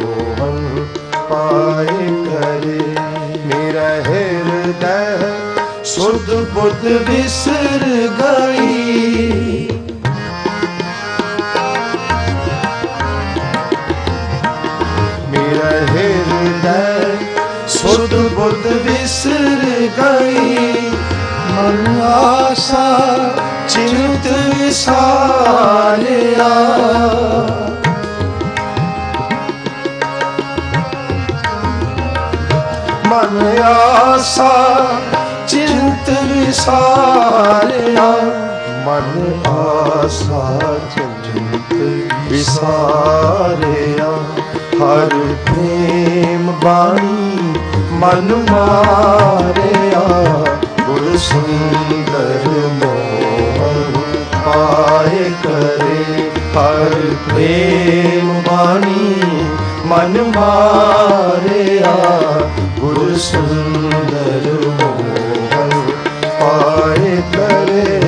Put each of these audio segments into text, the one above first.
ਮੋਹਨ ਪਾਏ ਕਰੇ ਮੇਰਾ ਹਿਰਦੈ ਸੁਧ ਬੁੱਧ ਵਿਸਰ ਗਈ ਮੇਰਾ ਹਿਰਦੈ ਸੁਧ ਬੁੱਧ ਵਿਸਰ ਗਈ ਮਨ ਆਸਾ ਚਿੰਤ ਵਿਸਾਰਿਆ ਮਨ ਆਸਾ ਚਿੰਤ ਵਿਸਾਰਿਆ। ਮਨ ਆਸਾ, ਚਿੰਤ ਵਿਸਾਰਿਆ। ਹਰ ਪ੍ਰੇਮ ਬਾਣੀ ਮਨ ਮਾਰਿਆ। ਗੁਰ ਸੁੰਦਰ ਮੋਹਨ ਪਾਏ ਕਰੇ। ਹਰ ਪ੍ਰੇਮ ਬਾਣੀ ਮਨ ਮਾਰਿਆ। ਗੁਰ ਸੁੰਦਰ ਮੋਹਨ ਪਾਏ ਕਰੇ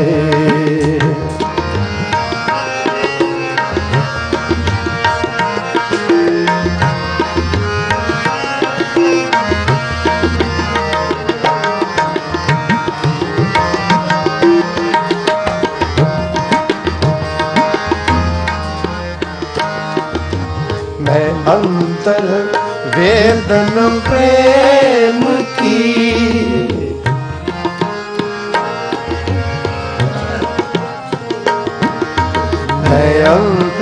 मैं अंतर वेदन प्रेम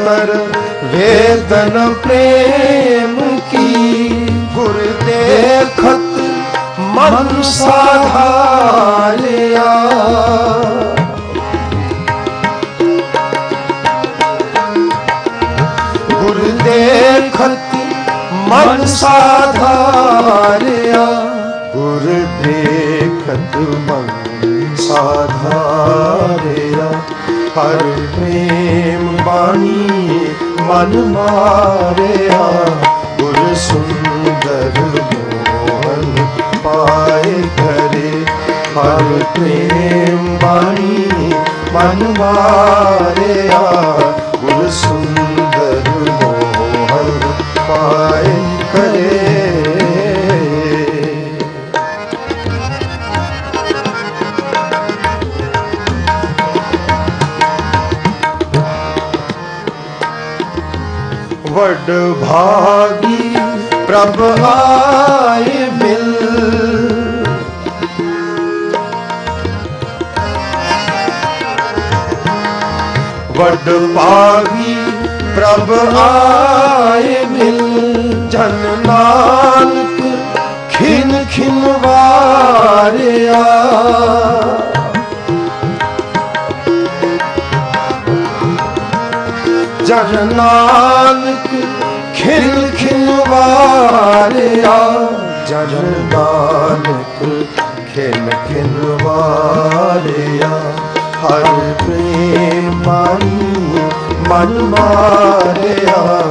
अमर वेदन प्रेम की गुर देखत मन साधा लिया गुर देखत मन साधा लिया गुर देखत मन साधा लिया हर प्रेम ਬਾਣੀ ਮਨ ਮਾਰਿਆ ਗੁਰ ਸੁੰਦਰ ਮੋਹਨ ਪਾਏ ਕਰੇ ਹਰ ਪ੍ਰੇਮ ਬਾਣੀ ਮਨ ਮਾਰਿਆ ਵੱਡ ਭਾਗੀ ਪ੍ਰਭ ਆਏ ਮਿਲ ਵੱਡ ਭਾਗੀ ਪ੍ਰਭ ਆਏ ਮਿਲ ਜਨ ਨਾਨਕ ਖਿਨ ਖਿਨ ਵਾਰਿਆ। ਜਨ ਨਾਨਕ ਖਿਲ ਖਿਲ ਵਾਰਿਆ ਜਨ ਨਾਨਕ ਖਿਲ ਖਿਲ ਵਾਰਿਆ ਹਰ ਪ੍ਰੇਮ ਮਨ ਮਨ ਮਾਰਿਆ,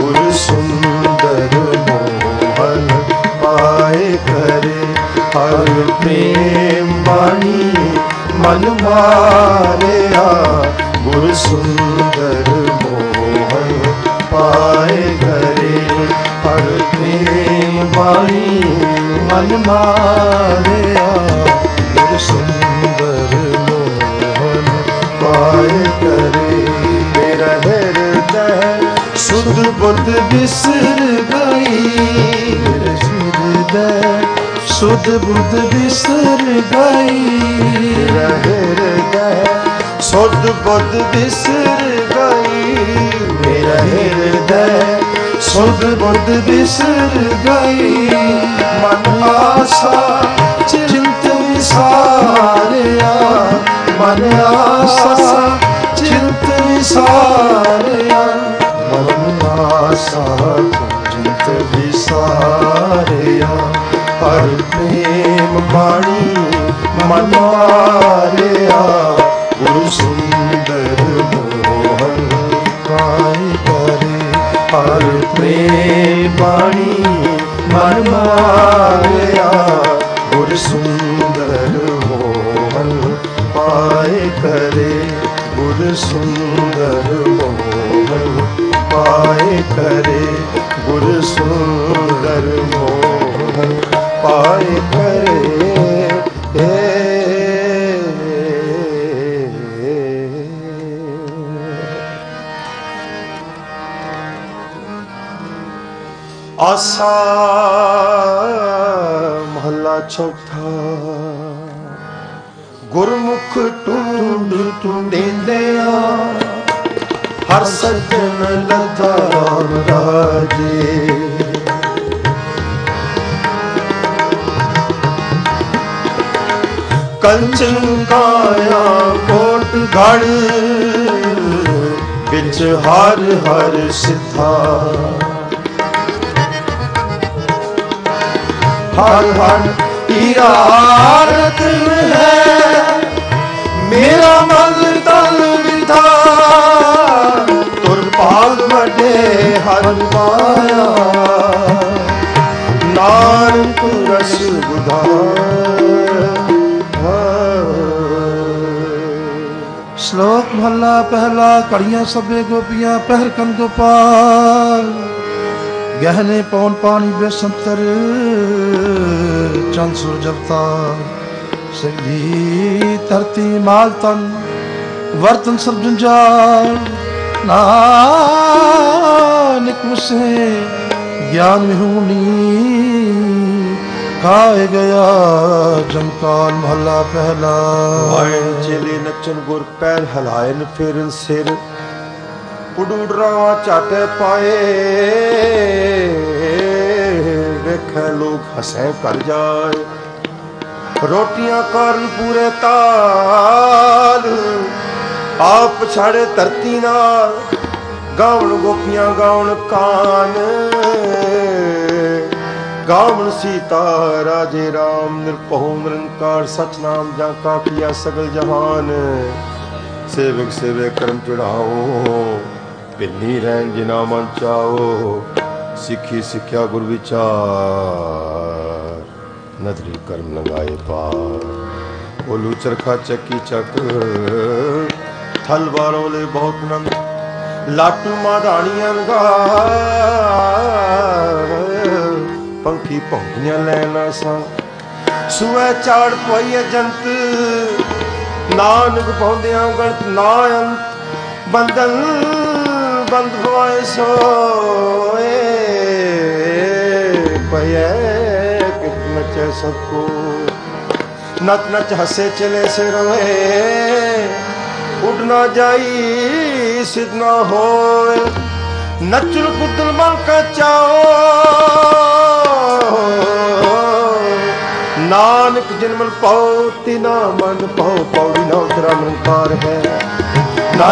ਗੁਰ ਸੁੰਦਰ ਮੋਹਨ ਪਾਏ ਕਰੇ। ਹਰ ਪ੍ਰੇਮ ਬਾਣੀ ਮਨ ਮਾਰਿਆ, ਗੁਰ ਸੁੰਦਰ ਪ੍ਰੇਮ ਬਾਣੀ ਮਨ ਮਾਰਿਆ। ਗੁਰ ਸੁੰਦਰ ਮੋਹਨ ਪਾਏ ਕਰੇ ਮੇਰਾ ਹਿਰਦੈ, ਸੁਧ ਬੁੱਧ ਵਿਸਰ ਗਈ। ਮੇਰੇ ਹਿਰਦੈ, ਸੁਧ ਬੁੱਧ ਬਿਸਰ ਗਈ। ਮੇਰਾ ਹਿਰਦੈ, ਸੁਧ ਬੁੱਧ ਬਿਸਰ ਗਈ। ਮੇਰਾ ਹਿਰਦੈ ਸੁਧ ਬੁੱਧ ਵਿਸਰ ਗਈ। ਮਨ ਆਸਾ, ਚਿੰਤ ਵਿਸਾਰਿਆ। ਮਨ ਆਸਾ, ਚਿੰਤ ਵਿਸਾਰਿਆ। ਮਨ ਆਸਾ, ਚਿੰਤ ਵਿਸਾਰਿਆ। ਹਰ ਪ੍ਰੇਮ ਬਾਣੀ ਮਨ ਮਾਰਿਆ। ਗੁਰੂ ਹਰ ਬਾਣੀ ਮਨ ਮਾਰਿਆ, ਗੁਰ ਸੁੰਦਰ ਮੋਹਨ ਪਾਏ ਕਰੇ, ਗੁਰ ਸੁੰਦਰ ਮੋਹਨ ਪਾਏ ਕਰੇ, ਗੁਰ ਸੁੰਦਰ ਮੋਹਨ ਪਾਏ ਆਸਾ ਮਹੱਲਾ ਚੌਥਾ। ਗੁਰਮੁਖ ਟੁੰਡ ਟੁੰਡੇਂਦਿਆ ਹਰ ਸੱਜਣ ਲੱਗਾ ਰਾਮ ਰਾਜੇ। ਕੰਚਨ ਕਾਇਆ ਕੋਟ ਘੜ, ਵਿੱਚ ਹਰ ਹਰ ਸਿੱਧਾ। ਹਰ ਹਰ ਹੀਰਾ ਰਤਨ ਹੈ ਮੇਰਾ ਮਨ ਤਨ ਵਿਧਾ ਤੁਰ ਵੱਡੇ ਹਰ ਮਾਇਆ। ਨਾਨਕ ਰਸ ਬੁਧਾ ਸ਼ਲੋਕ ਮਹੱਲਾ ਪਹਿਲਾ ਕੜੀਆਂ ਸਭੇ ਗੋਪੀਆਂ, ਪਹਿਰ ਕੰਨ ਗੋਪਾਲ ਗਹਿਨੇ ਪੌਣ ਪਾਣੀ ਬੇਸੰਤਰ, ਚੰਦ ਸੁਰ ਜਪਤਾ ਸਿੱਧੀ ਧਰਤੀ ਮਾਲ ਤਨ, ਵਰਤਨ ਸਭ ਜੰਜਾਲ, ਨਾਨਕ ਮੁਸੇ ਗਿਆਨ ਮਿਹੂਨੀ ਖਾਏ ਗਿਆ ਜਮਕਾਲ ਮਹੱਲਾ ਪਹਿਲਾ। ਵਾਇਣ ਚੇਲੇ ਨੱਚਨ ਗੁਰ ਪੈਰ ਹਲਾਇਨ ਫਿਰਨ ਸਿਰ ਉਡੂਡਰਾਵਾ ਝਾਟੇ ਪਾਏ। ਵੇਖੈ ਲੋਕ ਹਸੈ ਕਰ ਜਾਏ। ਰੋਟੀਆਂ ਕਾਰਨ ਪੂਰੇ ਤਾਲ। ਆਪ ਛਾੜੇ ਧਰਤੀ ਨਾਲ। ਗਾਉਣ ਗੋਪੀਆਂ ਗਾਉਣ ਕਾਨ। ਗਾਵਣ ਸੀਤਾ, ਰਾਜੇ ਰਾਮ, ਨਿਰਭਉ ਨਿਰੰਕਾਰ, ਸਤਨਾਮ ਜਾਂ ਕਾ ਕੀਆ ਸਗਲ ਜਹਾਨ। ਸੇਵਕ ਸੇਵੇ ਕਰਮ ਚੜਾਓ। ਬਿੰਨੀ ਰਹਿਣ ਜਿਨਾ ਮਨ ਚਾਓ, ਸਿੱਖੀ ਸਿੱਖਿਆ ਗੁਰ ਵਿਚਾਰ। ਨਦਰੀ ਕਰਮ ਲੰਗਾਏ ਪਾਰ। ਬੋਲੂ ਚਰਖਾ ਚੱਕੀ ਚੱਕ। ਥਲ ਵਾਰੋਲੇ ਬਹੁਤ ਨੰਦ ਲਾਟੂ ਮਾਧਾਣੀਆਂ ਗਾ ਪੰਖੀ ਭੌਂਕੀਆਂ ਲੈਣਾ ਸਾਂ ਸੂਏ ਚਾੜ ਪਈਏ ਜੰਤ। ਨਾਨਕ ਪਾਉਂਦਿਆਂ ਗਣਤ ਨਾ ਅੰਤ। ਬੰਦਨ ਬੰਦ ਹੋਏ ਸੋਏ ਪਏ ਕਿਤ ਨਚੇ ਸਭ ਕੋ ਨਚ ਨਚ ਹੱਸੇ ਚਲੇ ਸੇ ਰੋਏ ਉੱਡ ਨਾ ਜਾਈ, ਸਿਧ ਨਾ ਹੋਏ। ਨਚਲ ਕੁਦਲ ਮਨ ਕਾ ਚਾਓ। ਨਾਨਕ ਜਿਨ ਮਨ ਪਾਉ ਤਿਨਾ ਮਨ ਪਾਉ ਪੌੜੀ ਨਾ ਉਤਰਾ ਮਨਕਾਰ ਹੈ। ਨਾ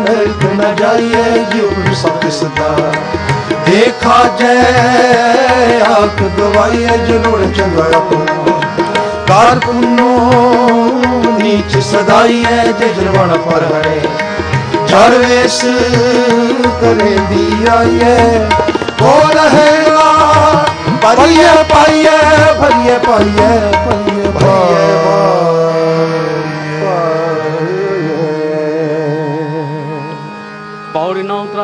ਮਿਲਕ ਨ ਜਾਈਏ ਜਿਉ ਸਤ ਸਦਾ ਦੇਖਾ ਜੈ ਆਖ ਗਵਾਈਏ ਜਨੋੜ ਚੰਗਾ ਆਪਣਾ ਕਾਰ ਪੁੰਨੋ ਨੀਚ ਸਦਾਈਏ ਜੇ ਜਰਵਣ ਪਰ ਹਰੇ ਜਰ ਵੇਸ ਕਰੇ ਦੀ ਆਈਏ ਹੋ ਰਹੇਗਾ ਭਰੀਏ ਪਾਈਏ ਭਰੀਏ ਪਾਈਏ ਭਰੀਏ ਪਾਈਏ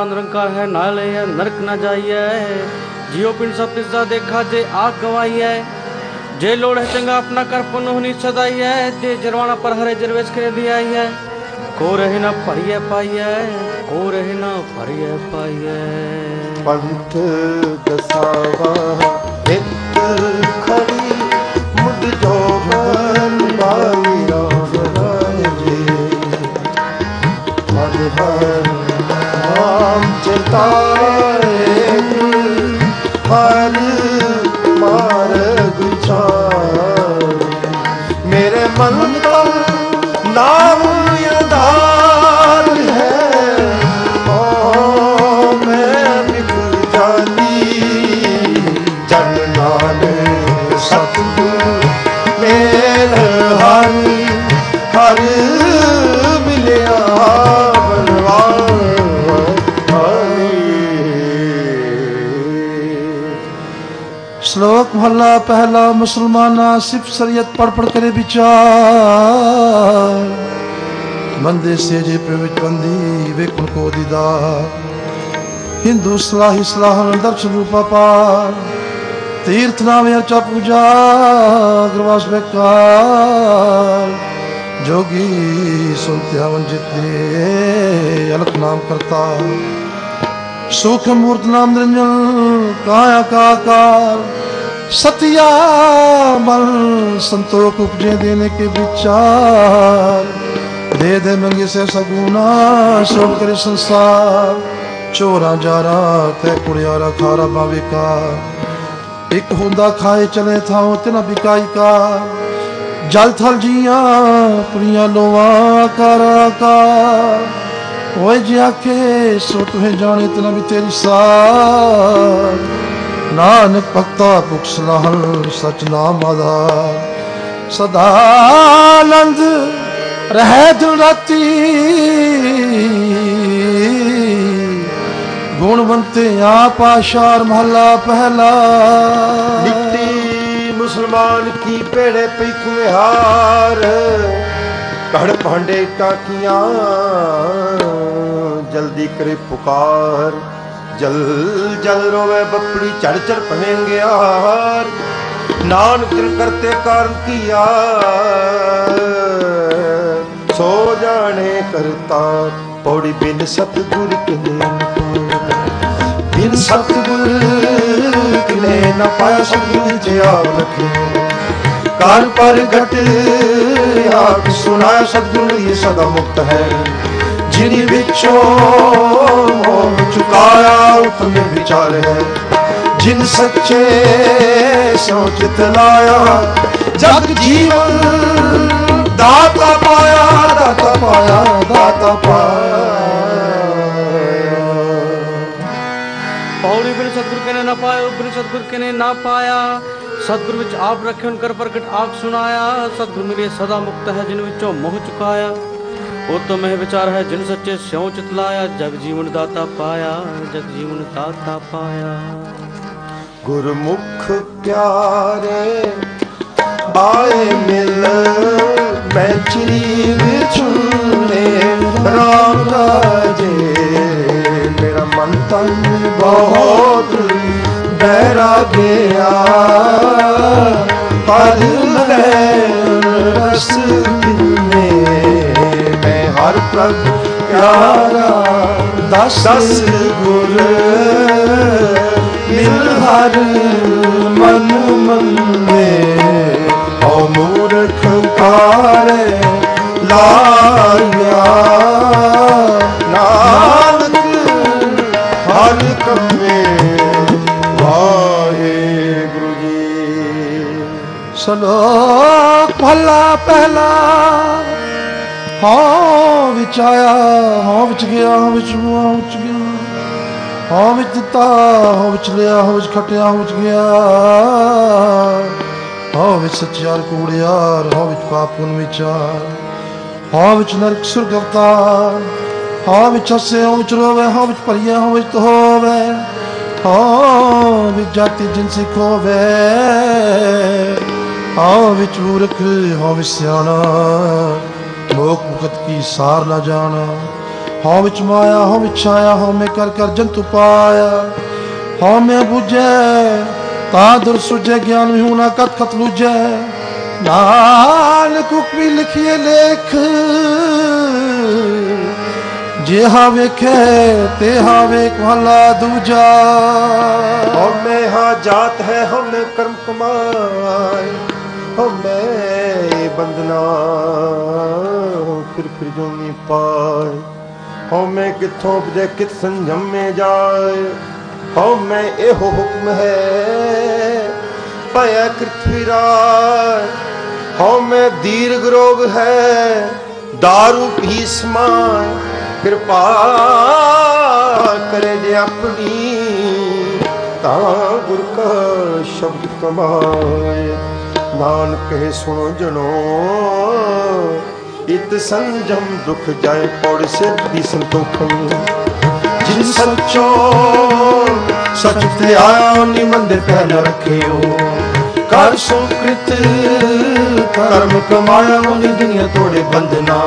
ਕਰੁਣਾ ਨਿਰੰਕਾਰ ਹੈ ਨਾ ਲੈ ਨਰਕ ਨਾ ਜਾਈਐ। ਜਿਉ ਪਿੰਡ ਸਭ ਤਿਸ ਦਾ ਦੇਖਾ, ਜੇ ਆਗ ਗਵਾਈਐ। ਜੇ ਲੋੜ ਹੈ ਚੰਗਾ ਆਪਣਾ ਕਰ ਪੁੰਨ ਹੋਣੀ ਸਦਾਈ ਜੇ ਜਰਵਾਣਾ ਪਰ ਹਰੇ ਜਰਵੇਸ ਕਰੇ ਦੀ ਆਈ ਕੋ ਰਹਿ ਨਾ ਭਰੀਐ ਪਾਈਐ, ਕੋ ਰਹਿ ਨਾ ਭਰੀਐ ਪਾਈਐ। ਪੰਥ ਦਸਾਵਾ ਇੱਕ ਖੜੀ, ਮੁੱਢ ਜੋਬਨ ਬਾਈ ਰਾਮ ਰਾਏ ਜੀ ਮਨ ਹਰ ਨਾਮ ਚਿਤਾਏ ਮਹੱਲਾ ਪਹਿਲਾ ਮੁਸਲਮਾਨਾ ਸਿਫ ਸ਼ਰੀਅਤ ਪੜ ਪੜ ਕਰੇ ਵਿਚਾਰ। ਬੰਦੇ ਸੇ ਜੇ ਪ੍ਰਵਿਤ ਬੰਦੀ ਵੇਖਣ ਕੋ ਦੀਦਾ ਹਿੰਦੂ ਸਲਾਹੀ ਸਲਾਹਨ ਦਰਸ਼ਨ ਰੂਪਾ ਪਾਰ। ਤੀਰਥ ਨਾਮ ਅਰਚਾ ਪੂਜਾ ਗਰਵਾਸ ਬੇਕਾਰ ਜੋਗੀ ਸੁਨਤਿਆ ਵੰਜਿਤੇ, ਅਲਖ ਨਾਮ ਕਰਤਾ ਸੁਖ ਮੂਰਤ ਨਾਮ ਨਿਰੰਜਨ, ਕਾਇਆ ਕਾਕਾਰ। ਸਤਿਆ ਮਨ ਸੰਤੋਖ ਉਪਜੇ ਦੇਨੇ ਕੇ ਵਿਚਾਰ। ਦੇ ਦੇ ਮੰਗੇ ਸੇ ਸਗੁਨਾ ਸੋ ਕਰੇ ਸੰਸਾਰ। ਚੋਰਾਂ ਜਾਰਾ, ਤੇ ਕੁੜਿਆਰਾ ਖਾਰਾ ਬਾਵੇਕਾ ਇੱਕ ਹੁੰਦਾ ਖਾਏ ਚਲੇ ਥਾਉ ਤੇ ਨਾ ਬਿਕਾਈ ਕਾ ਜਲ ਥਲ ਜੀਆਂ, ਪ੍ਰੀਆਂ ਲੋਵਾ ਕਰਾ ਕਾ ਓਏ ਜੀ ਆਖੇ, ਸੋ ਤੁਹੇ ਜਾਣੇ ਤਨਾ ਵੀ ਤੇਰੀ ਸਾਰ। ਨਾਨਕ ਭਗਤਾ ਭੁਖ ਸਲਾਹਲ ਸਚ ਨਾਮ ਆਧਾਰ ਸਦਾ ਆਨੰਦ ਰਹਿ ਦਿਨ ਰਾਤੀ। ਗੁਣਵੰਤੇ ਆਪ ਆਸ਼ਾਰ ਮਹਲਾ ਪਹਿਲਾ। ਨਿਕਟੀ ਮੁਸਲਮਾਨ ਕੀ ਭੇੜੇ ਪਈ ਕੁਹਾਰ ਘੜ ਭਾਂਡੇ ਟਾਕੀਆਂ, ਜਲਦੀ ਕਰੇ ਪੁਕਾਰ। ਜਲ ਜਲ ਰੋਵੇ ਬੱਪੜੀ, ਚੜ ਚੜ ਪਵੇਂਗਿਆਰ ਨਾਨਕ ਦਿਲ ਕਰਤੇ ਕਾਰਨ ਕੀਆ ਸੋ ਜਾਣੇ ਕਰਤਾ ਪੌੜੀ ਬਿਨ ਸਤਗੁਰ ਕਿਨੇ ਬਿਨ ਸਤਗੁਰ ਕਿਨੇ ਨਾ ਪਾਇਆ, ਸਤਗੁਰ ਜੀ ਆਪ ਲਖੇ ਕਾਰ ਪਰ ਘਟ ਆਪ ਸੁਨਾਇਆ ਸਤਗੁਰ ਇਹ ਸਦਾ ਮੁਕਤ ਹੈ। ਜਿਨੀ ਵਿਚੋਂ ਮੋਹ ਚੁਕਾਇਆ ਉਤਮੇ ਵਿਚਾਰ ਜਿਨ ਸੱਚੇ ਸੋ ਚਿਤ ਲਾਇਆ, ਜਗ ਜੀਵਨ ਦਾਤਾ ਪਾਇਆ ਦਾਤਾ ਪਾਇਆ ਦਾਤਾ ਪਾਇਆ। ਪੌੜੀ ਬਿਨ ਸਤਿਗੁਰ ਕੇ ਨਾ ਪਾਇਆ ਬਿਨ ਸਤਿਗੁਰ ਕੇ ਨਾ ਪਾਇਆ। ਸਤਿਗੁਰ ਵਿੱਚ ਆਪ ਰੱਖਿਓ ਕਰ ਪ੍ਰਗਟ ਆਪ ਸੁਣਾਇਆ। ਸਤਿਗੁਰ ਮੇਰੇ ਸਦਾ ਮੁਕਤ ਹੈ ਜਿਨ ਵਿੱਚੋਂ ਮੋਹ ਚੁਕਾਇਆ। ਉਹ ਤੋਂ ਮਹਿ ਵਿਚਾਰ ਹੈ, ਜਿਨ ਸੱਚੇ ਸਿਉ ਚਿਤ ਲਾਇਆ, ਜਗ ਜੀਵਨ ਦਾਤਾ ਪਾਇਆ, ਜਗ ਜੀਵਨ ਦਾਤਾ ਪਾਇਆ। ਗੁਰਮੁਖ ਪਿਆਰੇ ਆਏ ਮਿਲ, ਮੈਂ ਚਿਰੀ ਵਿਚੁਨੇ ਰਾਮ ਰਾਜੇ, ਮੇਰਾ ਮਨ ਤਨ ਬਹੁਤ ਬਹਿਰਾ ਗਿਆ। ਪਰ ਲੈ ਰਸ ਕਿਨੇ ਹਰ ਪ੍ਰਭ ਪਿਆਰਾ ਦਸ ਗੁਰ ਮਿਲ ਹਰ ਮਨ ਮੰਨੇ। ਓ ਮੂਰਖ ਕਾਰੇ ਲਾਇਆ ਨਾਨਕ ਹਰ ਕੰਮੇ ਵਾਹਿਗੁਰੂ ਜੀ। ਸਲੋਕ ਭਲਾ ਪਹਿਲਾ ਹਾਂ ਵਿੱਚ ਆਇਆ ਹਾਂ ਵਿੱਚ ਗਿਆ ਹਾਂ ਵਿੱਚ ਮੁਆ ਵਿੱਚ ਗਿਆ ਹਾਂ ਵਿੱਚ ਦਿੱਤਾ ਹਾਂ ਵਿੱਚ ਲਿਆ ਹਾਂ ਵਿੱਚ ਖਟਿਆ ਹਾਂ ਵਿੱਚ ਗਿਆ ਹਾਂ ਵਿੱਚ ਸੱਚਿਆਰ ਕੂੜਿਆਰ ਹਾਂ ਵਿੱਚ ਪਾਪ ਵਿਚਾਰ ਹਾਂ ਵਿੱਚ ਨਰਕ ਸੁਰਗ ਅਵਤਾਰ ਹਾਂ ਵਿੱਚ ਹੱਸੇ ਹਾਂ ਵਿੱਚ ਰੋਵੇ ਹਾਂ ਵਿੱਚ ਭਰੀਆ ਹਾਂ ਵਿੱਚ ਹੋਵੇ ਹਾਂ ਵਿੱਚ ਜਾਤੀ ਜਿਨਸੀ ਖੋਵੇ ਹਾਂ ਵਿੱਚ ਮੂਰਖ ਹਾਂ ਵਿੱਚ ਸਿਆਣਾ ਲੋਕ ਮੁਕਤ ਕੀ ਸਾਰ ਨਾ ਜਾਣਾ। ਹਾਂ ਵਿੱਚ ਮਾਇਆ ਹਾਂ ਵਿੱਚ ਛਾਇਆ ਹਾਂ ਮੈਂ ਕਰ ਕਰ ਜੰਤੂ ਪਾਇਆ। ਹਾਂ ਮੈਂ ਬੁਝੈ, ਤਾ ਦੁਰ ਸੁਝੈ, ਗਿਆਨ ਵੀ ਹੁਨਾ ਕਤ ਕਤ ਲੁਝੈ। ਨਾਨਕ ਹੁਕਮੀ ਲਿਖੀਏ ਲੇਖ। ਜਿਹਾ ਵੇਖੇ ਤੇ ਵੇਖ ਵਾਲਾ ਦੂਜਾ। ਹਮੇ ਹਾ ਜਾਤ ਹੈ ਹਮੇ ਕਰਮ ਕਮਾਏ ਹਮੇ ਬੰਦਨਾ ਫਿਰ ਫਿਰ ਜੋਨੀ ਪਾਏ। ਹਮੇ ਕਿੱਥੋਂ ਉਪਜੇ ਕਿਤ ਸੰਜਮੇ ਜਾਏ। ਹਮੇ ਇਹੋ ਹੁਕਮ ਹੈ ਭਇਆ ਕਿਰਥੀ ਰਾਏ। ਹਮੇ ਦੀਰਘ ਰੋਗ ਹੈ दारू ਪੀ ਸਮਾਏ। ਕਿਰਪਾ ਕਰੇ ਜੇ ਆਪਣੀ, ਤਾਂ ਗੁਰ ਕਾ ਸ਼ਬਦ ਕਮਾਏ। ਨਾਨਕ ਕਹੇ ਸੁਣੋ ਜਨੋ ਇਤ ਸੰਜਮ ਦੁਖ ਜਾਏ ਪੌੜ ਸਿਰ ਦੀ ਸੰਤੋਖੰ। ਜਿਨ ਸੱਚੋ ਸਚ ਤੇ ਆਇਆ ਨਿਮੰਦੇ ਪਹਿਲ ਰੱਖਿਓ। ਕਰ ਸੁਕ੍ਰਿਤ ਕਰਮ ਕਮਾਇਆ ਮਨ ਦੁਨੀਆ ਤੋੜੇ ਬੰਦਨਾ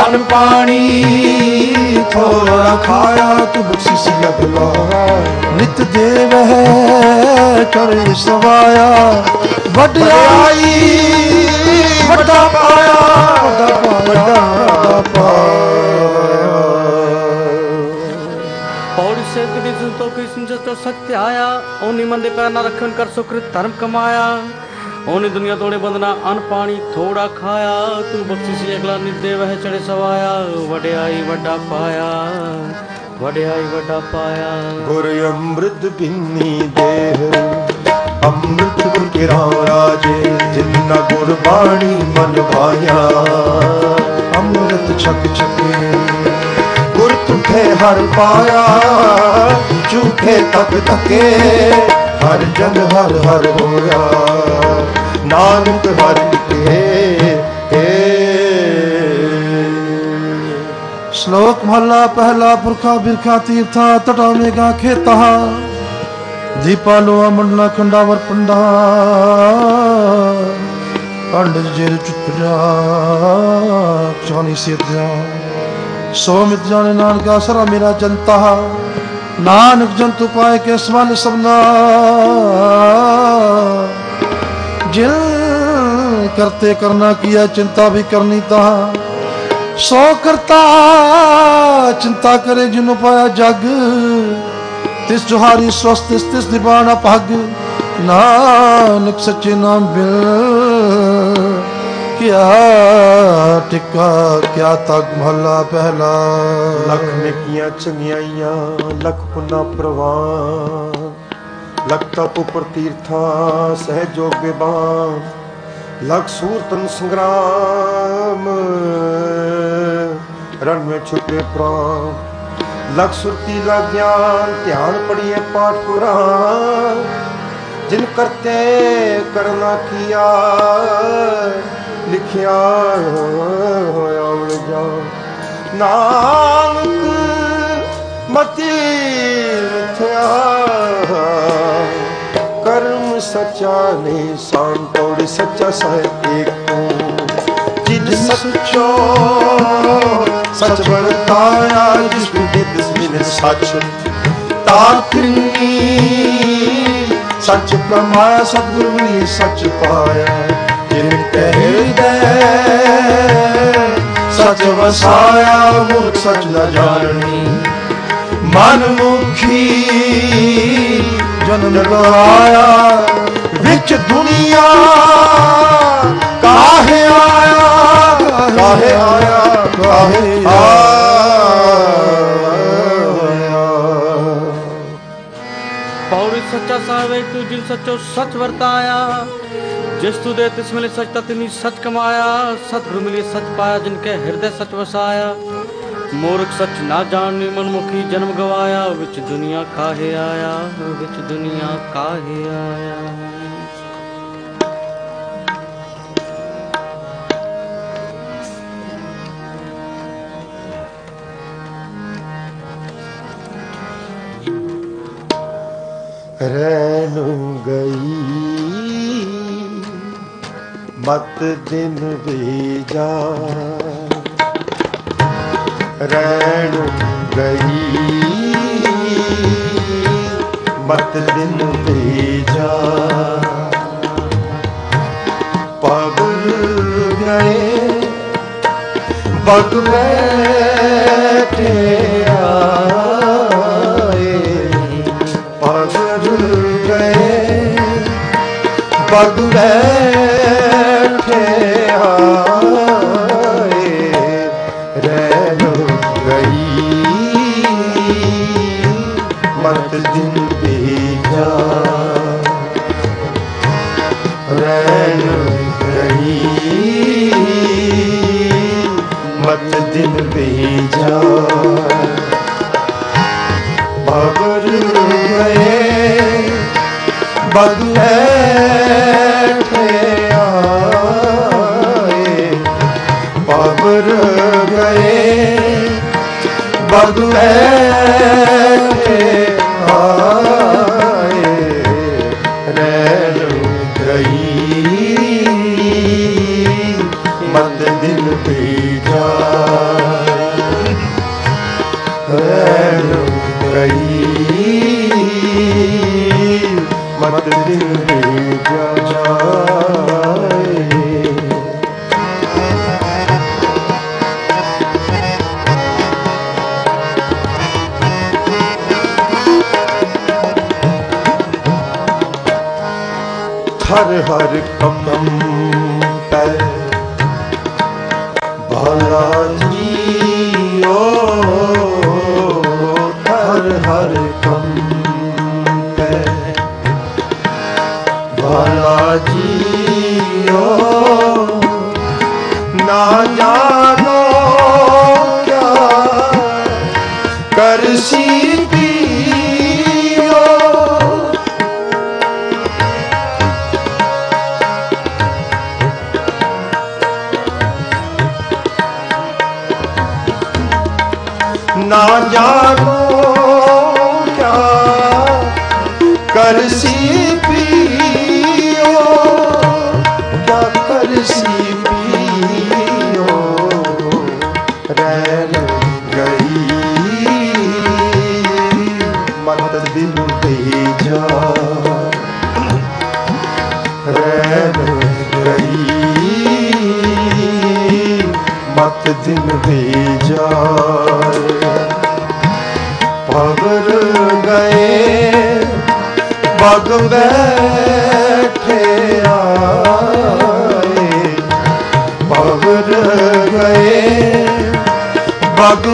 ਅਨ ਪਾਣੀ ਥੋੜਾ ਖਾਇਆ ਤੂੰ ਬਖਸ਼ਿਸ਼ ਲਗਵਾ ਨਿਤ ਦੇਵ ਹੈ ਕਰੇ ਸਵਾਇਆ ਵਡਿਆਈ ਵੱਡਾ ਪਾਇਆ ਵੱਡਾ ਪਾਇਆ ਵੱਡਾ ਪਾਇਆ ਪੌੜੀ ਸੇ ਸਤਿ ਆਇਆ ਓਨੀ ਮੰਦੇ ਪੈਰ ਨਾ ਰੱਖਣ ਕਰ ਸੁਕ੍ਰਿਤ ਧਰਮ ਕਮਾਇਆ ਓਨੀ ਦੁਨੀਆ ਤੋੜੇ ਬੰਦਨਾ ਅਨ ਪਾਣੀ ਥੋੜਾ ਖਾਇਆ ਤੂੰ ਬਖਸ਼ੀ ਸੀ ਅਗਲਾ ਨਿਰਦੇ ਵਹਿ ਚੜੇ ਸਵਾਇਆ ਵਡਿਆਈ ਵੱਡਾ ਪਾਇਆ ਵਡਿਆਈ ਵੱਡਾ ਪਾਇਆ ਗੁਰ ਅੰਮ੍ਰਿਤ ਪਿੰਨੀ ਦੇਹ ਅੰਮ੍ਰਿਤ ਗੁਰ ਕਿਰਾ ਰਾਜੇ, ਜਿੰਨਾ ਗੁਰ ਬਾਣੀ ਮਨ ਭਾਇਆ ਅੰਮ੍ਰਿਤ ਛਕ ਛਕੇ, ਗੁਰ ਤੁਠੇ ਹਰ ਪਾਇਆ, ਝੂਠੇ ਤਕ ਤਕੇ ਹਰ ਜਨ ਹਰ ਹਰ ਹੋਇਆ। ਨਾਨਕ ਹਰ ਲਿਖੇ ਸ਼ਲੋਕ ਮਹਲਾ, ਪਹਿਲਾ ਪੁਰਖਾ, ਬਿਰਖਾ, ਤੀਰਥਾ ਟਟਾਵੇਗਾ ਖੇਤਾ। ਦੀਪਾ ਲੋਆ ਮੰਡਲਾ ਖੰਡਾਵਰ ਪੰਡਾ। ਪੰਡ ਜੇਲ ਚੁੱਪਿਆ ਚਾਨੀ ਸਿੱਧਿਆ ਸੋ ਮਿਤ ਜਾਣੇ ਨਾਨਕਾ, ਸਰਾ ਮੇਰਾ ਜਨਤਾ। ਨਾਨਕ ਜੰਤੂ ਪਾਏ ਕੇ ਸਵਨ ਸਭਨਾ। ਜਿਨ ਕਰਤੇ ਕਰਨਾ ਕੀਆ ਚਿੰਤਾ ਵੀ ਕਰਨੀ ਤਾ। ਸੋ ਕਰਤਾ, ਚਿੰਤਾ ਕਰੇ ਜਿਨੂੰ ਪਾਇਆ ਜਗ। ਤਿਸ ਜੁਹਾਰੀ ਸਵਸਤ ਤਿਸ ਤਿਸ ਦਿਵਾਨ ਅਪਹਗ ਨਾਨਕ ਸੱਚੇ ਨਾਮ ਬਿਲ ਕਿਆ ਟਿਕਾ, ਕਿਆ ਤਗ ਮਹਲਾ ਪਹਿਲਾ। ਲਖ ਨੇਕੀਆਂ ਚੰਗਿਆਈਆਂ ਲਖ ਪੁੰਨਾ ਪ੍ਰਵਾਨ। ਲਖ ਤਪ ਉਪਰ ਤੀਰਥਾਂ ਸਹਿਜੋਗ ਬਿਬਾਨ। ਲਖ ਸੂਰਤਨ ਸੰਗਰਾਮ, ਰਣ ਵਿੱਚ ਛੁਪੇ ਪ੍ਰਾਨ ਲਖ ਸੁਰਤੀ ਲਾ ਗਿਆਨ, ਧਿਆਨ ਪੜੀਏ ਪਾਠ ਪੁਰਾਣ। ਜਿਨ ਕਰਤੇ ਕਰਨਾ ਕੀਆ, ਲਿਖਿਆ ਹੋਇਆ ਉਲ ਜਾ ਨਾਨਕ ਮਤੀ ਮਿਥਿਆ, ਕਰਮ ਸੱਚਾ ਨਹੀਂ ਸੰਤੋੜੀ ਸੱਚਾ ਸਾਹਿਬ ਏਕ। ਤੂੰ ਸੱਚੋ, ਸੱਚ ਵਰਤਾਇਆ ਜਿਸ ਵਿਦੇ ਤਿਸ ਸੱਚ। ਤਾਕਨੀ ਸੱਚ ਪ੍ਰਮਾਇਆ ਸਤਿਗੁਰ ਨੇ ਸੱਚ ਪਾਇਆ। ਜਿਨ ਕਹਿਦੇ ਸੱਚ ਵਸਾਇਆ, ਮੂਰਖ ਸੱਚ ਦਾ ਜਾਣਨੀ। ਮਨ ਮੁਖੀ ਜਨਮ ਗਵਾਇਆ ਵਿੱਚ ਦੁਨੀਆ ਕਾਹੇ ਕਾਹੇ ਆਇਆ ਕਾਹੇ ਆਇਆ। ਪੌੜੀ ਸੱਚਾ ਸਾਹਿਬ ਤੂੰ ਜਿਨ ਸੱਚੋ ਸਚ ਵਰਤਾਇਆ ਜਿਸ ਤੂ ਦੇ ਤਿਸ ਮਿਲੇ ਸਚ ਤਤ ਨੀ ਸਚ ਕਮਾਇਆ ਸਤਿਗੁਰ ਮਿਲੇ ਸਚ ਪਾਇਆ ਜਿਨ ਕੇ ਹਿਰਦੇ ਸਚ ਵਸਾਇਆ। ਮੂਰਖ ਸਚ ਨਾ ਜਾਣਨੀ ਮਨਮੁਖੀ ਜਨਮ ਗਵਾਇਆ ਵਿੱਚ ਦੁਨੀਆ ਕਾਹੇ ਆਇਆ ਵਿੱਚ ਦੁਨੀਆ ਕਾਹੇ ਆਇਆ। ਰਹਿਣ ਗਈ। ਮਤ ਦਿਨ ਵੇਜਾ ਰਹਿਣ ਗਈ। ਮਤ ਦਿਨ ਵੇਜਾ ਪਗਲ ਗਏ। ਬਗ ਬੈਠੇ ਬਗ ਬੈਠੇ ਆਏ ਰਹਿ ਗਈ ਮਤ ਦਿਨ ਜਾ ਰਹਿ ਗਈ ਮਤ ਦਿਨ ਭੇਜਾ ਬਗਰ ਗਏ ਬਗਲੇ ਆਏ। ਬਗਰ ਗਏ। ਬਗਲੇ ਹਰ ਹਰ ਕਮਮ ਕਰਸੀ ਬਗ ਬੈਠੇ ਗਏ ਬਗ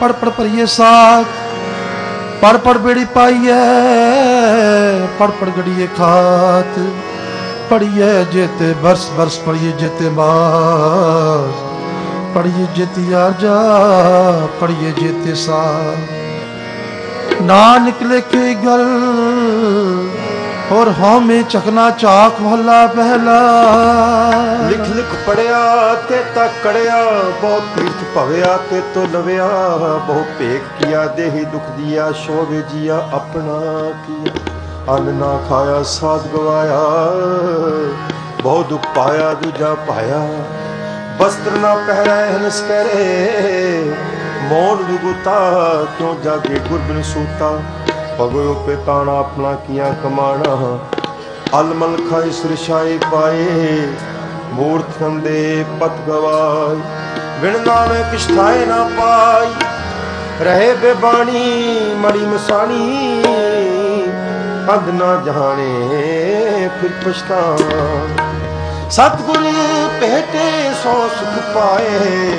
ਪੜ ਪੜ ਭਰੀਏ ਸਾਥ ਪੜ ਪੜ ਬੇੜੀ ਪਾਈਐ ਪੜ ਪੜ ਗੜੀਏ ਖਾਤ, ਪੜੀਏ ਜੇਤੇ ਬਰਸ ਬਰਸ, ਪੜੀਏ ਜੇਤੇ ਮਾਸ ਪੜੀਏ ਜੇਤੀ ਆਰਜਾ ਪੜੀਏ ਜੇਤੇ ਸਾ ਨਾ ਨਿਕਲੇ ਕੀ ਗੱਲ ਔਰ ਹਉਮੈ ਚਖਨਾ ਚਾਕ ਮਹੱਲਾ ਪਹਿਲਾ। ਲਿਖ ਲਿਖ ਪੜਿਆ ਤੇ ਤਕੜਿਆ ਬਹੁਤ ਭਵਿਆ ਤੇ ਤੋ ਲਵਿਆ ਬਹੁ ਭੇਖ ਕੀਆ, ਦੇਹੀ ਦੁਖ ਦੀਆ, ਸ਼ੋਭੇ ਜੀਆ, ਆਪਣਾ ਕੀਆ। ਅੰਨ ਨਾ ਖਾਇਆ, ਸਾਧ ਗਵਾਇਆ, ਬਹੁ ਦੁਖ ਪਾਇਆ, ਦੂਜਾ ਪਾਇਆ। ਵਸਤਰ ਨਾ ਪਹਿਰਾਏ, ਹਨਸ ਕਰੇ ਮੋਨ ਦੁਗਤਾ ਕਿਉ ਜਾਗੇ ਗੁਰਬਿਨ ਸੂਤਾ। ਭਗੋ ਪੇਤਾਣਾ ਆਪਣਾ ਕੀਆ ਕਮਾਣਾ। ਅਲਮਲ ਖਾਈ ਸੁਰਸ਼ਾਈ ਪਾਏ ਮੂਰਤ ਖੰਦੇ ਪਤ ਗਵਾਏ। ਬਿਨ ਨਾਮੇ ਕਿਛ ਨਾ ਪਾਈ। ਰਹੇ ਬੇਬਾਣੀ, ਮੜੀ ਮਸਾਣੀ ਅੰਧ ਨਾ ਜਾਣੇ, ਫਿਰ ਪਛਤਾਨ ਸਤਗੁਰ ਭੇਟੇ, ਸੋ ਸੁਖ ਪਾਏ,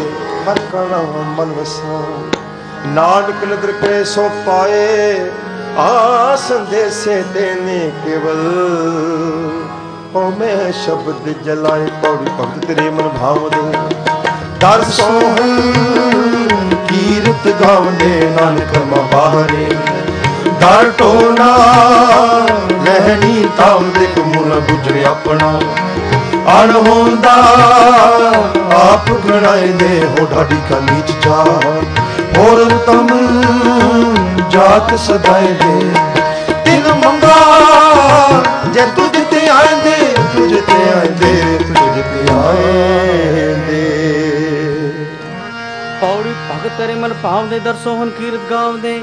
ਹਰ ਕਣਾ ਮਨ ਵਸਾ ਨਾਨਕ ਨਦਰ ਕੇ ਸੋ ਪਾਏ ਆ ਸੰਦੇਸੇ ਦੇਨੇ ਕੇਵਲ। ਓ ਮੈਂ ਸ਼ਬਦ ਜਲਾਏ, ਪੌੜੀ ਭਗਤ ਤੇਰੇ ਮਨ ਭਾਵ ਦੇ ਦਰ ਸੋਹਣ, ਕੀਰਤ ਗਾਉਂਦੇ ਨਾਨਕ ਮਾ ਬਾਹਰੇ ਦਰ ਟੋਨਾ, ਰਹਿਣੀ ਤਾਮ ਦੇ ਕਮੁਨ ਗੁਜਰ ਆਪਣਾ। ਅਣ ਹੁੰਦਾ, ਆਪ ਗਣਾਏ ਦੇ ਹੋ ਢਾਡੀ ਕਾ ਚ ਜਾ ਹੋਰ ਤਮ ਜਾਤ ਸਦਾਏ ਦੇ। ਤਿਨ ਮੰਗਾ, ਜੇ ਤੁਝ ਤੇ ਆਂਦੇ ਤੁਝ ਤੇ ਆਂਦੇ ਤੇਰੇ ਮਨ ਭਾਵ ਦੇ ਦਰਸੋ ਹੁਣ ਕੀਰਤ ਗਾਉਂਦੇ।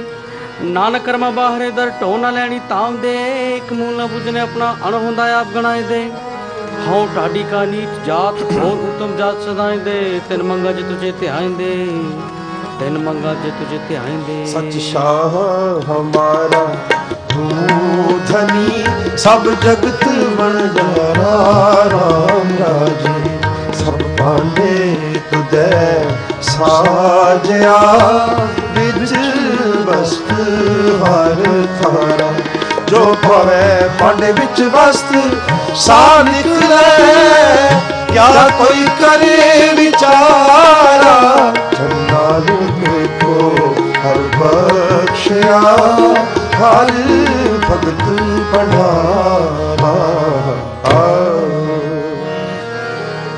ਨਾਨਕ ਕਰਮਾ ਬਾਹਰੇ ਦਰ ਢੋ ਨਾ ਲੈਣੀ ਤਾਉਂਦੇ। ਇੱਕ ਮੂਲ ਨਾ ਬੁਝਨੇ ਆਪਣਾ ਅਣ ਹੁੰਦਾ ਆਪ ਗਣਾਏ ਦੇ ਹਉ ਢਾਡੀ ਕਾ ਨੀਚ ਜਾਤ, ਹੋਰ ਉਤਮ ਜਾਤ ਸਦਾਈ ਦੇ ਤਿਨ ਮੰਗਾ ਜੇ ਤੁਝੇ ਧਿਆਇਂ ਦੇ ਤਿਨ ਮੰਗਾ ਜੇ ਤੁਝੇ ਧਿਆਇਂ ਦੇ ਸੱਚ ਸ਼ਾਹ ਹਮਾਰਾ ਤੂੰ ਧਨੀ ਸਭ ਜਗਤ ਵਣਜਾਰਾ ਰਾਮ ਰਾਜੇ। ਸਭ ਪਾਂਡੇ ਉਦੈ ਸਾਜਿਆ ਵਿੱਚ ਬਸਤ ਹਰ ਥਾਰਾ। ਜੋ ਭਵੇ ਪਾਂਡੇ ਵਿੱਚ ਵਸਤ ਸਾ ਨਿਕਲੇ, ਕਿਆ ਕੋਈ ਕਰੇ ਵਿਚਾਰਾ। ਚੰਨਾ ਰੂਪੇ ਕੋ ਹਰ ਬਖਸ਼ਿਆ, ਹਰ ਭਗਤ ਪੜਾਵਾ ਆ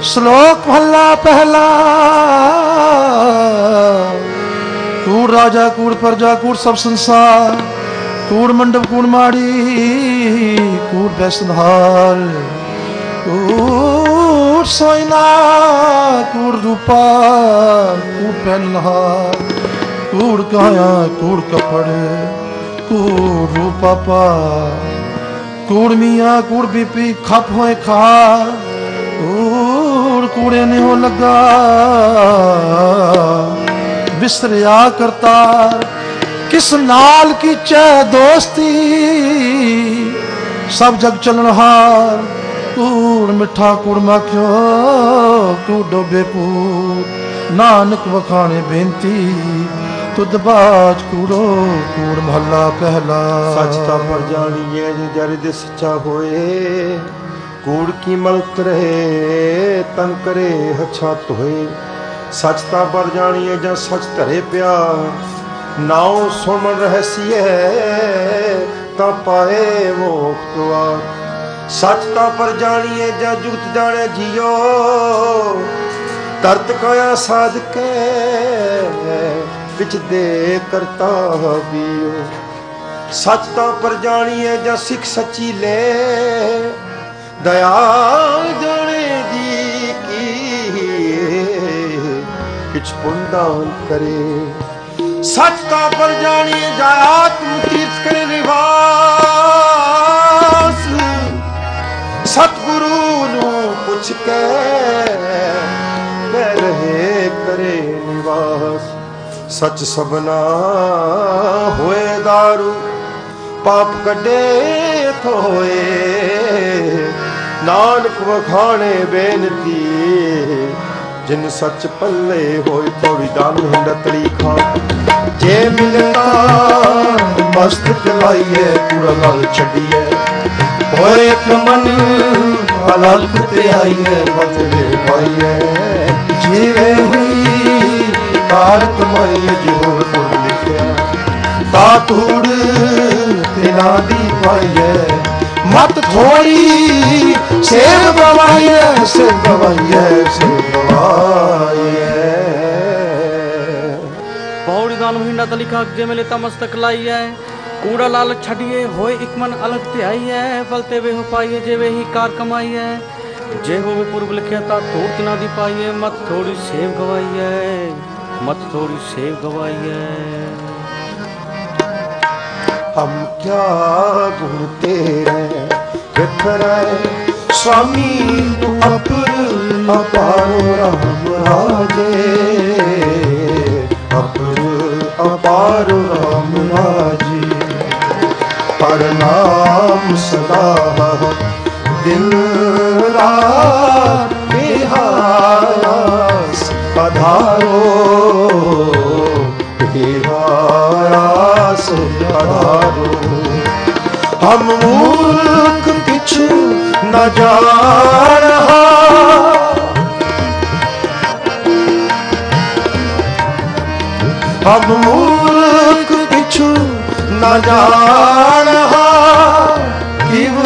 ਸ਼ਲੋਕ ਮਹੱਲਾ ਪਹਿਲਾ। ਕੂੜ ਰਾਜਾ, ਕੂੜ ਪ੍ਰਜਾ, ਕੂੜ ਸਭ ਸੰਸਾਰ, ਕੂੜ ਮੰਡਪ, ਕੂੜ ਮਾੜੀ, ਕੂੜ ਬੈਸਨਹਾਰ ਕੂੜ ਸੋਇਨਾ, ਕੂੜ ਰੂਪਾ, ਕੂੜ ਪਹਿਨਹਾਰ ਕੂੜ ਕਾਇਆ ਕੂੜ ਕਪੜ, ਕੂੜ ਰੂਪਾ ਕੂੜ ਮੀਆਂ, ਕੂੜ ਬੀਪੀ, ਖਪ ਹੋਏ ਖਾ ਕੂੜ ਕੂੜੇ ਨੇ ਹੋ ਲੱਗਾ। ਵਿਸਰਿਆ ਕਰਤਾਰ, ਕਿਸ ਨਾਲ ਕੀਚੈ ਦੋਸਤੀ? ਸਭ ਜਗ ਚਲਨ ਹਾਰ ਕੂੜ ਮਿੱਠਾ ਕੂੜ ਮਖਿਓ, ਤੂੰ ਡੋਬੇ ਪੂਰ ਨਾਨਕ ਵਖਾਣੇ ਬੇਨਤੀ, ਤੁਧ ਬਾਜ ਕੂੜੋ, ਕੂੜ ਮਹੱਲਾ ਪਹਿਲਾ। ਸੱਚ ਤਾਂ ਪਰ ਜਾਣੀਏ ਜੇ ਜਰ ਦੇ ਸੱਚਾ ਹੋਏ। ਕੂੜ ਕੀ ਮਲਤ ਰਹੇ ਤਨ ਕਰੇ ਹਛਾ ਧੋਏ। ਸੱਚ ਤਾਂ ਪਰ ਜਾਣੀਏ ਜਾਂ ਸੱਚ ਧਰੇ ਪਿਆ। ਨਾਉ ਸੁਣ ਰਹਸੀਏ, ਤਾਂ ਪਾਏ ਮੋਖਤਵਾ ਸੱਚ ਤਾਂ ਪਰ ਜਾਣੀਏ ਜਾਂ ਜੁਗਤ ਜਾਣੇ ਜੀਓ। ਤਰਤ ਕਾਇਆ ਸਾਧ ਵਿੱਚ ਦੇ ਕਰਤਾ ਬੀਓ ਸੱਚ ਤਾਂ ਪਰ ਜਾਣੀਏ ਜਾਂ ਸਿੱਖ ਸੱਚੀ ਲੈ ਦਇਆ ਜਾਣੇ ਜੀ ਕੀ ਕਿਛ ਪੁੰਦਾਨ ਕਰੇ। ਸੱਚ ਤਾਂ ਪਰ ਜਾਣੀਏ, ਜਾਂ ਆਤਮ ਤੀਰਥ ਕਰੇ ਨਿਵਾਸ। ਸਤਿਗੁਰੂ ਨੂੰ ਪੁੱਛ ਕੇ ਬਹਿ ਰਹੇ ਕਰੇ ਨਿਵਾਸ। ਸੱਚ ਸਬਨਾ ਹੋਏ ਦਾਰੂ, ਪਾਪ ਕੱਢੇ ਥੋਏ। ਨਾਨਕ ਵਖਾਣੇ ਬੇਨਤੀ, ਜਿਨ ਸੱਚ ਪੱਲੇ ਹੋਏ ਥੋੜੀ ਦਾਨ ਹਿੰਡਤਲੀ ਖਾ। ਜੇ ਮਿਲਤਾ ਮਸਤਕ ਲਾਈਏ ਪੂਰਾ ਲਾਲ ਛੱਡੀਏ। ਹੋਏ ਇੱਕ ਮਨ ਤੇ ਆਈਏ ਬਦਲੇ ਪਾਈਏ। ਜੀਵੇ ਹੀ ਕਾਰ ਕਮਾਈਏ ਜੋਰ ਪੁਰ ਲਿਖਿਆ। ਤਾ ਧੂੜ, ਤਿਨਾ ਦੀ ਪਾਈਏ। ਮਤ ਥੋੜੀ, ਸੇਵ ਗਵਾਈਏ ਸੇਵ ਗਵਾਈਏ ਸੇਵ ਗਵਾਈਏ ਪੌੜੀ ਦਾਨ ਹਿੰਡਾ ਤਲਿਖਾ ਜੇ ਮਿਲੇ ਤਾਂ ਮਸਤਕ ਲਾਈਐ। ਕੂੜਾ ਲਾਲ ਛੱਡੀਏ, ਹੋਏ ਇੱਕ ਮਨ ਅਲਗ ਤੇ ਆਈਐ ਬਲਤੇ ਵੇ ਹੋ ਪਾਈਏ ਜੇ ਵੇ ਹੀ ਕਾਰ ਕਮਾਈਐ। ਜੇ ਹੋਵੇ ਪੁਰਬ ਲਿਖਿਆ ਤਾਂ ਤੋੜ ਤਿਨਾ ਦੀ ਪਾਈਏ ਮਤ ਥੋੜੀ ਸੇਵ ਗਵਾਈਐ, ਮਤ ਥੋੜੀ ਸੇਵ ਗਵਾਈਐ। हम क्या गुण तेरे बिखरे स्वामी तू अपर अपारो राम राजे अपर अपारो राम राजे हर नाम सदा दिन रात बिहास पधारो बिहास पधारो हम मूर्ख किछु न जाना हम मूर्ख किछु न जाना किव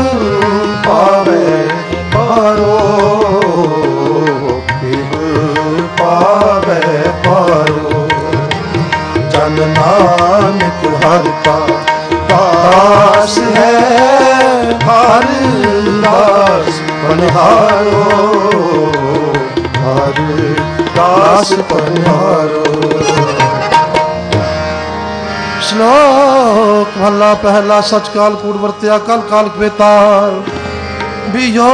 ਪਨਿਹਾਰੋ ਹਰੇ ਦਾਸ ਪਨਿਹਾਰੋ ਸ਼ਲੋਕ ਮਹਲਾ ਪਹਿਲਾ ਸਚਕਾਲ ਕੂੜ ਵਰਤਿਆ ਕਲ ਕਾਲ ਕਵੇਤਾਰ। ਬੀਜੋ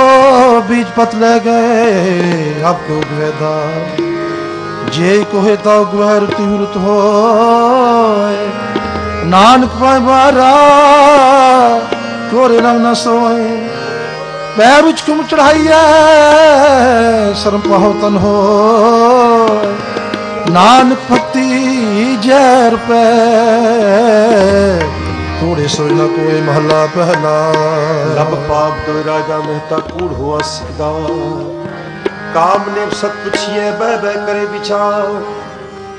ਬੀਜ ਪਤ ਲੈ ਗਏ ਆਪ ਕੋ ਗਵੇਦਾ ਜੇ ਕੋਹੇ ਤਾ ਗਵਹਿ ਰਤੀ ਹੋਏ, ਨਾਨਕ ਪਾਇ ਬਾਰਾ ਕੋਰੇ ਨਾ ਸੋਏ। ਪੈਰ ਵਿੱਚ ਕੁਮ ਚੜਾਈਐ ਸ਼ਰਮ ਪਾਹੋ ਤਨ ਹੋਏ ਨਾਨਕ ਭਗਤੀ ਜੈਰ ਪੈ। ਥੋੜੇ ਸੋਈ ਨਾ ਕੋਈ ਮਹਲਾ ਪਹਿਲਾ। ਲਬ ਪਾਪ ਦੋ ਰਾਜਾ ਮਹਿਤਾ ਕੂੜ ਹੋਆ ਸਿਕਦਾ ਕਾਮ ਨੇ ਸਤ ਪੁੱਛੀਏ ਬਹਿ ਬਹਿ ਕਰੇ ਵਿਚਾਰ।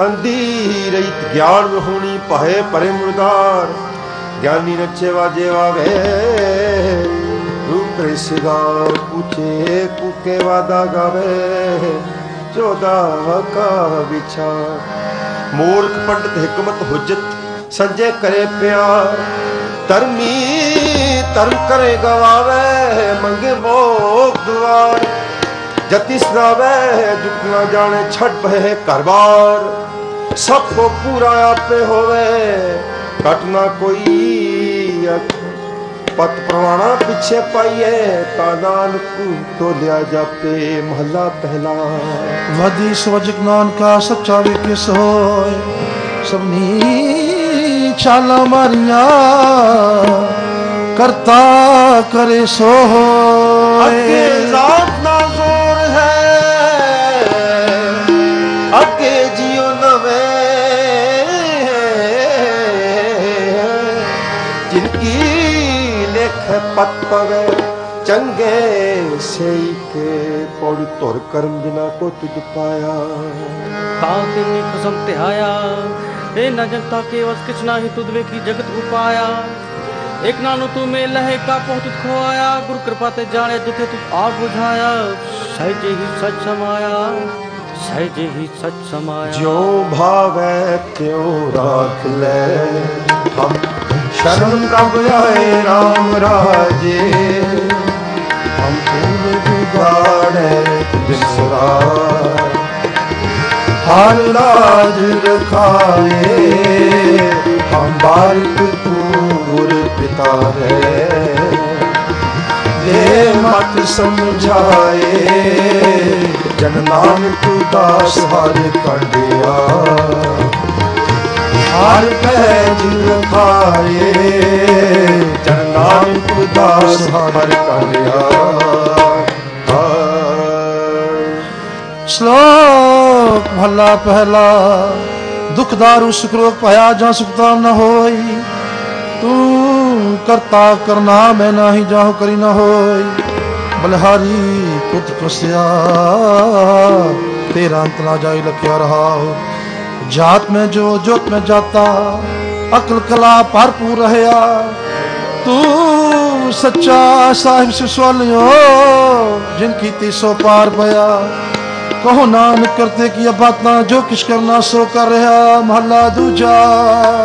ਅੰਧੀ ਰਹਿਤ ਗਿਆਨ ਹੋਣੀ ਪਹੇ ਪਰੇ ਮੁਰਦਾਰ। ਗਿਆਨੀ ਨੱਚੇ ਵਾਜੇ ਵਾਵੇ ਰੂਪ ਰੇ ਸਿਗਾਰ ਪੁੱਛੇ ਕੁਕੇ ਵਾਦਾ ਗਾਵੇ, ਚੋਦਾ ਮੂਰਖ ਪੰਡਤ ਹਕਮਤ ਹੁਜਤ, ਸੰਜੇ ਕਰੇ ਪਿਆਰ। ਧਰਮੀ ਧਰਮ ਕਰੇ ਗਵਾਵੇ, ਮੰਗੇ ਮੋਖ ਦੁਆਰ। ਜਤੀ ਸਦਾਵੇ ਦੁੱਖ ਨਾ ਜਾਣੇ, ਛੱਡ ਪਏ ਘਰ-ਬਾਰ। ਸਭ ਕੋ ਪੂਰਾ ਆਪੇ ਹੋਵੇ ਘਟਨਾ ਕੋਈ ਅਖ ਪਤ ਪ੍ਰਵਾਣਾ ਪਿੱਛੇ ਪਾਈਏ ਤਾਂ ਨਾਨਕ ਤੋਲਿਆ ਜਾਪੇ ਮਹੱਲਾ ਪਹਿਲਾ। ਵਦੀ ਸਵਜਕ ਨਾਨਕਾ ਸੱਚਾ ਵੇ ਕਿਸ ਹੋਏ? ਸਭਨੀ ਛਾਲਾ ਮਾਰੀਆਂ ਕਰਤਾ ਕਰੇ ਸੋ ਅੱਗੇ ਹੋਏ ਜ਼ਾਤ ਨਾ ਪਤ ਪਵੇ ਚੰਗੇ ਸਈ ਕੇ ਪੌੜ ਧੁਰ ਕਰਮ ਬਿਨਾ ਕੋ ਤੁਧ ਪਾਇਆ ਕਾਲ ਤਿਨੀ ਖਸਮ ਤੇ ਆਇਆ ਇਹ ਨ ਜਗਤਾ ਕੇ ਵਸ ਕਿਛ ਨਾਹੀ ਤੁਧ ਵੇਖੀ ਜਗਤ ਉਪਾਇਆ ਇਕ ਨਾਨੂ ਤੂੰ ਮੇ ਲਹੇ ਕਾ ਪਹੁ ਤੁਧ ਗੁਰ ਕਿਰਪਾ ਤੇ ਜਾਣੇ ਜਿਥੇ ਤੁਧ ਆਪ ਬੁਝਾਇਆ ਸਹਿਜੇ ਹੀ ਸਚ ਸਮਾਇਆ ਸਹਿਜੇ ਹੀ ਸਚ ਸਮਾਇਆ ਜੋ ਭਾਵੈ ਤਿਉ ਰਾਖ ਲੈ ਹਮ ਸ਼ਰਨ ਪ੍ਰਭ ਆਏ RAM ਰਾਜੇ। ਹਮ ਤੁਮ ਵਿਗਾੜੇ ਬਿਸਰਾ ਹਰ ਲਾਜ ਰਖਾਏ। ਹਮ ਬਾਰਿਕ ਤੂਰ ਪਿਤਾ ਹੈ ਦੇ ਮਤ ਸਮਝਾਏ, ਜਨ ਨਾਨਕ ਦਾਸ ਹਰ ਕੰਡਿਆ। ਹਰ ਪੈਜ ਰਖਾਏ। ਜਨ ਨਾਨਕ ਦਾਸ ਹਰ ਕਰਿਆ ਸ਼ਲੋਕ ਮਹਲਾ ਪਹਿਲਾ। ਦੁਖ ਦਾਰੂ ਭਇਆ ਜਾਂ ਸੁਖਤਾ ਨ ਹੋਈ। ਤੂੰ ਕਰਤਾ ਕਰਨਾ ਮੈਂ ਨਾਹੀ ਜਾਹੂ ਕਰੀ ਨ ਹੋਈ। ਬਲਹਾਰੀ ਪੁੱਤ ਕਸਿਆ ਤੇਰਾ ਅੰਤ ਨਾ ਜਾਈ ਲਖਿਆ ਰਹਾ ਜਾਤ ਮੈਂ ਜੋ ਜੋਤ ਮੈਂ ਜਾਤਾ, ਅਕਲ ਕਲਾ ਭਰਪੂਰ ਰਹਿਆ ਤੂੰ ਸੱਚਾ ਸਾਹਿਬ ਸਿਸਵਾਲਿਓ, ਜਿਨ ਕੀਤੀ ਸੋ ਪਾਰ ਪਿਆ। ਕਹੋ ਨਾਨਕ ਕਰਤੇ ਕੀ ਬਾਤਾਂ, ਜੋ ਕਿਛ ਕਰਨਾ ਸੋ ਕਰ ਰਿਹਾ, ਮਹੱਲਾ ਦੂਜਾ।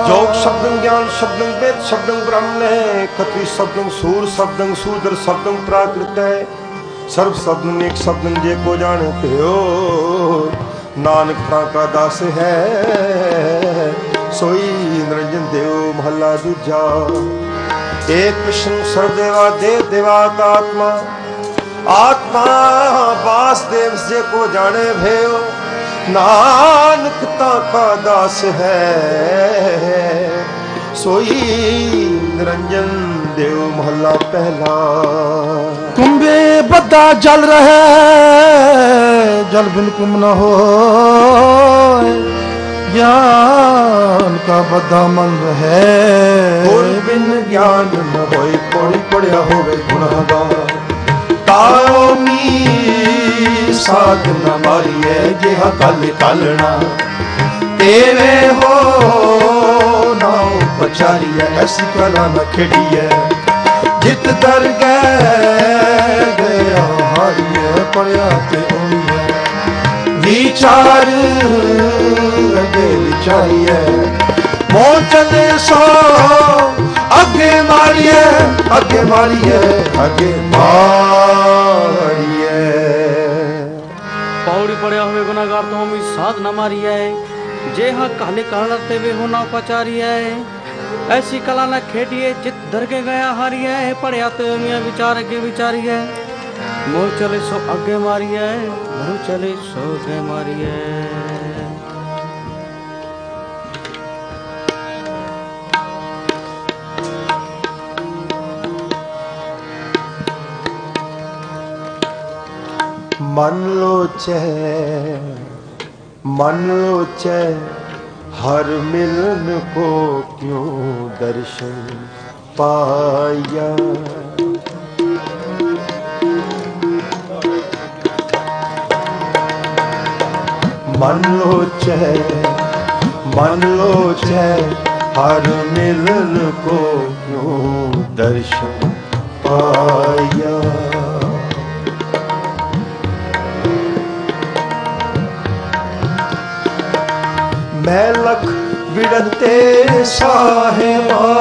ਜੋਗ ਸ਼ਬਦੰ ਗਿਆਨ, ਸ਼ਬਦੰ ਵੇਦ, ਸ਼ਬਦੰ ਬ੍ਰਹਮ ਹੈ ਖਤਰੀ ਸ਼ਬਦੰ ਸੂਰ, ਸ਼ਬਦੰ ਸੂਦਰ, ਸ਼ਬਦੰ ਪ੍ਰਾਕ੍ਰਿਤ। ਹੈ ਸਰਬ ਸ਼ਬਦੰ ਇੱਕ ਸ਼ਬਦੰ ਜੇ ਕੋ ਜਾਣੇ ਪਿਓ ਨਾਨਕ ਤਾਂ ਕਾ ਦਾਸ ਹੈ। ਸੋਈ ਨਿਰੰਜਨ ਦੇਵ ਮਹੱਲਾ ਦੂਜਾ। ਏਕ ਕ੍ਰਿਸ਼ਨ ਸਰਦੇਵਾ ਦੇਵ ਦੇਵਾਤ ਆਤਮਾ। ਆਤਮਾ ਵਾਸਦੇਵ ਜੇ ਕੋ ਜਾਣੇ ਭਇਓ ਨਾਨਕ ਤਾਂ ਕਾ ਦਾਸ ਹੈ। ਸੋਈ ਨਿਰੰਜਨ ਦੇਵ ਮਹੱਲਾ ਪਹਿਲਾ। ਕੁੰਭੇ ਬੱਦਾ ਜਲ ਰਹੇ ਜਲ ਬਿਨ ਕੁਮ ਨ ਹੋਏ। ਗਿਆਨ ਕਾ ਬੱਦਾ ਮਨ ਰਹੇ। ਗੁਰ ਬਿਨ ਗਿਆਨ ਨ ਹੋਏ ਪੜੀ ਪੜਿਆ ਹੋਵੇ ਗੁਨਾਹਗਾਰ। ਤਾਰੋ ਮੀ ਸਾਧ ਨ ਮਾਰੀਏ ਜਿਹਾ ਕਲ ਕਲਣਾ। ਤੇਰੇ ਹੋ ਨਾ ਐਸੀ ਕਲਾ ਨ ਖੇਡੀਏ ਜਿਤ ਦਰ ਗਏ ਗਿਆ, ਹਾਰੀਏ ਪੜਿਆ ਤੇ ਹੋਈਏ ਵਿਚਾਰ ਅਗੇ ਵਿਚਾਰੀਏ ਮੋਹ ਸੋ ਅੱਗੇ ਮਾਰੀਏ ਅੱਗੇ ਮਾਰੀਏ ਅੱਗੇ ਮਾਰੀਏ ਪੌੜੀ ਪੜਿਆ ਹੋਵੇ ਗੁਨਾਹਗਾਰ ਤੋਂ ਹਮੀ ਸਾਧ ਨਾ ਮਾਰੀਐ। ਜੇ ਹਾਂ ਕਾਲੇ ਕਾਲ ਤੇ ਵੇ ਹੋ ਨਾ ਉਪਚਾਰੀਐ ਐਸੀ ਕਲਾ ਨਾ ਖੇਡੀਏ, ਜਿਤ ਦਰਗੇ ਗਿਆ ਹਾਰੀਐ ਪੜਿਆ ਤੇ ਮੀਆਂ ਵਿਚਾਰ ਅਗੇ ਵਿਚਾਰੀਐ ਮੋਹ ਚਲੇ ਸੋ ਅੱਗੇ ਮਾਰੀਐ ਮੋਹ ਚਲੇ ਸੋ ਅੱਗੇ ਮਾਰੀਐ ਮਨ ਲੋਚੈ ਮਨ ਲੋਚੈ। ਹਰ ਮਿਲਨ ਕੋ ਕਿਉ ਦਰਸ਼ਨ ਪਾਇਆ ਮਨ ਲੋ ਚੈ ਮਨ ਲੋ ਚੈ ਹਰ ਮਿਲਨ ਕੋ ਕਿਉ ਦਰਸ਼ਨ ਪਾਇਆ ਮੈਂ ਲਖ ਵਿੜਤੇ ਸਾਹਿਬਾ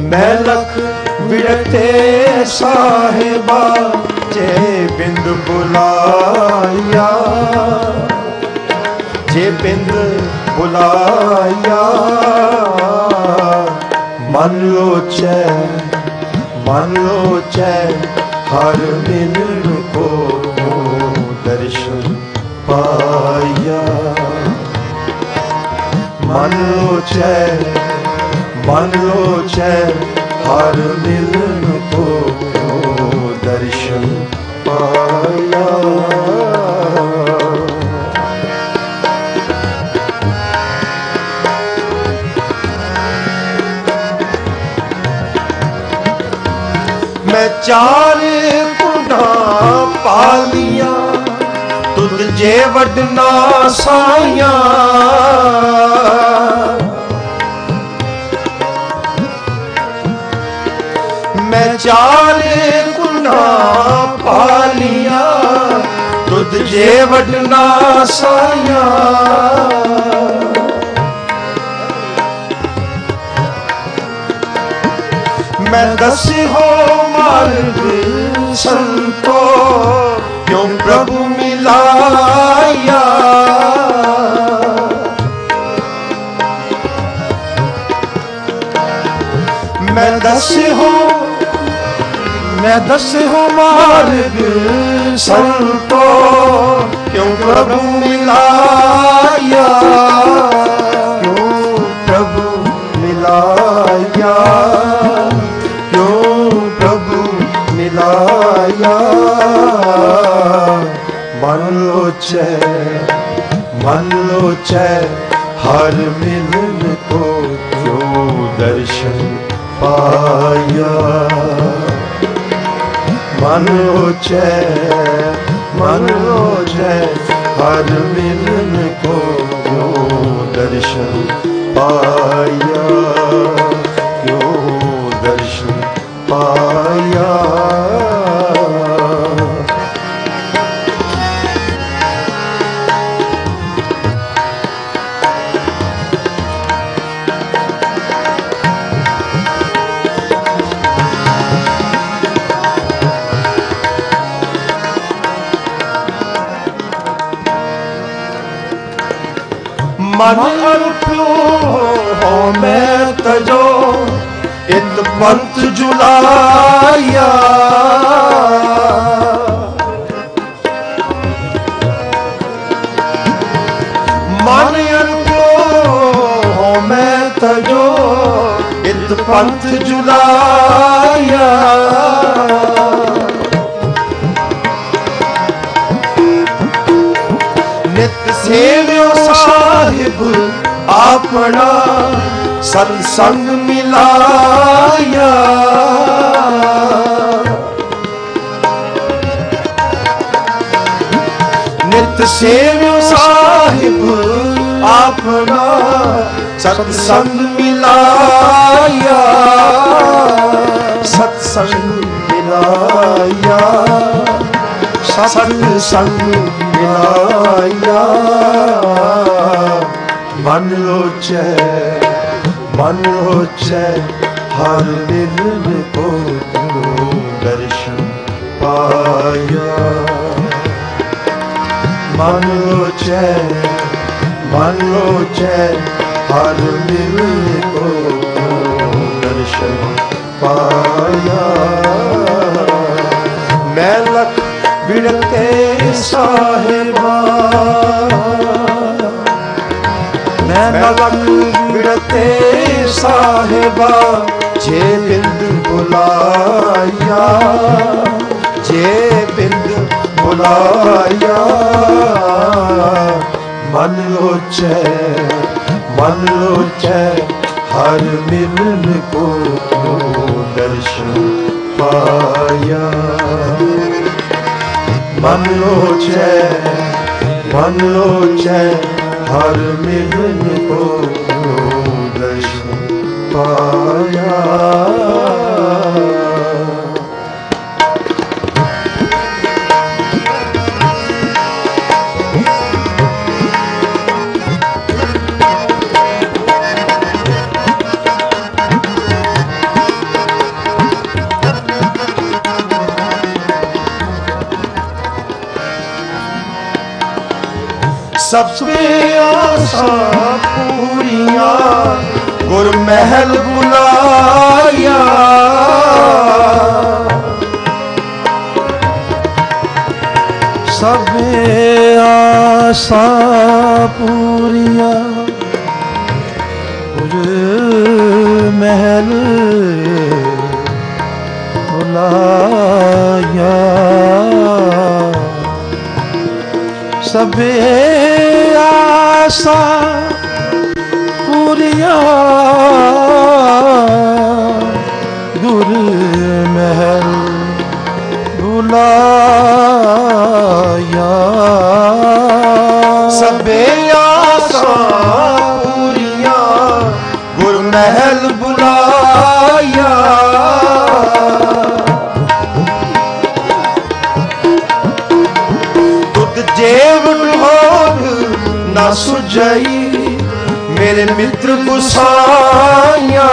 ਮੈਂ ਲਖ ਵਿੜਤੇ ਸਾਹਿਬਾ ਜੇ ਬਿੰਦ ਬੁਲਾਇਆ। ਜੇ ਬਿੰਦ ਬੁਲਾਇਆ, ਮਨ ਲੋਚੈ ਮਨ ਲੋਚੈ, ਹਰ ਬਿੰਦ ਕੋ ਦਰਸ਼ਨ ਪਾਇਆ। ਮਨ ਲੋਚੈ ਮਨ ਲੋਚੈ ਹਰ ਮਿਲਨ ਕੋ ਦਰਸ਼ਨ ਪਾਇਆ। ਮੈਂ ਚਾਰ ਤੁਧ ਜੇ ਵੱਡਨਾ ਮੈਂ ਚਾਲੇ ਕੁੰਡਾ ਪਾਲੀਆਂ ਤੁਧ ਜੇ ਵੱਡਨਾ ਸਾਈਆਂ। ਮੈਂ ਦਸੀ ਹੋ ਮਾਰਗ ਸੰਤੋ, ਕਿਉਂ ਪ੍ਰਭੂ ਮਿਲਾਇਆ ਮੈਂ ਦਸੀ ਹੋ ਮੈਂ ਦੱਸੇ ਹੋ ਮਾਰਗ ਸੰਤੋ ਕਿਉਂ ਪ੍ਰਭੂ ਮਿਲਾਇਆ? ਲੋਚੈ ਮਨ ਲੋਚੈ ਹਰ ਮਿਲਨ ਕੋ ਜੋ ਦਰਸ਼ਨ ਪਾਇਆ। ਮਨ ਲੋਚੈ ਮਨ ਲੋਚੈ ਹਰ ਮਿਲਨ ਕੋ ਜੋ ਦਰਸ਼ਨ ਪਾਇਆ। ਮਨ ਅਰਪਿਓ ਹੋ ਮੈਂ ਤਜੋ, ਇਤ ਪੰਥ ਜੁਲਾਇਆ। ਮਨ ਅਰਪਿਓ ਹੋ ਮੈਂ ਤਜੋ, ਇਤ ਪੰਥ ਜੁਲਾਇਆ। ਸਾਹਿਬ ਆਪਣਾ ਸਤਸੰਗ ਮਿਲਾਇਆ। ਨਿਤ ਸੇਵਿਓ ਸਾਹਿਬ ਆਪਣਾ ਸਤਸੰਗ ਮਿਲਾਇਆ। ਸਤਸੰਗ ਮਿਲਾਇਆ। ਸਤਸੰਗ ਮਿਲਾਇਆ। ਮਨ ਲੋਚੈ ਮਨ ਲੋਚੈ ਹਰ ਮਿਲਨ ਕੋ ਦਰਸ਼ਨ ਪਾਇਆ। ਮਨ ਲੋਚੈ ਮਨ ਲੋਚੈ ਹਰ ਮਿਲਨ ਕੋ ਦਰਸ਼ਨ ਪਾਇਆ। ਮੈਂ ਲਖ ਬਿੜਕੇ ਸਾਹਿਬਾ ਮੈਂ ਲਖ ਬਿੜਕੇ ਸਾਹਿਬਾ, ਜੇ ਬਿੰਦ ਬੁਲਾਇਆ, ਜੇ ਬਿੰਦ ਬੁਲਾਇਆ। ਮਨ ਲੋਚੈ ਮਨ ਲੋਚੈ ਹਰ ਮਿਲਨ ਕੋ ਦਰਸ਼ਨ ਪਾਇਆ। ਮਨ ਲੋਚੈ ਮਨ ਹਰ ਮਿਲਨ ਕੋ ਦਰਸ਼ਨ ਪਾਇਆ। ਸਭ ਸੇ ਆਸਾਂ ਪੂਰੀਆਂ ਗੁਰ ਮਹਿਲ ਬੁਲਾਇਆ ਸਭੇ ਆਸਾਂ ਪੂਰੀਆਂ ਗੁਰ ਮਹਿਲ ਬੁਲਾਇਆ ਸਭੇ ਆਸਾ ਪੂਰੀਆਂ ਨਾ ਮੇਰੇ ਮਿੱਤਰ ਗੁਸਾਈਆਂ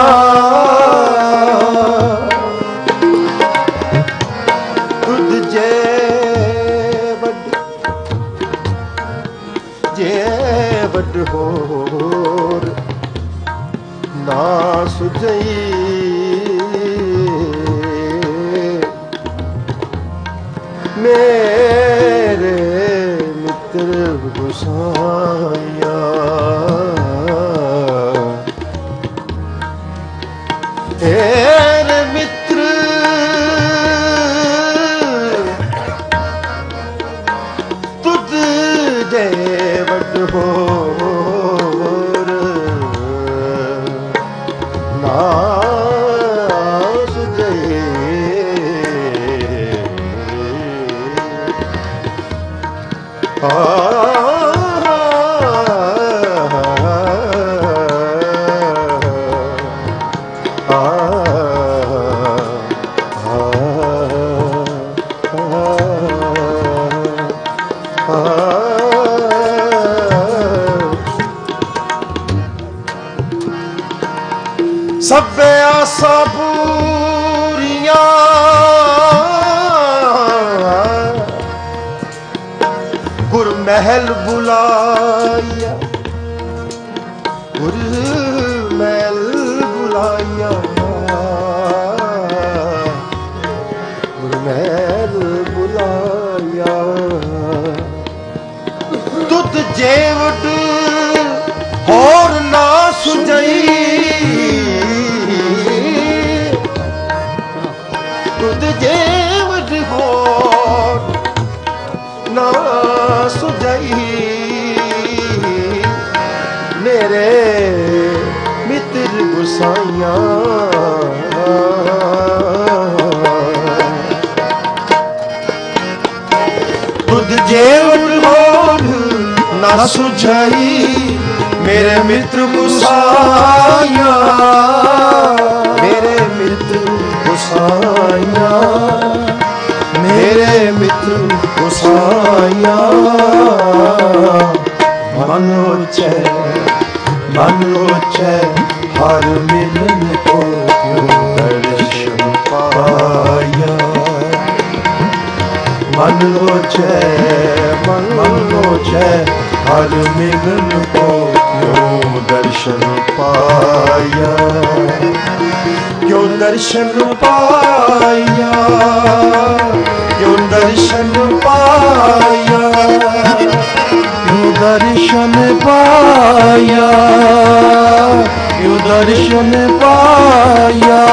ਦਰਸ਼ਨ ਪਾਇਆ।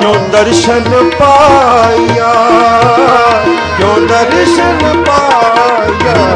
ਕਿਉਂ ਦਰਸ਼ਨ ਪਾਇਆ। ਕਿਉਂ ਦਰਸ਼ਨ ਪਾਇਆ।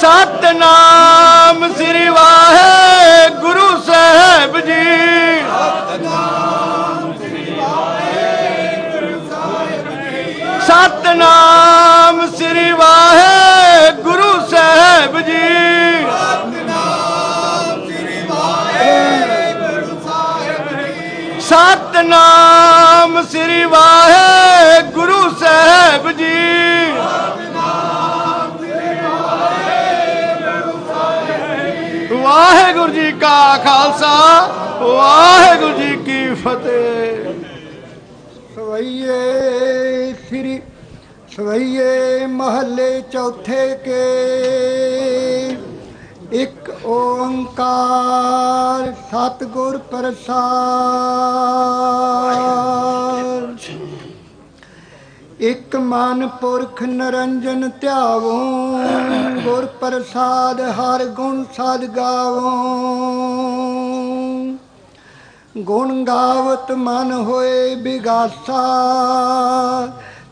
ਸਤਨਾਮ ਸ੍ਰੀ ਵਾਹਿਗੁਰੂ ਸਾਹਿਬ ਜੀ। ਸਤਨਾਮ ਸ੍ਰੀ ਵਾਹਿਗੁਰੂ ਸਾਹਿਬ ਜੀ। ਸਤਨਾਮ ਸ੍ਰੀ ਵਾਹਿਗੁਰੂ ਸਾਹਿਬ ਜੀ। ਸਤਨਾਮ ਸ੍ਰੀ ਵਾਹਿਗੁਰੂ ਸਾਹਿਬ ਜੀ। ਵਾਹਿਗੁਰੂ ਜੀ ਕਾ ਖਾਲਸਾ, ਵਾਹਿਗੁਰੂ ਜੀ ਕੀ ਫਤਿਹ। ਸਵਈਏ ਸ੍ਰੀ, ਸਵਈਏ ਮਹੱਲੇ ਚੌਥੇ ਕੇ ਓੰਕਾਰ ਸਤਿਗੁਰ ਪ੍ਰਸਾਦ। ਇੱਕ ਮਨ ਪੁਰਖ ਨਰੰਜਨ ਧਿਆਵੋ, ਗੁਰ ਪ੍ਰਸਾਦ ਹਰ ਗੁਣ ਸਦ ਗਾਵੋ। ਗੁਣ ਗਾਵਤ ਮਨ ਹੋਏ ਬਿਗਾਸਾ,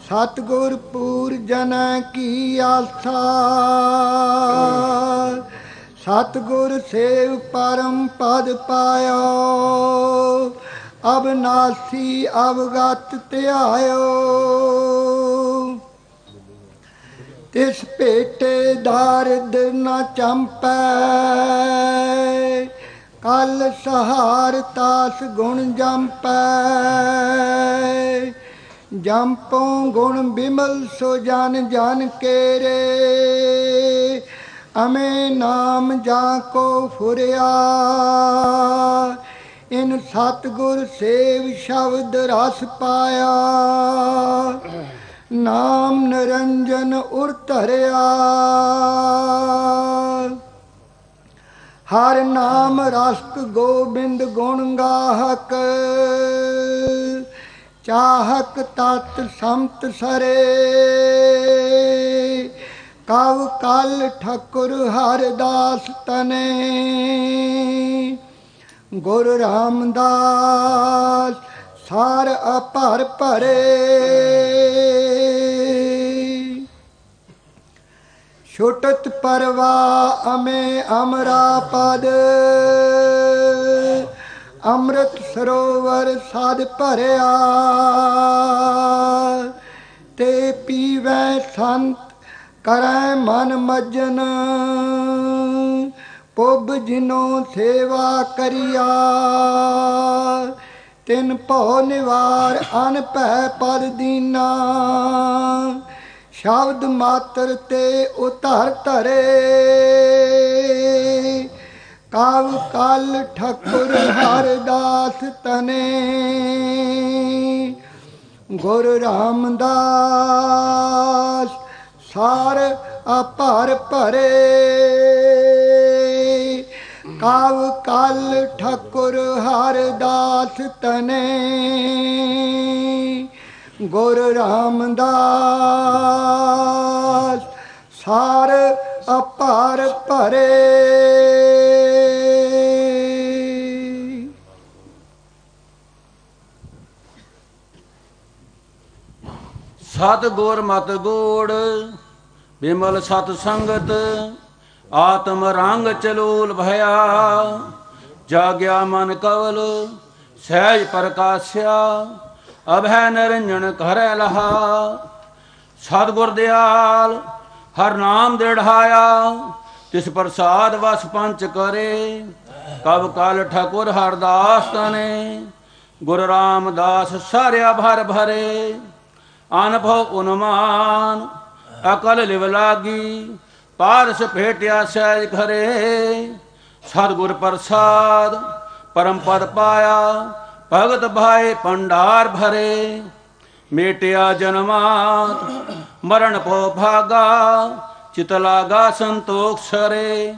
ਸਤਗੁਰ ਪੂਰ ਜਨ ਕੀ ਆਸਾ। ਸਤਗੁਰ ਸੇਵ ਪਰਮ ਪਦ ਪਾਇਓ ਅਬਨਾਸੀ ਅਵਗਤ ਧਿਆਇਓ। ਤਿਸ ਭੇਟੇ ਦਾਰਿਦ ਨਾ ਚੰਪੈ, ਕਲ ਸਹਾਰ ਤਾਸ ਗੁਣ ਜੰਪੈ। ਜੰਪੋਂ ਗੁਣ ਬਿਮਲ ਸੋ ਜਨ ਜਨ ਕੇਰੇ ਅਮੇ ਨਾਮ ਜਾ ਕੋ ਫੁਰਿਆ ਇਨ ਸਤਗੁਰ ਸੇਵ ਸ਼ਬਦ ਰਸ ਪਾਇਆ। ਨਾਮ ਨਿਰੰਜਨ ਉਰ ਧਰਿਆ। ਹਰ ਨਾਮ ਰਸਕ ਗੋਬਿੰਦ ਗੁਣ ਗਾਹਕ, ਚਾਹਕ ਤਤ ਸੰਤ ਸਰੇ। ਕਵ ਕਾਲ ਠਾਕੁਰ ਹਰਦਾਸ ਤਨੇ। ਗੁਰ ਰਾਮਦਾਸ ਸਾਰ ਅਪਰ ਭਰੇ। ਛੁਟਤ ਪਰਵਾ ਅਮੇ ਅਮਰਾ ਪਦ। ਅੰਮ੍ਰਿਤ ਸਰੋਵਰ ਸਾਧ ਭਰਿਆ। ਤੇ ਪੀਵੇ ਸੰਤ ਕਰੈ ਮਨ ਮਜਨ। ਪੁੱਬ ਜਿਨੋ ਸੇਵਾ ਕਰਿਆ, ਤਿਨ ਭਉ ਨਿਵਾਰ ਅਨ ਭੈ ਪਦ ਦੀਨਾ। ਸ਼ਬਦ ਮਾਤਰ ਤੇ ਉਧਰ ਧਰੇ, ਕਾਵ ਕਲ ਠਕੁਰ ਹਰਦਾਸ ਤਨੇ। ਗੁਰ ਰਾਮਦਾਸ ਸਾਰ ਅਪਰ ਭਰੇ। ਕਾਵ ਕਲ ਠਕੁਰ ਹਰਦਾਸ ਤਨੇ। ਗੁਰ ਰਾਮਦਾਸ ਸਾਰ ਅਪਾਰ ਭਰੇ। ਸਤ ਗੁਰ ਮਤ ਗੋੜ ਬਿਮਲ ਸਤ ਸੰਗਤ, ਆਤਮ ਰੰਗ ਚਲੋਲ ਭਇਆ। ਜਾਗਿਆ ਮਨ ਕਵਲ, ਸਹਿਜ ਪ੍ਰਕਾਸ਼ਿਆ। ਅਭੈ ਨਿਰੰਜਨ ਕਰੈ ਲਹਾ। ਸਤ ਦਿਆਲ, ਹਰ ਨਾਮ ਦੇੜਾਇਆ ਤਿਸ ਪ੍ਰਸਾਦ ਵਸ ਪੰਚ ਕਰੇ। ਕਬ ਕਾਲ ਠਕੁਰ ਹਰਦਾਸ ਤਨੇ। ਗੁਰ ਰਾਮਦਾਸ ਸਾਰਿਆ ਭਰ ਭਰੇ। ਅਨਭਵ ਉਨਮਾਨ ਅਕਲ ਲਿਵ ਲਾਗੀ, ਪਾਰਸ ਭੇਟਿਆ ਸਹਿਜ ਘਰੇ। ਸਤਿਗੁਰ ਪ੍ਰਸਾਦ, ਪਰਮ ਪਦ ਪਾਇਆ, ਭਗਤ ਭਾਏ ਭੰਡਾਰ ਭਰੇ। ਮੇਟਿਆ ਜਨਮਾਤ, ਮਰਨ ਪੋ ਭਾਗਾ, ਚਿਤ ਲਾਗਾ ਸੰਤੋਖ ਸਰੇ।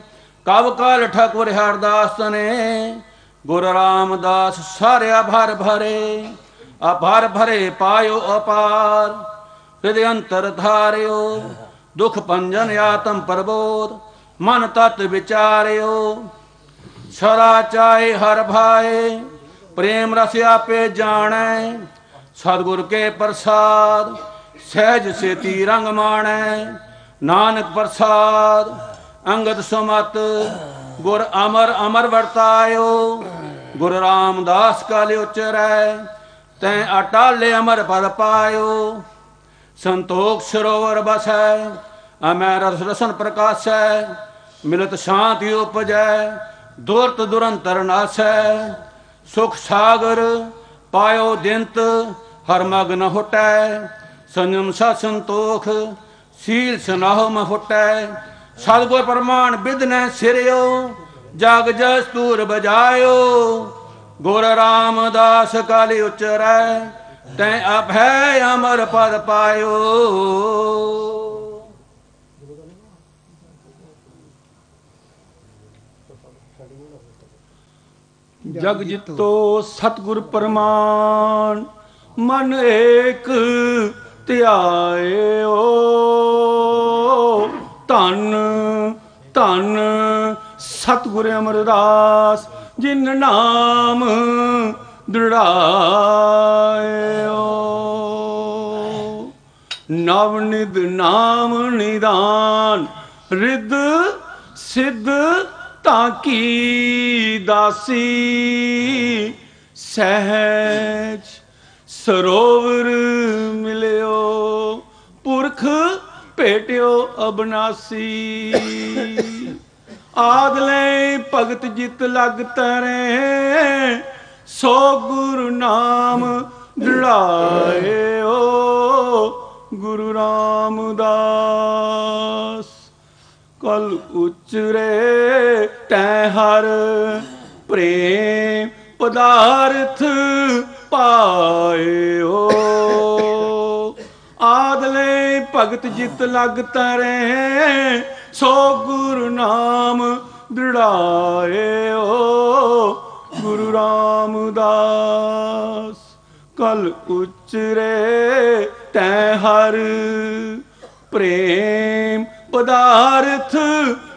ਕਬ ਕਾਲ ਠਕੁਰ ਹਰਦਾਸ ਨੇ, ਗੁਰ ਰਾਮਦਾਸ ਸਾਰਿਆ ਭਰ ਭਰੇ। ਅਭਰ ਭਰੇ ਪਾਇਓ ਅਪਾਰ। ਹਿਰਦੇ ਅੰਤਰ ਧਾਰਿਓ ਦੁਖ ਪੰਜਨ ਆਤਮ ਪਰਬੋਧ ਮਨ ਤਤ ਵਿਚਾਰਿਓ ਸਦਾ ਚਾਏ ਹਰ ਭਾਏ ਪ੍ਰੇਮ ਰਸ ਆਪੇ ਜਾਣੈ ਸਤਿਗੁਰ ਕੇ ਪ੍ਰਸਾਦ ਸਹਿਜ ਸੇਤੀ ਰੰਗ ਮਾਣੈ ਨਾਨਕ ਪ੍ਰਸਾਦ ਅੰਗਦ ਸੁਮਤ ਗੁਰ ਅਮਰ ਅਮਰ ਵਰਤਾਇਓ ਗੁਰ ਰਾਮਦਾਸ ਕਾਲੇ ਉਚਰੈ ਤੈ ਅਟਾਲੇ ਅਮਰ ਪਦ ਪਾਇਓ ਸੰਤੋਖ ਸਰੋਵਰ ਬਸੈ, ਅਮੈ ਰਸ ਰਸਨ ਪ੍ਰਕਾਸ਼ੈ, ਮਿਲਤ ਸ਼ਾਂਤੀ ਉਪਜੈ, ਦੁਰਤ ਦੁਰੰਤਰ ਨਾਸੈ। ਸੁਖ ਸਾਗਰ ਪਾਇਓ ਦਿੰਤ, ਹਰ ਮਗ ਨ ਹੁਟੈ। ਸੰਜਮ ਸਾ ਸੰਤੋਖ, ਸੀਲ ਸਨਾਹ ਮ ਫੁਟੈ। ਸਤਿਗੁਰ ਪ੍ਰਮਾਣ ਬਿਦਨੈ ਸਿਰਿਓ, ਜਗ ਜਸ ਤੂਰ ਬਜਾਇਓ। ਗੁਰ ਰਾਮਦਾਸ ਕਾਲੀ ਉਚਰੈ ਤੈ ਅਭੈ ਅਮਰ ਪਦ ਪਾਇਓ। ਜਗ ਜਿਤੋ ਸਤਿਗੁਰ ਪਰਮਾਨ, ਮਨ ਏਕ ਧਿਆਇਓ। ਧਨ ਧਨ ਸਤਿਗੁਰ ਅਮਰਦਾਸ, ਜਿਨ ਨਾਮ ਦ੍ਰਿੜਾਇਓ। ਨਵ ਨਿਦ ਨਾਮ ਨਿਦਾਨ, ਰਿੱਧ ਸਿੱਧ ਤਾਂ ਕੀ ਦਾਸੀ? ਸਹਿਜ ਸਰੋਵਰ ਮਿਲਿਓ, ਪੁਰਖ ਭੇਟਿਓ ਅਬਨਾਸੀ। ਆਦਲੇ ਭਗਤ ਜਿਤ ਲਗ ਤਰੇ ਸੋ ਗੁਰੂ ਨਾਮ ਦ੍ਰਿੜਾਇਓ ਗੁਰੂ ਰਾਮਦਾਸ। ਕਲ ਉਚਰੇ ਤੈ ਹਰ ਪ੍ਰੇਮ ਪਦਾਰਥ ਪਾਇਓ। ਆਦਲੇ ਭਗਤ ਜਿਤ ਲਗ ਤਰੇ, ਸੋ ਗੁਰੂ ਨਾਮ ਦ੍ਰਿੜਾਇਓ ਗੁਰੂ ਰਾਮਦਾਸ, ਕਲ ਉਚਰੇ ਤੈ ਹਰ ਪ੍ਰੇਮ ਪਦਾਰਥ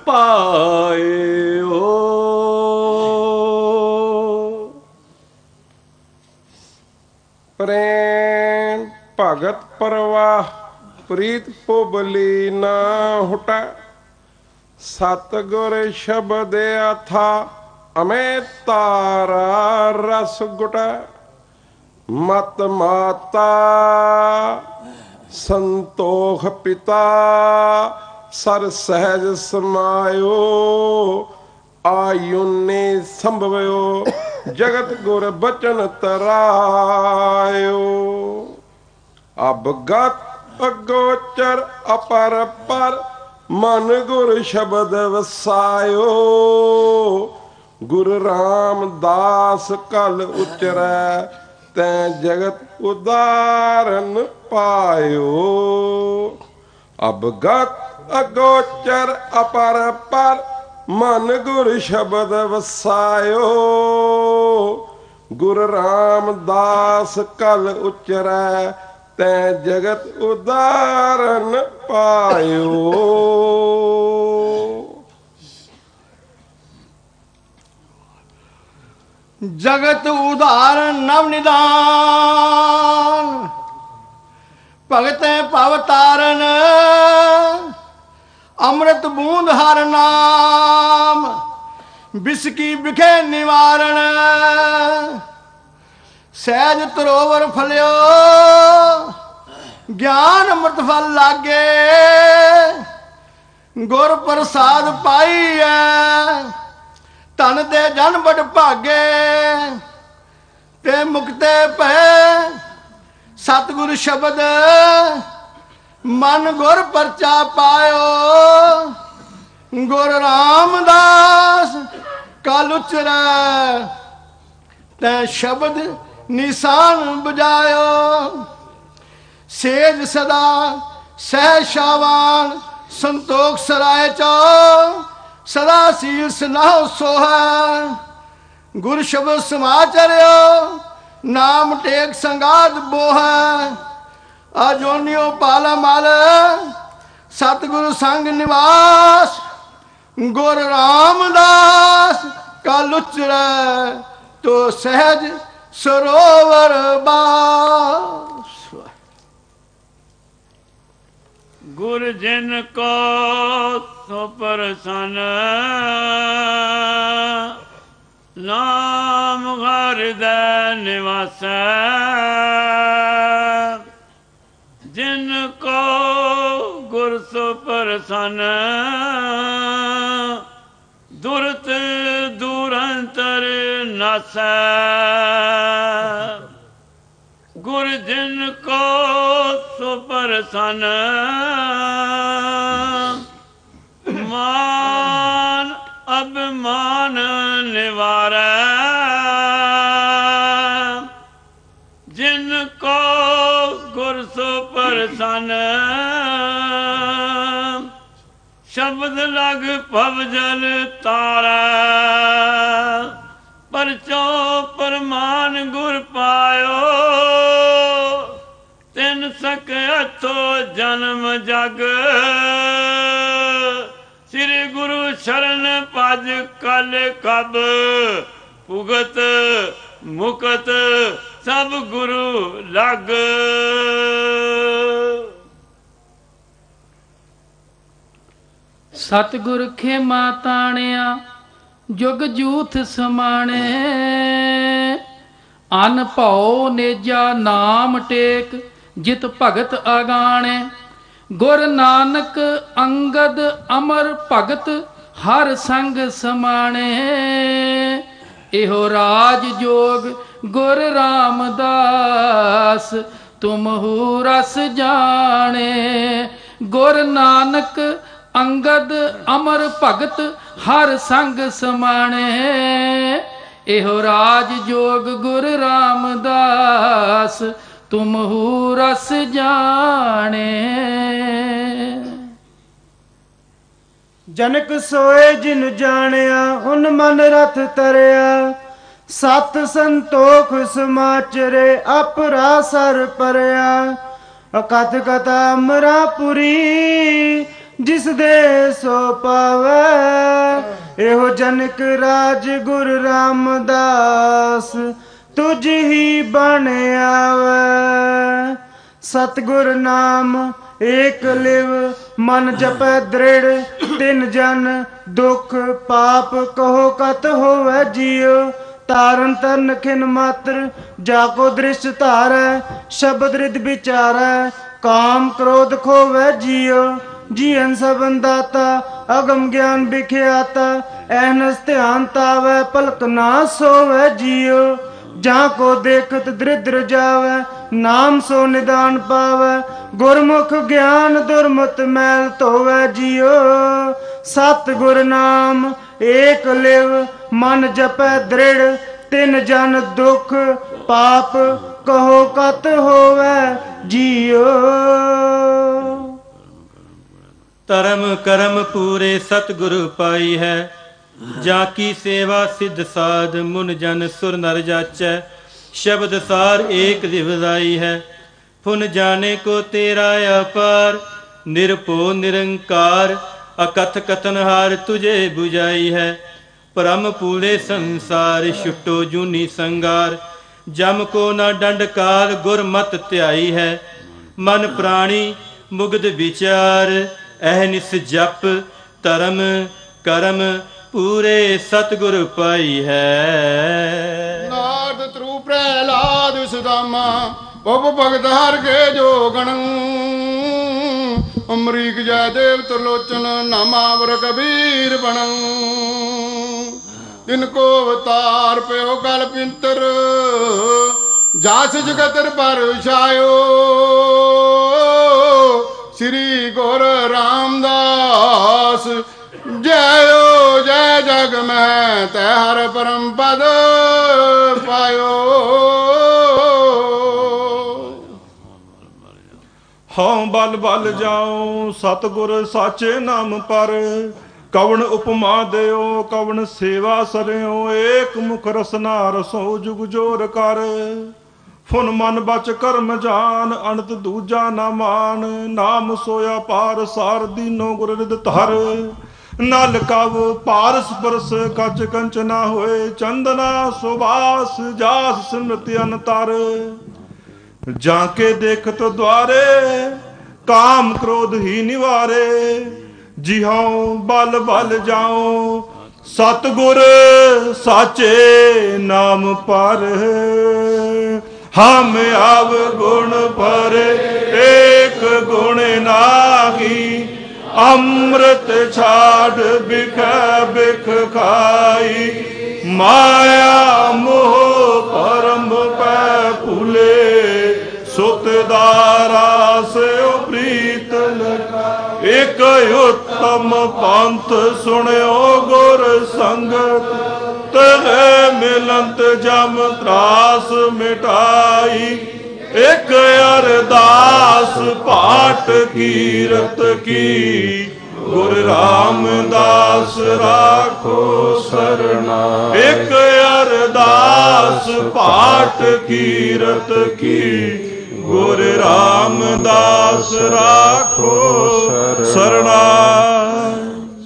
ਪਾਇਓ। ਪ੍ਰੇਮ ਭਗਤ ਪਰਵਾਹ, ਪ੍ਰੀਤ ਪੋਬਲੀ ਨਾ ਹੁਟਾ, ਸਤਗੁਰ ਸ਼ਬਦ ਅਥਾ ਅਮੇ ਤਾਰਾ ਰਸ ਗੁਟ ਮਤ ਮਾਤਾ, ਸੰਤੋਖ ਪਿਤਾ, ਸਰ ਸਹਿਜ ਸਮਾਇਓ ਆਯੁਨੇ ਸੰਭਵਿਓ, ਜਗਤ ਗੁਰ ਬਚਨ ਤਰਾਇਓ। ਅਬਗਤ ਅਗੋਚਰ ਅਪਰ ਪਰ, ਮਨ ਗੁਰ ਸ਼ਬਦ ਵਸਾਇਓ। ਗੁਰ ਰਾਮਦਾਸ ਕਲ ਉਚਰੈ, ਤੈ ਜਗਤ ਉਦਾਰਨ ਪਾਇਓ। ਅਬਗਤ ਅਗੋਚਰ ਅਪਰ ਪਰ ਮਨ ਗੁਰ ਸ਼ਬਦ ਵਸਾਇਓ। ਗੁਰ ਰਾਮਦਾਸ ਕਲ ਉਚਰੈ, ਤੈ ਜਗਤ ਉਦਾਰਨ ਪਾਇਓ। ਜਗਤ ਉਧਾਰਨ ਨਵ ਨਿਦਾਨ। ਭਗਤੈ ਭਵ ਤਾਰਨ, ਅੰਮ੍ਰਿਤ ਬੂੰਦ ਹਰ ਨਾਮ। ਬਿਸਕੀ ਬਿਖੇ ਨਿਵਾਰਣ ਸਹਿਜ ਤਰੋਵਰ ਫਲਿਓ। ਗਿਆਨ ਅੰਮ੍ਰਿਤ ਫਲ ਲਾਗੇ, ਗੁਰ ਪ੍ਰਸਾਦ ਪਾਈਐ। ਤਨ ਤੇ ਜਨ ਬੜ ਭਾਗੇ ਤੇ ਮੁਕਤੇ ਭੈ ਸਤਿਗੁਰ ਸ਼ਬਦ, ਮਨ ਗੁਰ ਪਰਚਾ ਪਾਇਓ। ਗੁਰ ਰਾਮਦਾਸ, ਕਲ ਉਚਰੈ। ਤੈ ਸ਼ਬਦ ਨਿਸ਼ਾਨ ਬਜਾਇਓ ਸੇਜ ਸਦਾ ਸਹਿ ਸ਼ਾਵਾਨ, ਸੰਤੋਖ ਸਰਾਏ ਚੋ। ਸਦਾ ਸੀਲ ਸਨਾਹ ਸੋਹੈ। ਗੁਰ ਸ਼ਬਦ ਸਮਾਚਰਿਓ ਨਾਮ ਟੇਕ ਸੰਗਾਦ ਬੋਹੈ। ਅਜੋਨਿਓ ਪਾਲਾ ਮਲ, ਸਤਿਗੁਰੂ ਸੰਗ ਨਿਵਾਸ। ਗੁਰ ਰਾਮਦਾਸ, ਕਲ ਉਚਰੈ ਤੋ ਸਹਿਜ ਸਰੋਵਰ ਬਾ। ਗੁਰ ਜਿਨ ਕੋ ਸੋ ਪ੍ਰਸੰਨ ਨਾਮ ਹਿਰਦੈ ਨਿਵਾਸੈ। ਜਿਨ ਕੋ ਗੁਰ ਸੋ ਪ੍ਰਸੰਨ ਦੁਰਤ ਦੂਰੰਤਰ ਨਾਸੈ। ਗੁਰ ਜਿਨ ਕੋ ਸੋ ਪ੍ਰਸੰਨ ਮਾਨ ਅਭਿਮਾਨ ਨਿਵਾਰੈ। ਜਿਨ ਕੋ ਗੁਰ ਸੋ ਪ੍ਰਸੰਨ ਸ਼ਬਦ ਲਗ ਭਵ ਜਲ ਤਾਰੈ। ਪਰਚੋ ਪਰਮਾਨ ਗੁਰ ਪਾਇਓ। ਤਿੰਨ ਸਕ ਅਥੋ ਜਨਮ ਜਗ। ਸ੍ਰੀ ਗੁਰੂ ਸ਼ਰਨ ਭਜ ਕਲ ਕਬ। ਭੁਗਤ, ਮੁਕਤ, ਸਭ ਗੁਰੂ ਲਗ। ਸਤਿਗੁਰ ਖੇਮਾ ਤਾਣਿਆ, ਜੁਗ ਜੂਥ ਸਮਾਣੇ। ਅਨ ਭਉ ਨੇਜਾ ਨਾਮ ਟੇਕ ਜਿਤ ਭਗਤ ਆਗਾਣੇ। ਗੁਰ ਨਾਨਕ ਅੰਗਦ ਅਮਰ ਭਗਤ ਹਰ ਸੰਗ ਸਮਾਣੇ। ਇਹੋ ਰਾਜ ਜੋਗ ਗੁਰ ਰਾਮਦਾਸ ਤੁਮਹੂ ਰਸ ਜਾਣੇ। ਗੁਰ ਨਾਨਕ ਅੰਗਦ ਅਮਰ ਭਗਤ ਹਰ ਸੰਗ ਸਮਾਣੇ। ਇਹੋ ਰਾਜ ਜੋਗ ਗੁਰ ਰਾਮਦਾਸ ਤੁਮਹੂ ਰਸ ਜਾਣੇ। ਜਨਕ ਸੋਏ ਜਿਨ ਜਾਣਿਆ ਹੁਨ ਮਨ ਰਥ ਤਰਿਆ। ਸਤ ਸੰਤੋਖ ਸਮਾਚਰੇ ਅਪਰਾ ਸਰ ਪਰਿਆ। ਅਕਥ ਕਥਾ ਅਮਰਾਪੁਰੀ ਜਿਸ ਦੇ ਸੋ ਪਾਵੈ। ਇਹੋ ਜਨਕ ਰਾਜ ਗੁਰ ਰਾਮਦਾਸ। ਤੁਝ ਹੀ ਬਣ ਆਵੇ। ਸਤਗੁਰ ਨਾਮ ਏਕ ਲਿਵ, ਮਨ ਜਪੈ ਦ੍ਰਿੜ, ਤਿਨ ਜਨ ਦੁਖ ਪਾਪ, ਕਹੋ ਕਤ ਹੋਵੈ ਜੀਉ। ਤਾਰਨ ਤਰਨ ਖਿਨ ਮਾਤਰ ਜਾ ਕੋ ਦ੍ਰਿਸ਼ ਧਾਰੈ, ਸ਼ਬਦ ਰਿਦ ਵਿਚਾਰੈ, ਕਾਮ ਕ੍ਰੋਧ ਖੋਵੈ ਜੀਉ। ਜੀਵਨ ਸਬਨ ਅਗਮ ਗਿਆਨ ਵਿਖਿਆਤਾ, ਐਨਸ ਧਿਆਨ ਤਾਵੈ ਪਲਕ ਨਾ ਸੋਵੈ ਜੀਉ। ਜਾਂ ਕੋ ਦੇਖਤ ਦ੍ਰਿਦਰ ਜਾਵੈ, ਨਾਮ ਸੋ ਨਿਦਾਨ ਪਾਵੈ, ਗੁਰਮੁਖ ਗਿਆਨ ਦੁਰਮਤ ਮੈਲ ਧੋਵੈ ਜੀਉ ਸਤ ਗੁਰ ਨਾਮ ਏਕ ਲਿਵ, ਮਨ ਜਪੈ ਦ੍ਰਿੜ, ਤਿਨ ਜਨ ਦੁਖ, ਪਾਪ ਕਹੋ ਕਤ ਹੋਵੈ ਜੀਉ ਧਰਮ ਕਰਮ ਪੂਰੇ ਸਤਿਗੁਰੂ ਪਾਈ ਹੈ ਜਾ ਕੀ ਸੇਵਾ ਸਿੱਧ ਸਾਧ ਮੁਨ ਜਨ ਸੁਰ ਨਰ ਜਾਚੈ, ਸ਼ਬਦ ਸਾਰ ਏਕ ਦਿਵਦਾਈ ਹੈ। ਫੁਨ ਜਾਣੇ ਕੋ ਤੇਰਾ ਅਪਾਰ, ਨਿਰਭਉ ਨਿਰੰਕਾਰ, ਅਕਥ ਕਥਨ ਹਾਰ ਤੁਝੇ 부ਝਾਈ ਹੈ। ਪਰਮ ਪੂਰੇ ਸੰਸਾਰ, ਛੁਟੋ ਜੂਨੀ ਸੰਗਾਰ, ਜਮ ਕੋ ਨਾ ਡੰਡ ਕਾਲ ਗੁਰਮਤ ਧਿਆਈ ਹੈ। ਮਨ ਪ੍ਰਾਣੀ ਮੁਗਧ ਵਿਚਾਰ ਅਹਨਿਸ ਜਪ, ਧਰਮ ਕਰਮ ਪੂਰੇ ਸਤਿਗੁਰ ਪਾਈ ਹੈ। ਨਾਰਦ ਤਰੂ ਪ੍ਰਹਿਲਾਦ ਸੁਦਾਮਾ ਬਬ ਭਗਤ ਹਰ ਕੇ ਜੋਗਣ ਅਮਰੀਕ ਜੈ ਦੇਵ ਤਰਲੋਚਨ ਨਾਮਾਵਰ ਕਬੀਰ ਬਣੰ। ਤਿਨ ਕੋ ਅਵਤਾਰ ਪਿਓ ਗਲ ਪਿੰਤਰ, ਜਾਸ ਜਗਤਰ ਪਰ ਛਾਇਓ। ਸ੍ਰੀ ਗੁਰ ਰਾਮਦਾਸ ਜੈ ਜਗ ਤੈ ਹਰ ਪਰਮ ਪਦ ਪਾਇਓ। ਹਉ ਬਲ ਬਲ ਜਾਉ ਸਤਗੁਰ ਸਾਚੇ ਨਾਮ ਪਰ। ਕਵਣ ਉਪਮਾ ਦਿਓ, ਕਵਣ ਸੇਵਾ ਸਰਿਓ, ਏਕ ਮੁਖ ਰਸਨਾ ਰਸੋ ਜੁਗ ਜੋਰ ਕਰ। ਫੁਨ ਮਨ ਬਚ ਕਰਮ ਜਾਨ ਅਨੰਤ ਦੂਜਾ ਨਾ ਮਾਨ। ਨਾਮ ਸੋਇਆ ਪਾਰ ਸਾਰ ਦੀਨੋ ਗੁਰ ਰਿਦ ਧਰ ਨਲ ਕਵ ਪਾਰਸ ਪਰਸ ਕਚ ਕੰਚ ਨਾ ਹੋਏ, ਚੰਦਨਾ ਸੁਭਾਸ਼ ਜਾਸ ਸਿਮਰਤਿ ਅਨਤਰ। ਜਾਂ ਕੇ ਦੇਖਤ ਦੁਆਰੇ, ਕਾਮ ਕ੍ਰੋਧ ਹੀ ਨਿਵਾਰੇ। ਜਿਉ ਬਲ ਬਲ ਜਾਉ, ਸਤਗੁਰ ਸਾਚੇ ਨਾਮ ਪਰ। ਹਮ ਆਵ ਗੁਣ ਪਰ ਏਕ ਗੁਣ ਨਾਹੀ ਅੰਮ੍ਰਿਤ ਛਾੜ ਬਿਖੈ ਬਿਖ ਖਾਈ, ਮਾਇਆ ਮੋਹ ਪਰਮ ਪੈ ਭੁਲੇ, ਸੁਤ ਦਾਰਾ ਸਿਓ ਪ੍ਰੀਤ ਲਗਾ ਇਕ ਉਤਮ ਪੰਥ ਸੁਣਿਓ ਗੁਰ ਸੰਗਤ, ਤਰੇ ਮਿਲੰਤ ਜਮ ਤਰਾਸ ਮਿਟਾਈ। ਇਕ ਅਰਦਾਸ ਪਾਠ ਕੀਰਤ ਕੀ। ਗੁਰ ਰਾਮਦਾਸ ਰਾਖੋ ਸਰਣਾ। ਇਕ ਅਰਦਾਸ ਪਾਠ ਕੀਰਤ ਕੀ। ਗੁਰ ਰਾਮਦਾਸ ਰਾਖੋ ਸਰਣਾ।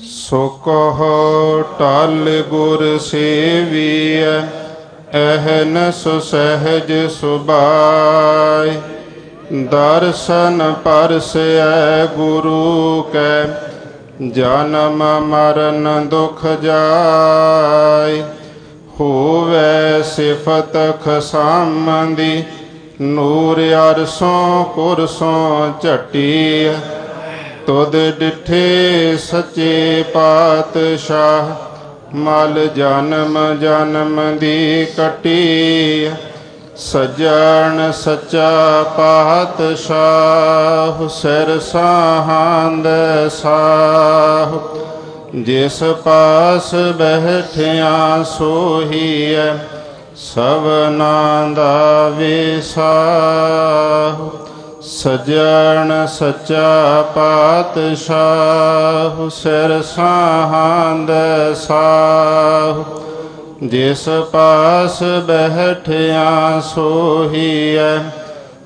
ਸੋ ਕਹੋ ਟਲ ਗੁਰ ਸੇਵੀਐ। ਅਹਨਸ ਸਹਿਜ ਸੁਬਾਈ ਦਰਸ਼ਨ ਪਰਸੈ ਗੁਰੂ ਕੈ, ਜਨਮ ਮਰਨ ਦੁਖ ਜਾਏ ਹੋਵੇ ਸਿਫਤ ਖਸਾਮੰਦੀ, ਨੂਰ ਅਰਸੋਂ ਕੁਰਸੋਂ ਝਟੀ ਤੁਧ ਡਿਠੇ ਸੱਚੇ ਪਾਤਸ਼ਾਹ ਮਲ ਜਨਮ ਜਨਮ ਦੀ ਕਟੀ, ਸਜਣ ਸਚਾ ਪਾਤਸ਼ਾਹ, ਸਿਰ ਸਾਹੰਦ ਸਾਹ। ਜਿਸ ਪਾਸ ਬਹਿਠਿਆ ਸੋਹੀਐ ਸਭਨਾ ਦਾ ਵਿਸਾਹ। ਸਜਣ ਸੱਚਾ ਪਾਤਸ਼ਾਹ, ਸਿਰ ਸਾਹੰਦ ਸਾਹ। ਜਿਸ ਪਾਸ ਬਹਿਠਿਆ ਸੋਹੀਐ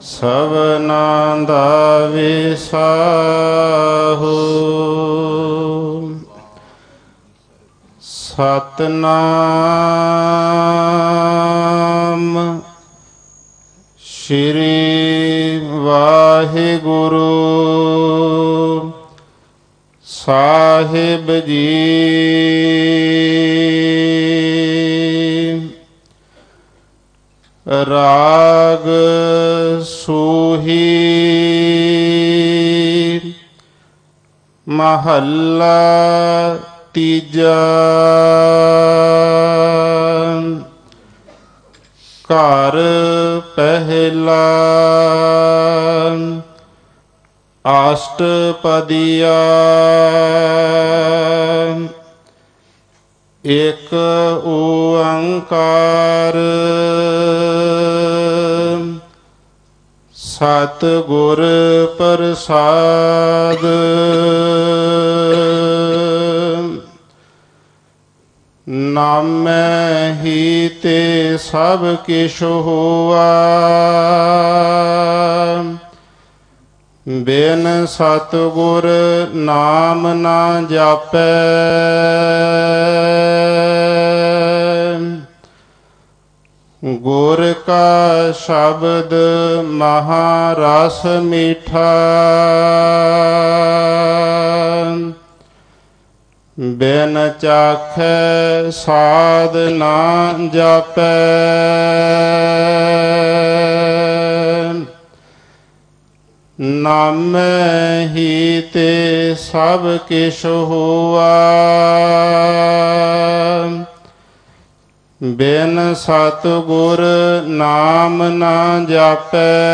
ਸਭਨਾ ਦਾ ਵਿਸਾਹੂ। ਸਤਨਾਮ ਸ਼੍ਰੀ ਵਾਹਿਗੁਰੂ। ਸਾਹਿਬ ਜੀ। ਰਾਗ ਸੂਹੀ। ਮਹੱਲਾ ਤੀਜਾ। ਘਰ ਪਹਿਲਾ ਅਸ਼ਟਪਦੀਆ ਇਕ ਓੰਕਾਰ। ਸਤ ਗੁਰ ਪ੍ਰਸਾਦ। ਨਾਮੈ ਹੀ ਤੇ ਸਭ ਕਿਛ ਹੋਆ। ਬਿਨ ਸਤ ਨਾਮ ਨਾ ਜਾਪੈ। ਗੁਰ ਕਾ ਸ਼ਬਦ ਮਹਾਰਸ ਮੀਠਾ। ਬਿਨ ਚਾਖੈ ਸਾਧ ਨਾ ਜਾਪੈ। ਨਾਮ ਹੀ ਤੇ ਸਭ ਕਿਛ ਹੋਆ। ਬਿਨ ਸਤ ਗੁਰ ਨਾਮ ਨਾ ਜਾਪੈ।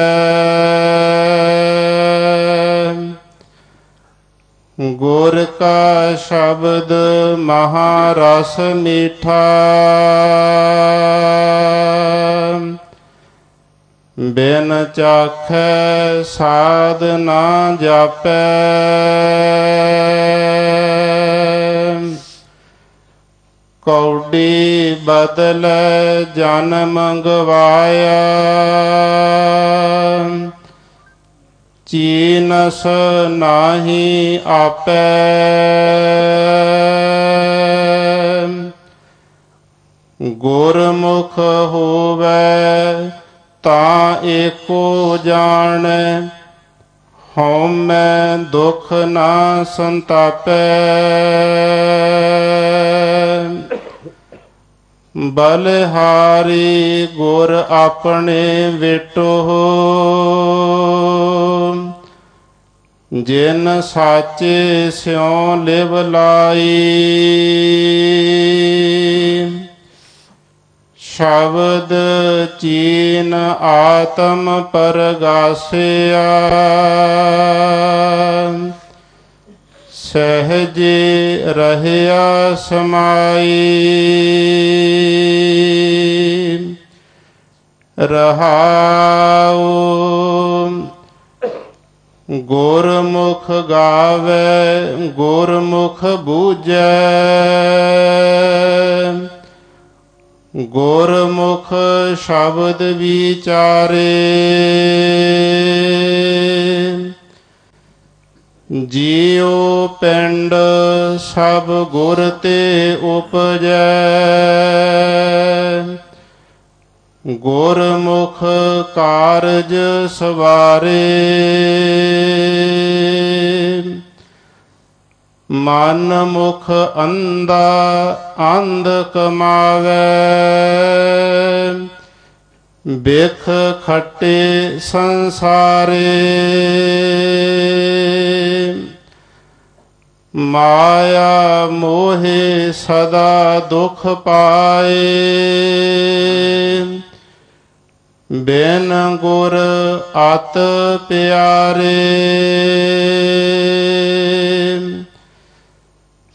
ਗੁਰ ਕਾ ਸ਼ਬਦ ਮਹਾ ਰਸ ਮੀਠਾ। ਬਿਨ ਚਾਖੈ ਸਾਧ ਨਾ ਜਾਪੈ। ਕੌਡੀ ਬਦਲ ਜਨਮ ਮੰਗਵਾਇਆ। ਚੀਨਸ ਨਾਹੀ ਆਪੈ। ਗੁਰਮੁਖ ਹੋਵੇ ਤਾਂ ਏਕੋ ਜਾਣੈ, ਹਉਮੈ ਦੁਖ ਨਾ ਸੰਤਾਪੈ। ਬਲਹਾਰੀ ਗੁਰ ਆਪਣੇ ਵਿਟੋ ਜਿਨ ਸਾਚੇ ਸਿਉ ਲਿਵ ਲਾਈ। ਸ਼ਬਦ ਚੀਨ ਆਤਮ ਪਰਗਾਸਿਆ। ਸਹਜੇ ਰਹਿਆ ਸਮਾਈ। ਰਹਾਉ ਗੁਰਮੁਖ ਗਾਵੇ ਗੁਰਮੁਖ ਬੂਝੈ। ਗੁਰਮੁਖ ਸ਼ਬਦ ਵਿਚਾਰੇ। ਜੀਉ ਪਿੰਡ ਸਭ ਗੁਰ ਤੇ ਉਪਜੈ। ਗੁਰਮੁਖ ਕਾਰਜ ਸਵਾਰੇ। ਮਨ ਮੁਖ ਅੰਦਾ ਅੰਧ ਕਮਾਵੇ। ਬਿਖ ਖੱਟੇ ਸੰਸਾਰੇ। ਮਾਇਆ ਮੋਹੇ ਸਦਾ ਦੁਖ ਪਾਏ। ਬਿਨ ਗੁਰ ਅਤ ਪਿਆਰੇ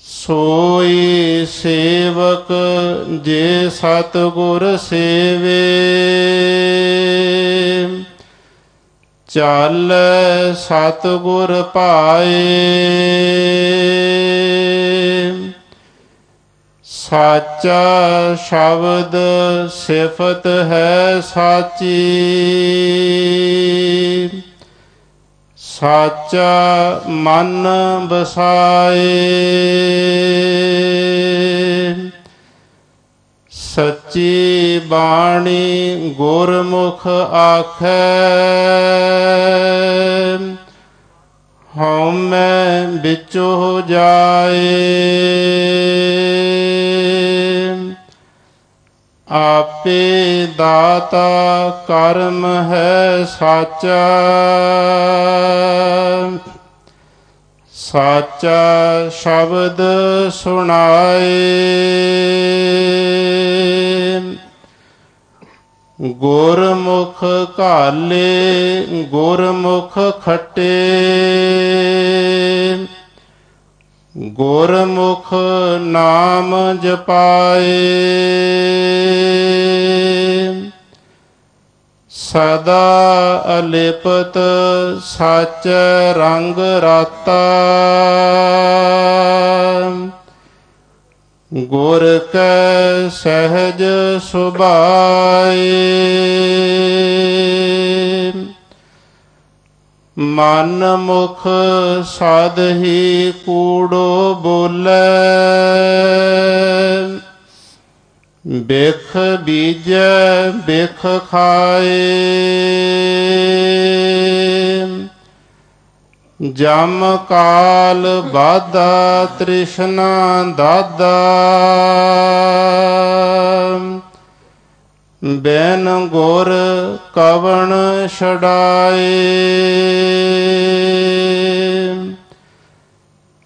ਸੋਈ ਸੇਵਕ ਜੇ ਸਤ ਗੁਰ ਸੇਵੇ ਚੱਲ ਸਤ ਗੁਰ ਪਾਏ ਸਾਚਾ ਸ਼ਬਦ ਸਿਫਤ ਹੈ ਸਾਚੀ। ਸਾਚਾ ਮਨ ਬਸਾਏ ਸੱਚੀ ਬਾਣੀ ਗੁਰਮੁਖ ਆਖੈ। ਹਉਮੈ ਵਿਚੋ ਜਾਏ। ਆਪੇ ਦਾਤਾ ਕਰਮ ਹੈ ਸਾਚਾ। ਸਾਚਾ ਸ਼ਬਦ ਸੁਣਾਏ। ਗੁਰਮੁਖ ਘਾਲੇ ਗੁਰਮੁਖ ਖੱਟੇ। ਗੁਰਮੁਖ ਨਾਮ ਜਪਾਏ। ਸਦਾ ਅਲਿਪਤ ਸੱਚ ਰੰਗ ਰਾਤਾ। ਗੁਰ ਕੈ ਸਹਿਜ ਸੁਭਾਏ। ਮਨ ਮੁਖ ਸਾਧ ਹੀ ਕੂੜੋ ਬੋਲੇ। ਬੇਖ ਬੀਜੈ ਬਿਖ ਖਾਏ। ਜਮ ਕਾਲ ਬਾਧਾ ਤ੍ਰਿਸ਼ਨਾ ਦਾਦਾ। ਬੈਨ ਗੁਰ ਕਵਣ ਛਡਾਏ।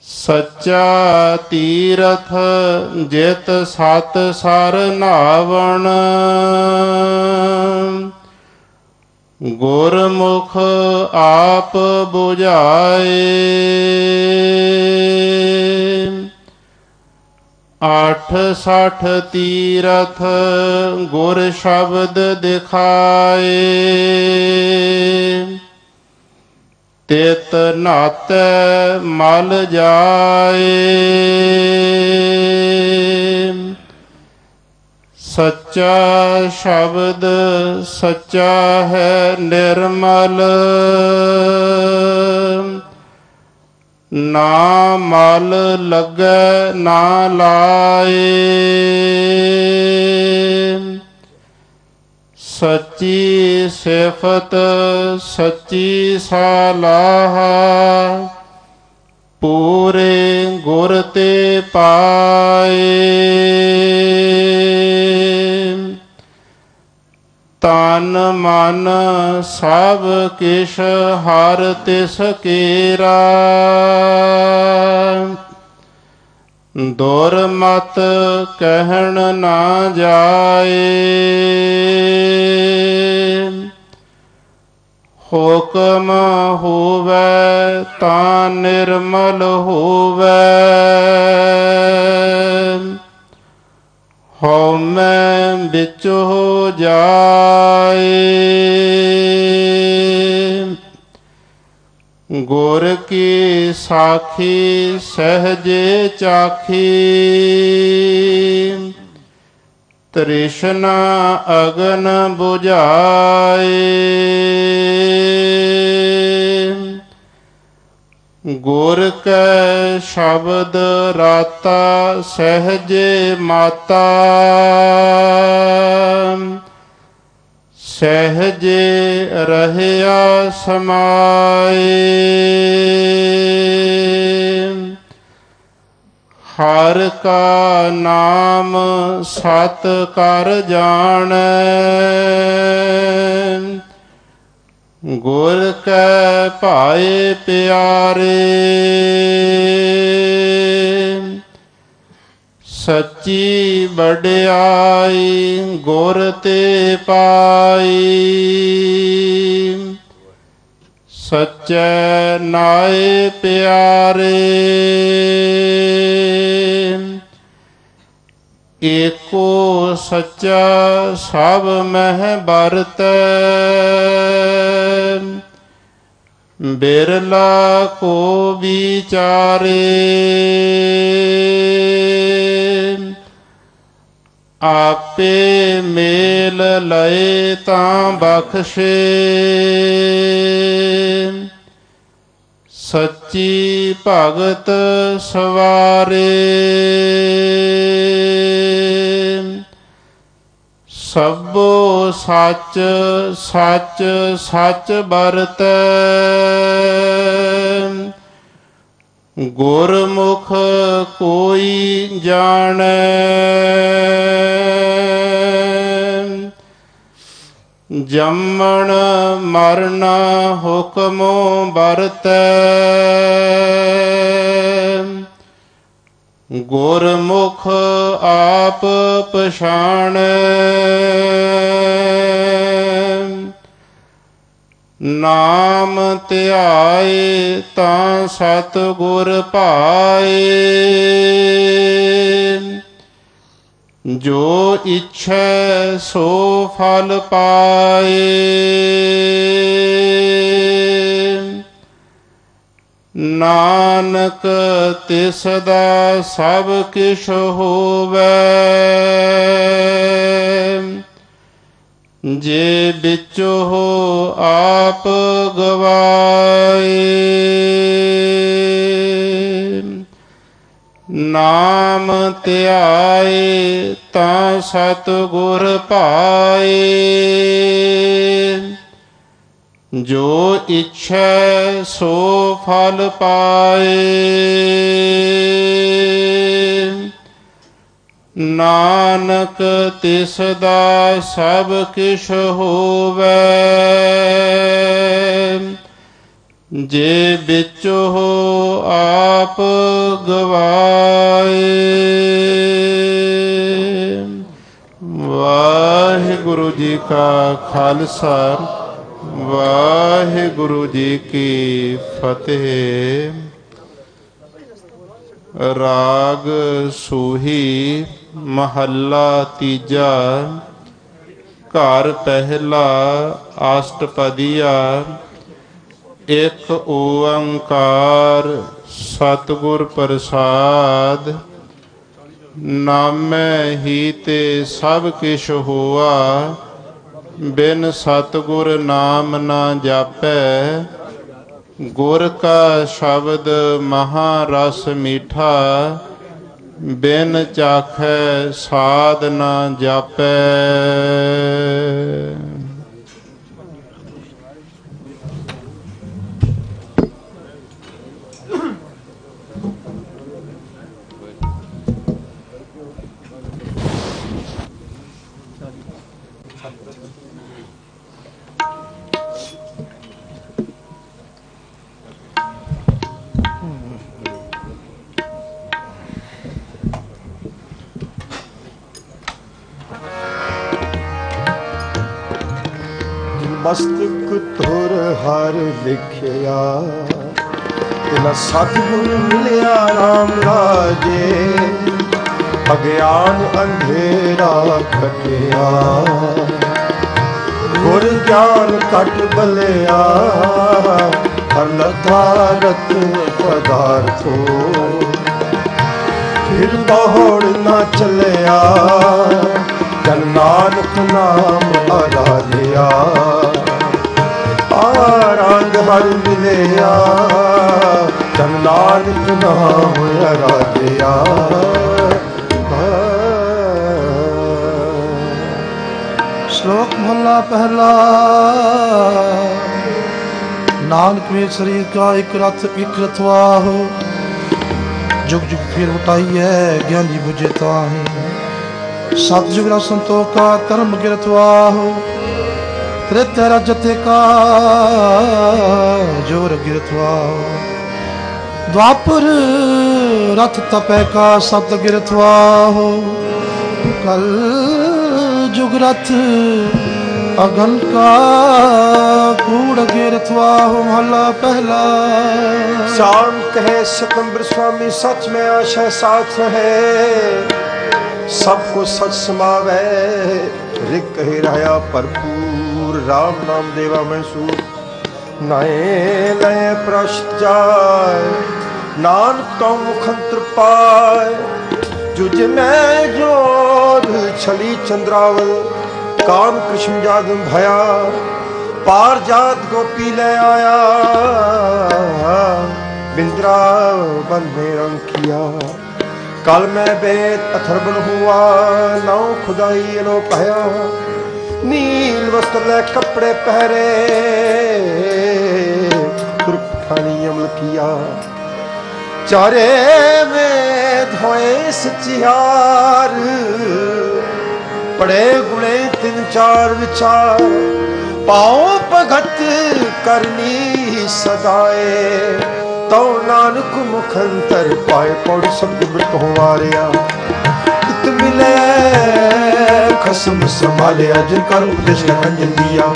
ਸੱਚਾ ਤੀਰਥ ਜਿਤ ਸਤ ਸਰ ਨਾਵਣ। ਗੁਰਮੁਖ ਆਪ 부ਝਾਏ ਅੱਠ ਸੱਠ ਤੀਰਥ ਗੁਰ ਸ਼ਬਦ ਦਿਖਾਏ। ਤਿਤ ਨਾਤੈ ਮਲ ਜਾਏ। ਸੱਚਾ ਸ਼ਬਦ ਸੱਚਾ ਹੈ ਨਿਰਮਲ। ਨਾ ਮਲ ਲੱਗੈ, ਨਾ ਲਾਏ। ਸੱਚੀ ਸਿਫਤ, ਸੱਚੀ ਸਲਾਹ। ਪੂਰੇ ਗੁਰ ਤੇ ਪਾਏ। ਤਨ ਮਨ ਸਭ ਕਿਛ ਹਰ ਤਿਸ ਕੇਰਾ। ਦੁਰਮਤ ਕਹਿਣ ਨਾ ਜਾਏ। ਹੁਕਮ ਹੋਵੇ ਤਾਂ ਨਿਰਮਲ ਹੋਵੇ। ਹਉਮੈ ਵਿੱਚ ਹੋ ਜਾਏ। ਗੁਰ ਕੀ ਸਾਖੀ ਸਹਜੇ ਚਾਖੀ। ਤ੍ਰਿਸ਼ਨਾ ਅਗਨ 부ਝਾਏ ਗੁਰ ਕੈ ਸ਼ਬਦ ਰਾਤਾ ਸਹਜੇ ਮਾਤਾ। ਸਹਜੇ ਰਹਿਆ ਸਮਾਏ। ਹਰ ਕਾ ਨਾਮ ਸਤ ਕਰ ਜਾਣੈ। ਗੁਰ ਕੈ ਭਾਏ ਪਿਆਰੇ। ਸੱਚੀ ਵਡਿਆਈ ਗੁਰ ਤੇ ਪਾਈ। ਸੱਚੈ ਨਾਏ ਪਿਆਰੇ। ਏਕੋ ਸੱਚਾ ਸਭ ਮਹਿ ਬਰਤੈ ਬਿਰਲਾ ਕੋ ਵਿਚਾਰੇ। ਆਪੇ ਮੇਲ ਲਏ ਤਾਂ ਬਖਸ਼ੇ। ਸੱਚੀ ਭਗਤ ਸਵਾਰੇ। ਸਭੋ ਸੱਚ ਸੱਚ ਸੱਚ ਬਰਤੈ ਗੁਰਮੁਖ ਕੋਈ ਜਾਣੈ। ਜੰਮਣ ਮਰਨ ਹੁਕਮੋ ਬਰਤੈ ਗੁਰਮੁਖ ਆਪ ਪਛਾਣ। ਨਾਮ ਧਿਆਏ ਤਾਂ ਸਤ ਗੁਰ ਭਾਏ ਜੋ ਇਛੈ ਸੋ ਫਲ ਪਾਏ। ਨਾਨਕ ਤਿਸ ਦਾ ਸਭ ਕਿਛ ਹੋਵੇ। ਜੇ ਵਿੱਚੋ ਆਪ ਗਵਾਏ। ਨਾਮ ਧਿਆਏ ਤਾਂ ਸਤ ਗੁਰ ਪਾਏ। ਜੋ ਇਛੈ ਸੋ ਫਲ ਪਾਏ। ਨਾਨਕ ਤਿਸ ਦਾ ਸਭ ਕਿਛ ਹੋਵੇ। ਜੇ ਵਿੱਚ ਹੋ ਆਪ ਗਵਾਏ। ਵਾਹਿਗੁਰੂ ਜੀ ਕਾ ਖਾਲਸਾ। ਵਾਹਿਗੁਰੂ ਜੀ ਕੀ ਫਤਿਹ। ਰਾਗ ਸੂਹੀ ਮਹੱਲਾ ਤੀਜਾ। ਘਰ ਪਹਿਲਾ ਆਸ਼ਟਪਦੀਆ ਇੱਕ ਓੰਕਾਰ ਸਤਿਗੁਰ ਪ੍ਰਸਾਦ। ਨਾਮੈ ਹੀ ਤੇ ਸਭ ਕਿਛ ਹੋਆ। ਬਿਨ ਸਤਿਗੁਰ ਨਾਮ ਨਾ ਜਾਪੈ, ਗੁਰ ਕਾ ਸ਼ਬਦ ਮਹਾ ਰਸ ਮੀਠਾ, ਬਿਨ ਚਾਖੈ ਸਾਧ ਨਾ ਜਾਪੈ। ਮਸਤਕ ਤੁਰ ਹਰ ਲਿਖਿਆ। ਤਿਨਾ ਸਤਿਗੁਰ ਮਿਲਿਆ ਰਾਮ ਰਾਜੇ ਅਗਿਆਨ ਅੰਧੇਰਾ ਖਟਿਆ। ਗੁਰ ਗਿਆਨ ਕਟ ਬਲਿਆ ਹਰ ਲਤਾ ਰਤਨ ਪਦਾਰਥੋ। ਫਿਰ ਦੌੜ ਨਾ ਚੱਲਿਆ, ਜਨ ਨਾਨਕ ਨਾਮ ਆਰਾਧਿਆ ਆਰੰਗ ਹਰ ਮਿਲਿਆ। ਜਨ ਨਾਨਕ ਨਾਮ ਆਰਾਧਿਆ ਸ਼ਲੋਕ ਮਹਲਾ ਪਹਿਲਾ। ਨਾਨਕ ਮੇ ਸਰੀਰ ਕਾ ਇਕ ਰਥ, ਇਕ ਰਥਵਾ ਹੋ। ਜੁਗ ਜੁਗ ਫਿਰ ਉਟਾਈ ਹੈ ਗਿਆਨੀ 부ਜੇ ਤਾਹੀ। ਸਤ ਰਾ ਸੰਤੋਖ ਕਾ, ਧਰਮ ਗਿਰਤਵਾ ਹੋ। ਤ੍ਰੇ ਤੇਰਾ ਜਤੇ ਕਾ ਜੋਰ ਗਿਰਥਵਾ ਦਵਾਪਰ ਰਥ ਤਪੈ ਕਾ ਸਤ ਗਿਰਥਵਾ ਹੋ ਕਲ ਜੁਗ ਰਥ ਅਗਨ ਕਾ ਕੂੜ ਗਿਰਥਵਾ ਹੋ ਮਹਲਾ ਪਹਿਲਾ। ਸ਼ਾਮ ਕਹੇ ਸਿਕੰਦਰ ਸੁਆਮੀ, ਸੱਚ ਮੈਂ ਆਸ਼ਾ ਸਾਥ ਹੈ ਸਭ ਕੋ ਸੱਚ ਸਮਾਵੇ, ਰਿਕ ਰਹਾ ਭਰਪੂਰ। RAM ਨਾਮ ਦੇਵਾ ਮੈਂ ਸੂ ਨਾਏ ਲੈ ਪ੍ਰਸ਼ਚਾਰ ਨਾਨਕ ਤਉ ਮੁਖੰਤਰ ਪਾਇ ਜੁਜ ਮੈਂ ਜੋਧ ਛਲੀ ਚੰਦਰਾਵਲ, ਕਾਮ ਕ੍ਰਿਸ਼ਨ ਜਾਦਮ ਭਇਆ। ਪਾਰ ਜਾਤ ਗੋਪੀ ਲੈ ਆਇਆ। ਬਿੰਦਰਾ ਬਨ ਮੇ ਰੰਖਿਆ ਕਲ ਮੈਂ ਬੇਤ ਅਥਰਬਨ ਹੁਆ, ਨਉ ਖੁਦਾਈ ਲੋ ਕਹਿਆ ਨੀਲ ਵਸਤਰ ਲੈ ਕੱਪੜੇ ਪਹਿਰੇ। ਤੁਰਖਾਣੀ ਅਮਲ ਕੀਆ। ਚਾਰੇ ਮੇ ਧੋਏ ਸਚਿਆਰ। ਪੜੇ ਗੁਣੇ ਤਿੰਨ ਚਾਰ ਵਿਚਾਰ। ਪਾਉ ਭਗਤ ਕਰਨੀ ਸਦਾਏ। ਤਉ ਨਾਨਕ ਮੁਖੰਤਰ ਪਾਏ ਪੜ ਸਬਦ ਬ੍ਰਿਤ ਹੋਵਾਰਿਆ। ਤਿਤ ਖਸਮ ਸੰਭਾਲੇ ਅਜ ਕਰ ਕ੍ਰਿਸ਼ਨ ਅੰਜਨੀਆ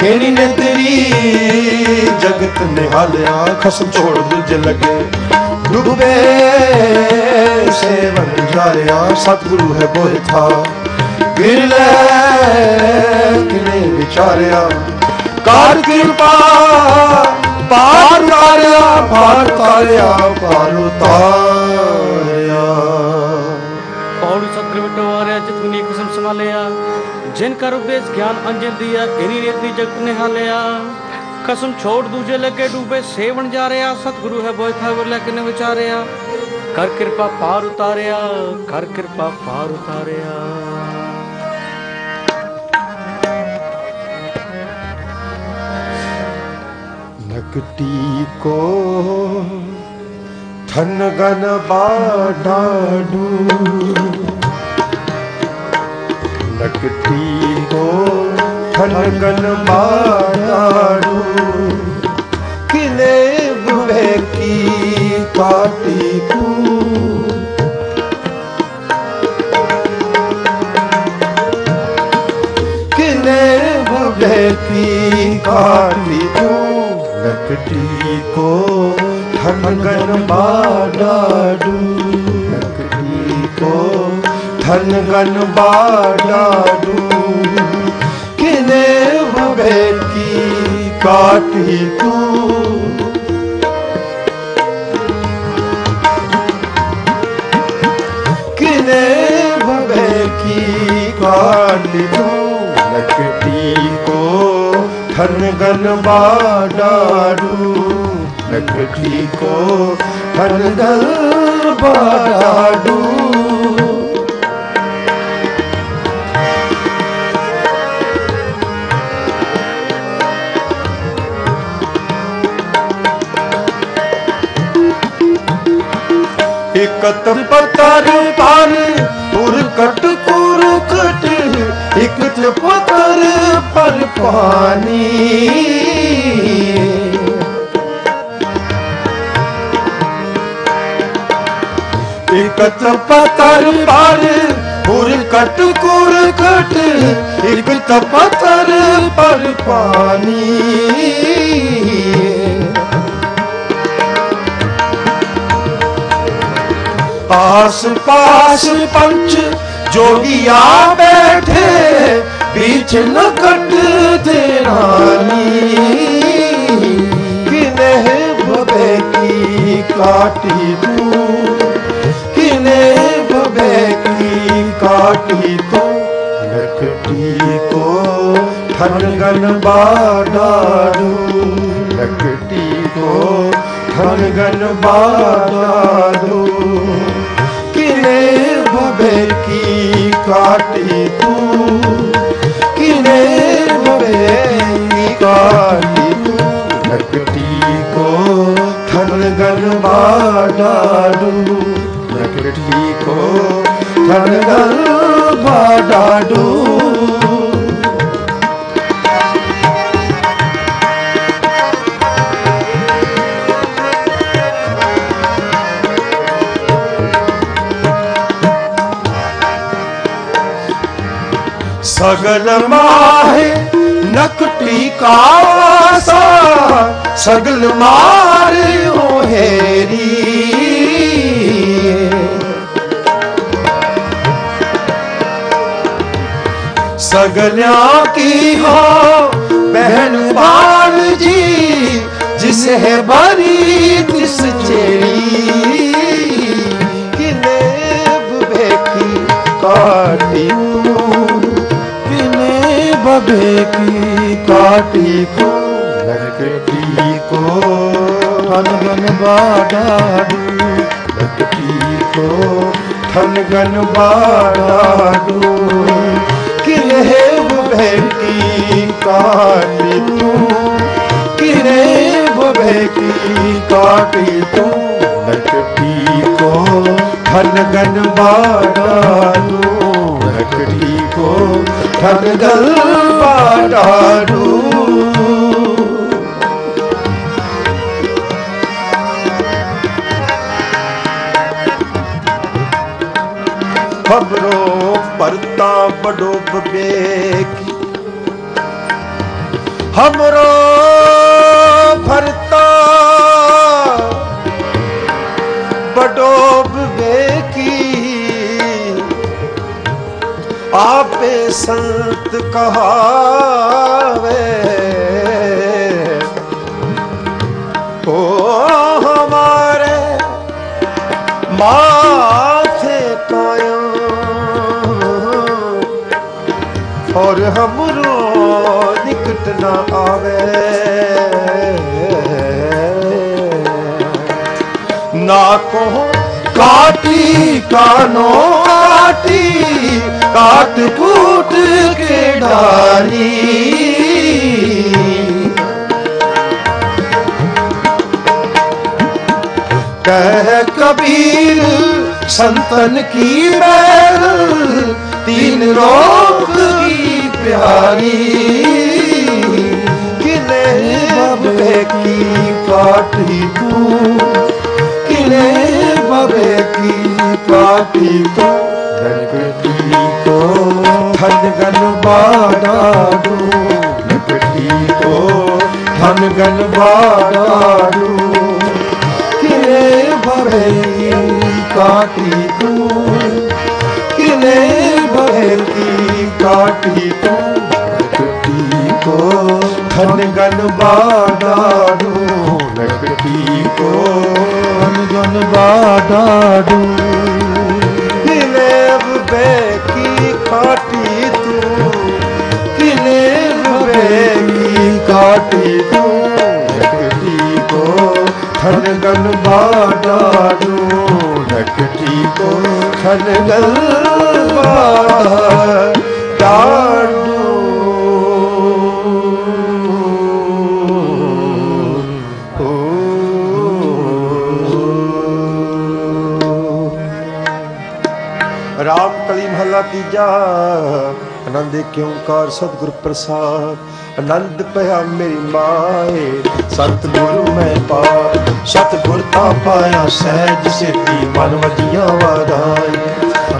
ਕਿਹੜੀ ਨੇ ਤੇਰੀ ਜਗਤ ਨਿਹਾਲਿਆ, ਖਸਮ ਛੋੜ ਦੂਜ ਲਗੇ। ਡੁੱਬੇ ਸੇਵਨ ਜਾਰਿਆ, ਸਤਿਗੁਰੂ ਹੈ ਬੋਏ ਥਾ ਗਿਰ ਲੈ ਕਿਨੇ ਵਿਚਾਰਿਆ। ਕਾਰ ਕਿਰਪਾ ਪਾਰ ਤਾਰਿਆ ਪਾਰ ਤਾਰਿਆ ਪਾਰ ਤਾਰਿਆ ਕਰ ਉਪਦੇਸ਼ ਗਿਆਨ ਅੰਜਨ ਦੀਆ ਇਨੀ ਰੇਤੀ ਜਗਤ ਨੇ ਹਾਲਿਆ। ਕਸਮ ਛੋੜ ਦੂਜੇ ਲਗੇ ਡੂਬੇ, ਸੇਵਣ ਜਾ ਰਿਆ ਸਤਿਗੁਰੂ ਹੈ ਬੋਇ ਥਾਵਰ ਲੈ ਕੇ ਨੇ ਵਿਚਾਰਿਆ। ਕਰ ਕਿਰਪਾ ਪਾਰ ਉਤਾਰਿਆ, ਕਰ ਕਿਰਪਾ ਪਾਰ ਉਤਾਰਿਆ। ਨਕਟੀ ਕੋ ਥਨ ਗਨ ਬਾਡਾ ਡੂ। नकटी को थन गन बाडाडू किले बुहे की काटी कू किले बुहे की काटी कू नकटी को थनगन बाडाडू नकटी को थनगन बाडाडू किने भवे की काटी तू किने भवे की काटी तू नकटी को थनगन बाडाडू नकटी को थनगन बाडाडू ਇਕਤ ਪਤਰ ਪਰ ਪੁਰ ਕਟ ਪੁਰ ਕਟ ਇਕਤ ਪਤਰ ਪਰ ਪਾਣੀ। ਇਕਤ ਪਤਰ ਪਰ ਪੁਰ ਕਟ ਕੁਰ ਕਟ ਇਕਤ ਪਤਰ ਪਰ ਪਾਣੀ। पास पास पंच जोगिया बैठे बीच नकट दे रानी किने भवे की काटी तू किने भवे की काटी तू नकटी को ठनगन बाडाडू नकटी को ठनगन बाडाडू किने भवे ਕੀ ਕਾਟੀ ਤੂੰ, ਕਿਨੇ ਮਵੇ ਕਾਟੀ ਤੂੰ। ਲਕਟੀ ਕੋ ਥਨ ਗਰਬਾ ਡਾਡੂ ਲਕਟੀ ਕੋ ਥਨ ਗਰਬਾ ਡਾਡੂ ਸਗਲ ਮਾਹੇ, ਨਕਟੀ ਕਾਸਾ ਸਗਲ ਮਾਰਿਓ ਹੈਰੀ। ਸਗਲਿਆਂ ਕੀ ਹੋ ਬਹਿਨ ਬਾਲ ਜੀ ਜਿਸ ਹੈ ਬਰੀ ਤਿਸ ਚੇਰੀ। ਕਿਲੇ ਬਵੇਕੀ ਕਾਟੀ बबे की काटी को लकटी को धन गन बाडाडू लकटी को थन गन बाडाडू किने बेकी काटी तू किने बेकी काटी तू लकटी को थन गन बाडाडू लकड़ी को ਠਗਦਲ ਪਾਟਾੜੂ ਖਬਰੋ ਪਰਤਾ ਬਡੋ ਬਵੇਕ ਹਮਰੋ ਸੰਤ ਕਹਾਵੇ। ਓ ਹਮਾਰੇ ਮਾਥੇ ਕਾਇਆ। ਔਰ ਹਮਰੋ ਨਿਕਟ ਨਾ ਆਵੇ। ਨਾ ਕਹੋ ਕਾਟੀ ਕਾਨੋ ਕਾਟੀ, ਕਾਟ ਪੂ ਕਿਡਾਰੀ ਕਹਿ ਕਬੀਰ, ਸੰਤਨ ਕੀ ਮਹਿਲ ਤੀਨ ਰੋਕ ਕੀ ਪਿਆਰੀ? ਕਿਲੇ ਬਬੇ ਕੀ ਪਾਠੀ ਤੂੰ? ਕਿਲੇ ਬਬੇ ਕੀ ਪਾਠੀ ਤੂੰ? ਥਨ ਗਲ ਬਾੜਾ ਨੂੰ ਲਪਟੀ ਕੋ ਥਨ ਗਲ ਬਾੜਾ ਨੂੰ ਕਿਲੇ ਭਰੇ ਕਾਟੀ ਤੂੰ ਕਿਲੇ ਭਰੇ ਕਾਟੀ ਤੂੰ ਲਪਟੀ ਕੋ ਥਨ ਗਲ ਬਾੜਾ ਨੂੰ ਲਪਟੀ ਕੋ ਥਨ ਗਲ ਬਾੜਾ ਨੂੰ टीको थन गल बाडाडो ढक टीको थन गल बाडाडो राम कली भला तीजा ਏਕ ਓੰਕਾਰ ਸਤਿਗੁਰ ਪ੍ਰਸਾਦ, ਆਨੰਦ ਪਿਆ ਮੇਰੀ ਮਾਏ। ਸਤਿਗੁਰ ਮੈਂ ਪਾ ਸਤਿਗੁਰ ਤਾਂ ਪਾਇਆ ਸਹਿਜ ਸੇਤੀ ਮਨ ਵਜੀਆਂ ਵਾਦਾਈ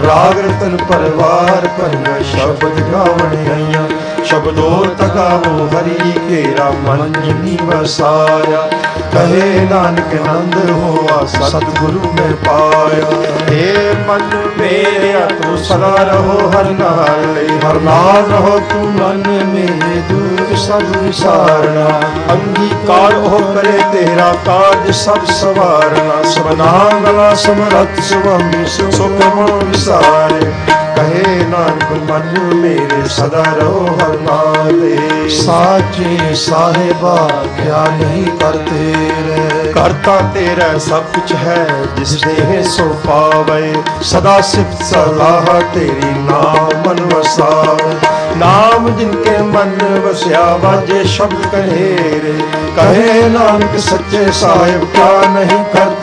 ਰਾਗ ਰਤਨ ਪਰਵਾਰ ਪਰ ਸ਼ਬਦ ਗਾਵਣ ਆਈਆਂ। ਸ਼ਬਦੋ ਤਗਾਵੋ, ਹਰੀ ਕੇਰਾ ਮਨ ਜਿਨੀ ਵਸਾਇਆ। ਕਹੇ ਨਾਨਕ ਨੰਦ ਹੋਆ, ਸਤਿਗੁਰੂ ਮੈਂ ਪਾਇਆ। ਏ ਮਨ ਮੇਰਿਆ, ਤੂੰ ਸਦਾ ਰਹੋ, ਹਰ ਨਾਲੇ ਹਰ ਨਾਲ ਰਹੋ, ਤੂੰ ਮਨ ਮੇਰੇ ਦੁੱਖ ਸਭ ਵਿਸਾਰਨਾ। ਅੰਗੀਕਾਰ ਉਹ ਕਰੇ, ਤੇਰਾ ਕਾਜ ਸਭ ਸਵਾਰਨਾ। ਸਬਨਾ ਗਲਾ ਸਮਰੱਥ ਸੁਭਾਮੀ ਸੁਖ ਮਨ ਵਿਸਾਰੇ। ਕਹੇ ਨਾਨਕ ਮਨ ਮੇਰੇ ਸਦਾ ਰਹੋ ਹਰ ਨਾਲੇ ਸਾਚੇ ਸਾਹਿਬਾ ਕਿਆ ਨਹੀਂ ਕਰਤੇ ਰੇ। ਕਰਤਾ ਤੇਰਾ ਸਭ ਕੁਛ ਹੈ ਜਿਸ ਦੇ ਸੋ ਪਾਵੇ। ਸਦਾ ਸਿਫਤ ਸਲਾਹ ਤੇਰੀ ਨਾਮ ਮਨ ਵਸਾਵੇ ਨਾਮ ਜਿਨ ਕੇ ਮਨ ਵਸਿਆ ਵਾਜੇ ਸ਼ਬਦ ਕਹੇ ਰੇ। ਕਹੇ ਨਾਨਕ ਸੱਚੇ ਸਾਹਿਬ ਕਿਆ ਨਹੀਂ ਕਰਤੇ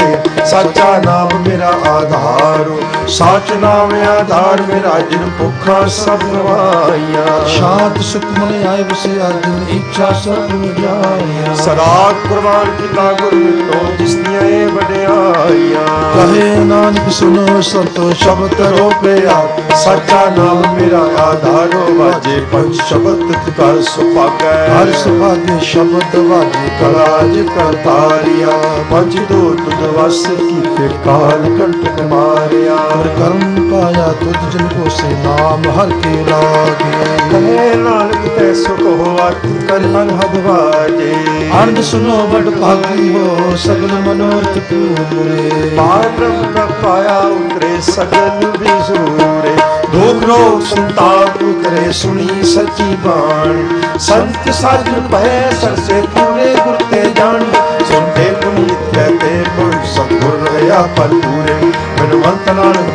ਸਾਚਾ ਨਾਮ ਮੇਰਾ ਆਧਾਰ ਸਾਚ ਨਾਮ ਆਧਾਰ ਮੇਰਾ ਜਿਨ ਭੁੱਖਾ ਸਭ ਨਵਾਈਆਂ। ਸ਼ਾਂਤ ਸੁਖ ਮਨ ਆਏ ਵਸਿਆ ਜਿਨ ਇੱਛਾ ਸਭ ਜਾਇਆ ਸਦਾ ਕੁਰਬਾਨ ਕੀਤਾ ਗੁਰੂ ਮਿੱਤੋ ਜਿਸ ਦੀਆਂ ਇਹ ਵਡਿਆਈਆਂ। ਕਹੇ ਨਾਨਕ ਸੁਨੋ ਸੰਤੋ ਸ਼ਬਦ ਰੋ ਪਿਆ ਸਾਚਾ ਨਾਮ ਮੇਰਾ ਆਧਾਰੋ ਵਾਜੇ ਪੰਜ ਸ਼ਬਦ ਕਰ ਸੁਪਾਗੈ ਹਰ ਸੁਭਾਗੇ ਸ਼ਬਦ ਵਾਜੇ ਕਲਾਜ ਕਰਤਾਰਿਆ। ਪੰਜ ਦੋ ਤੁਧ ਵਸ ਕੀਤੇ ਕਾਲ ਕੰਟਕ ਮਾਰਿਆ। ਹਰ ਕਰਮ ਪਾਇਆ ਤੁਧ ਜਨ ਕੋ ਸੇ ਨਾਮ ਹਰ ਕੇ ਲਾਗੇ। ਕਹੇ ਨਾਨਕ ਤੈ ਸੁਖ ਹੋਆ ਕਰ ਅਨਹਦ ਵਾਜੇ। ਅਰਧ ਸੁਨੋ ਬੜ ਭਾਗੀ ਹੋ ਸਗਲ ਮਨੋਰਥ ਪੂਰੇ। ਪਾਰ ਬ੍ਰਹਮ ਨ ਪਾਇਆ ਉਤਰੇ ਸਗਲ ਵੀ ਜ਼ਰੂਰੇ। ਦੁਖ ਰੋਗ ਸੰਤਾਪ ਉਤਰੇ ਸੁਣੀ ਸੱਚੀ ਬਾਣੀ। ਸੰਤ ਸਾਜਨ ਭੈ ਸਰਸੇ ਪੂਰੇ ਗੁਰ ਤੇ ਜਾਣੀ। ਸੁਣਦੇ ਪੁਨੀਤ ਕਹਤੇ ਗੁਰ ਸਤਿਗੁਰ ਰਹਾ ਪਰ ਪੂਰੇ ਬਿਨਵੰਤ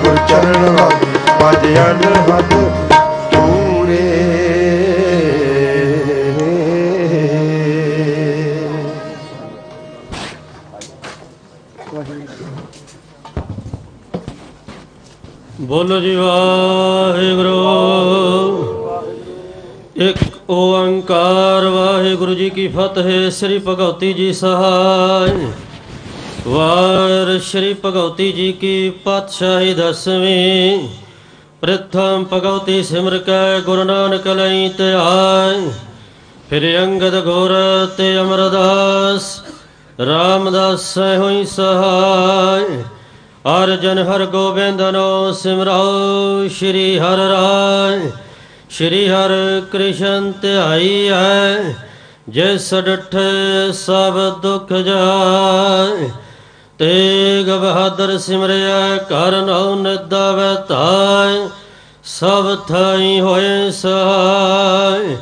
ਗੁਰ ਚਰਨ ਲਾਗੇ ਪਾਜੇ ਅਨਹਦ ਪੂਰੇ ਬੋਲੋ ਜੀ ਵਾਹਿਗੁਰੂ। ਇੱਕ ਓੰਕਾਰ ਵਾਹਿਗੁਰੂ ਜੀ ਕੀ ਫਤਿਹ, ਸ੍ਰੀ ਭਗਵਤੀ ਜੀ ਸਹਾਇ। ਵਾਰ ਸ੍ਰੀ ਭਗਵਤੀ ਜੀ ਕੀ ਪਾਤਸ਼ਾਹੀ ਦਸਵੀਂ, ਪ੍ਰਥਮ ਭਗਵਤੀ ਸਿਮਰ ਕੈ ਗੁਰੂ ਨਾਨਕ ਲਈ ਧਿਆਇ ਫਿਰ ਅੰਗਦ ਗੋਰ ਤੇ ਅਮਰਦਾਸ, ਰਾਮਦਾਸ ਹੋਈ ਸਹਾਇ ਅਰਜਨ ਹਰ ਗੋਬਿੰਦਨੋ ਸਿਮਰਾਓ, ਸ਼੍ਰੀ ਹਰ ਰਾਏ। ਸ਼੍ਰੀ ਹਰ ਕ੍ਰਿਸ਼ਨ ਧਿਆਈ ਹੈ ਜਿਸ ਡਠੇ ਸਭ ਦੁਖ ਜਾਏ। ਤੇਗ ਬਹਾਦਰ ਸਿਮਰਿਆ ਕਰ ਨਉ ਨਿਦਾਵੈ ਤਾਇ, ਸਭ ਥਾਈ ਹੋਏ ਸਹਾਇ।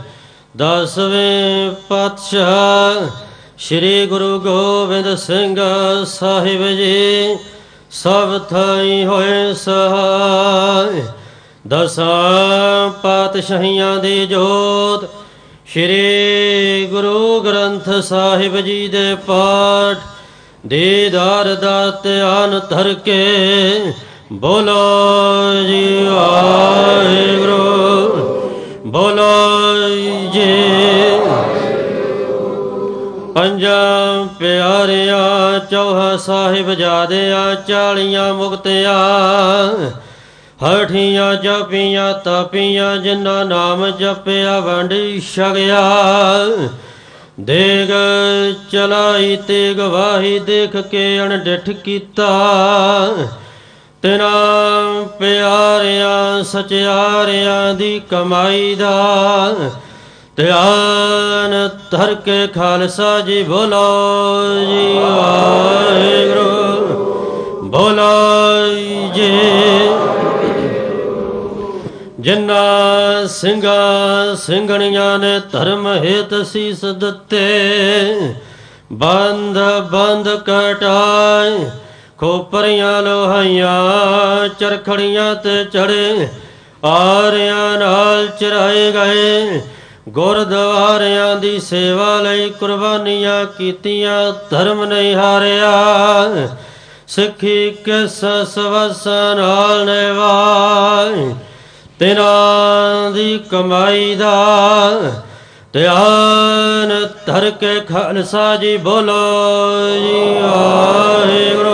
ਦਸਵੇਂ ਪਾਤਸ਼ਾਹ ਸ੍ਰੀ ਗੁਰੂ ਗੋਬਿੰਦ ਸਿੰਘ ਸਾਹਿਬ ਜੀ, ਸਭ ਥਾਈ ਹੋਏ ਸਹਾਇ। ਦਸਾਂ ਪਾਤਸ਼ਾਹੀਆਂ ਦੀ ਜੋਤ ਸ੍ਰੀ ਗੁਰੂ ਗ੍ਰੰਥ ਸਾਹਿਬ ਜੀ ਦੇ ਪਾਠ ਦੀਦਾਰ ਦਾ ਧਿਆਨ ਧਰ ਕੇ ਬੋਲੋ ਜੀ ਵਾਹਿਗੁਰੂ, ਬੋਲੋ ਜੀ। ਪੰਜਾਂ ਪਿਆਰਿਆਂ, ਚੌਹਾ ਸਾਹਿਬ ਜਾਦਿਆਂ, ਚਾਲੀਆਂ ਮੁਕਤਿਆ, ਹਠੀਆਂ, ਜਪੀਆਂ, ਤਪੀਆਂ, ਜਿਨ੍ਹਾਂ ਨਾਮ ਜਪਿਆ ਵੰਡ ਛਗਿਆ ਦੇਗ ਚਲਾਈ ਤੇ ਗਵਾਹੀ ਦੇਖ ਕੇ ਅਣਡਿਠ ਕੀਤਾ। ਤੇਰਾ ਪਿਆਰਿਆਂ, ਸਚਿਆਰਿਆਂ ਦੀ ਕਮਾਈ ਦਾ। ਧਿਆਨ ਧਰ ਕੇ ਖਾਲਸਾ ਜੀ ਬੋਲੋ ਜੀ, ਵਾਹਿਗੁਰੂ ਬੋਲੋ ਜੀ। ਜਿਨ੍ਹਾਂ ਸਿੰਘਾਂ ਸਿੰਘਣੀਆਂ ਨੇ ਧਰਮ ਹੇਤ ਸੀਸ ਦਿੱਤੇ, ਬੰਦ ਬੰਦ ਕਟਾਏ, ਖੋਪਰੀਆਂ ਲੋਹਾਈਆਂ, ਚਰਖੜੀਆਂ ਤੇ ਚੜੇ, ਆਰਿਆਂ ਨਾਲ ਚਰਾਏ ਗਏ, ਗੁਰਦੁਆਰਿਆਂ ਦੀ ਸੇਵਾ ਲਈ ਕੁਰਬਾਨੀਆਂ ਕੀਤੀਆਂ, ਧਰਮ ਨਹੀਂ ਹਾਰਿਆ। ਸਿੱਖੀ ਕਿਸ ਸਵਸ ਨਾਲ ਨਿਵਾਈ ਤਿਨਾਂ ਦੀ ਕਮਾਈ ਦਾ ਧਿਆਨ ਧਰ ਕੇ ਖਾਲਸਾ ਜੀ ਬੋਲੋ ਜੀ, ਵਾਹਿਗੁਰੂ।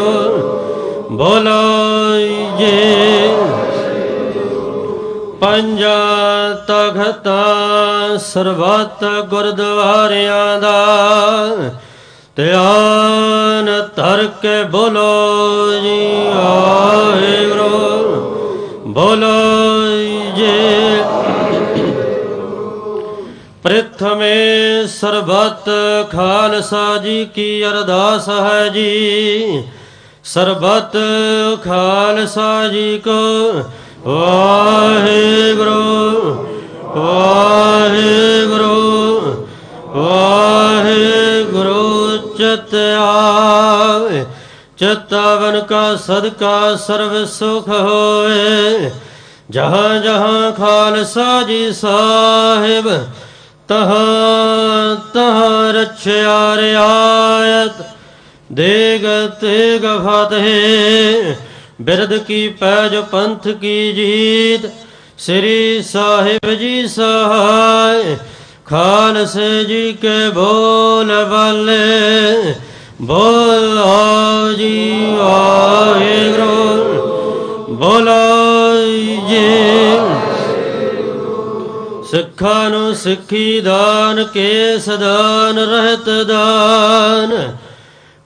ਬੋਲੋ ਜੀ। ਪੰਜਾਂ ਤਖਤਾਂ ਸਰਬੱਤ ਗੁਰਦੁਆਰਿਆਂ ਦਾ ਧਿਆਨ ਧਰ ਕੇ ਬੋਲੋ ਜੀ, ਵਾਹਿਗੁਰੂ। ਬੋਲੋ ਜੀ। ਪ੍ਰਥਮੇ ਸਰਬੱਤ ਖਾਲਸਾ ਜੀ ਕੀ ਅਰਦਾਸ ਹੈ ਜੀ। ਸਰਬਤ ਖਾਲਸਾ ਜੀ ਕੋ ਵਾਹਿਗੁਰੂ ਵਾਹਿਗੁਰੂ ਵਾਹਿਗੁਰੂ ਚਿਤ ਆਵੇ। ਚਿਤਾਵਨ ਕਾ ਸਦਕਾ ਸਰਬ ਸੁਖ ਹੋਏ ਜਹਾਂ ਜਹਾਂ ਖਾਲਸਾ ਜੀ ਸਾਹਿਬ, ਤਹਾਂ ਤਹਾਂ ਰਛਿਆ ਰਿਆਇਤ। ਦੇਗ ਤੇਗ ਫਤਿਹ ਬਿਰਦ ਕੀ ਪੈਜ ਪੰਥ ਕੀ ਜੀਤ। ਸ੍ਰੀ ਸਾਹਿਬ ਜੀ ਸਹਾਇ, ਖਾਲਸੇ ਜੀ ਕੇ ਬੋਲ ਬਾਲੇ ਬੋਲੋ ਜੀ, ਵਾਹਿਗੁਰੂ, ਬੋਲੋ ਜੀ ਸਿੱਖਾਂ ਨੂੰ ਸਿੱਖੀ ਦਾਨ, ਕੇਸ ਦਾਨ, ਰਹਿਤ ਦਾਨ।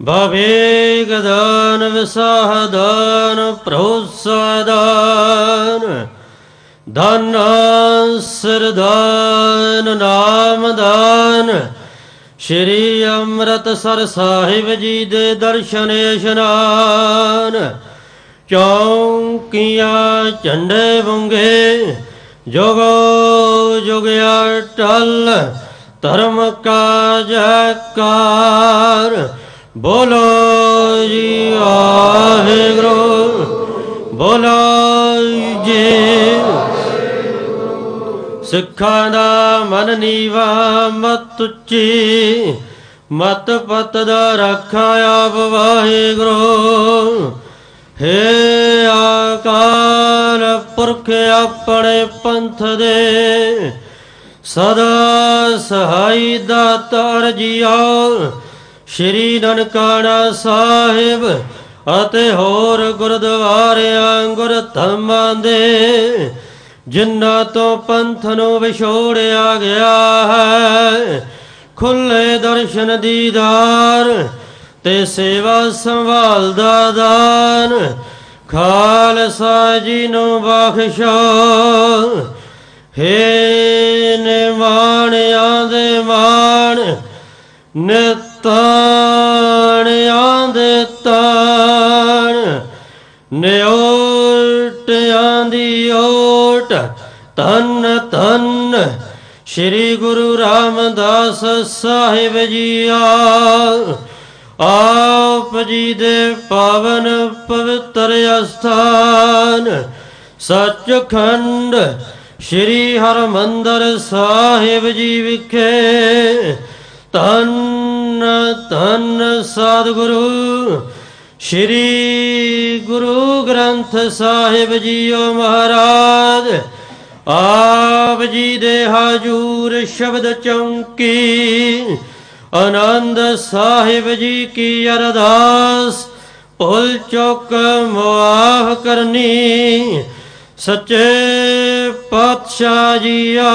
ਭਵੇਗ ਦਾਨ ਵਿਸਾਹ ਦਾਨ, ਭਰੋਸਾ ਦਾਨ। ਧਨ ਸਰਦਾਨ ਨਾਮ ਦਾਨ। ਸ਼੍ਰੀ ਅੰਮ੍ਰਿਤਸਰ ਸਾਹਿਬ ਜੀ ਦੇ ਦਰਸ਼ਨ ਇਸ਼ਨਾਨ ਚੌਂਕੀਆਂ ਝੰਡੇ ਵੰਗੇ, ਜੋਗੋ ਜੁਗਿਆ ਟਲ, ਧਰਮ ਕਾ ਜੈਕਾਰ ਬੋਲੋ ਜੀ ਵਾਹਿਗੁਰੂ, ਬੋਲੋ ਜੀ। ਸਿੱਖਾਂ ਦਾ ਮਨ ਨੀਵਾ ਮਤ ਉੱਚੀ, ਮਤ ਪਤ ਦਾ ਰੱਖਾ ਆਪ ਵਾਹਿਗੁਰੂ। ਹੇ ਆਕਾਲ ਪੁਰਖ ਆਪਣੇ ਪੰਥ ਦੇ, ਸਦਾ ਸਹਾਈ ਦਾਤਾਰ ਜੀਓ ਸ਼੍ਰੀ ਨਨਕਾਣਾ ਸਾਹਿਬ ਅਤੇ ਹੋਰ ਗੁਰਦੁਆਰਿਆਂ ਗੁਰਧਾਮਾਂ ਦੇ, ਜਿਨ੍ਹਾਂ ਤੋਂ ਪੰਥ ਨੂੰ ਵਿਛੋੜਿਆ ਗਿਆ ਹੈ, ਖੁੱਲੇ ਦਰਸ਼ਨ ਦੀਦਾਰ ਤੇ ਸੇਵਾ ਸੰਭਾਲ ਦਾ ਦਾਨ, ਖਾਲਸਾ ਜੀ ਨੂੰ ਬਖਸ਼ੋ। ਹੇ ਨਿਮਾਣਿਆਂ ਦੇ ਮਾਣ, ਨਿਤਾਣਿਆਂ ਦੇ ਤਾਣ। ਨਿਓਟਿਆਂ ਦੀ ਓਟ ਤਨ ਤਨ ਸ੍ਰੀ ਗੁਰੂ ਰਾਮਦਾਸ ਸਾਹਿਬ ਜੀ ਆ ਆਪ ਜੀ ਦੇ ਪਾਵਨ ਪਵਿੱਤਰ ਅਸਥਾਨ, ਸੱਚਖੰਡ ਸ੍ਰੀ ਹਰਮੰਦਰ ਸਾਹਿਬ ਜੀ ਵਿਖੇ। ਤਨ ਤਨ ਸਤਿਗੁਰੂ ਸ੍ਰੀ ਗੁਰੂ ਗ੍ਰੰਥ ਸਾਹਿਬ ਜੀਓ ਮਹਾਰਾਜ, ਆਪ ਜੀ ਦੇ ਹਜੂਰ ਸ਼ਬਦ ਚੌਂਕੀ ਆਨੰਦ ਸਾਹਿਬ ਜੀ ਕੀ ਅਰਦਾਸ, ਭੁੱਲ ਚੁੱਕ ਮੁਆਫ ਕਰਨੀ। ਸੱਚੇ ਪਾਤਸ਼ਾਹ ਜੀਆ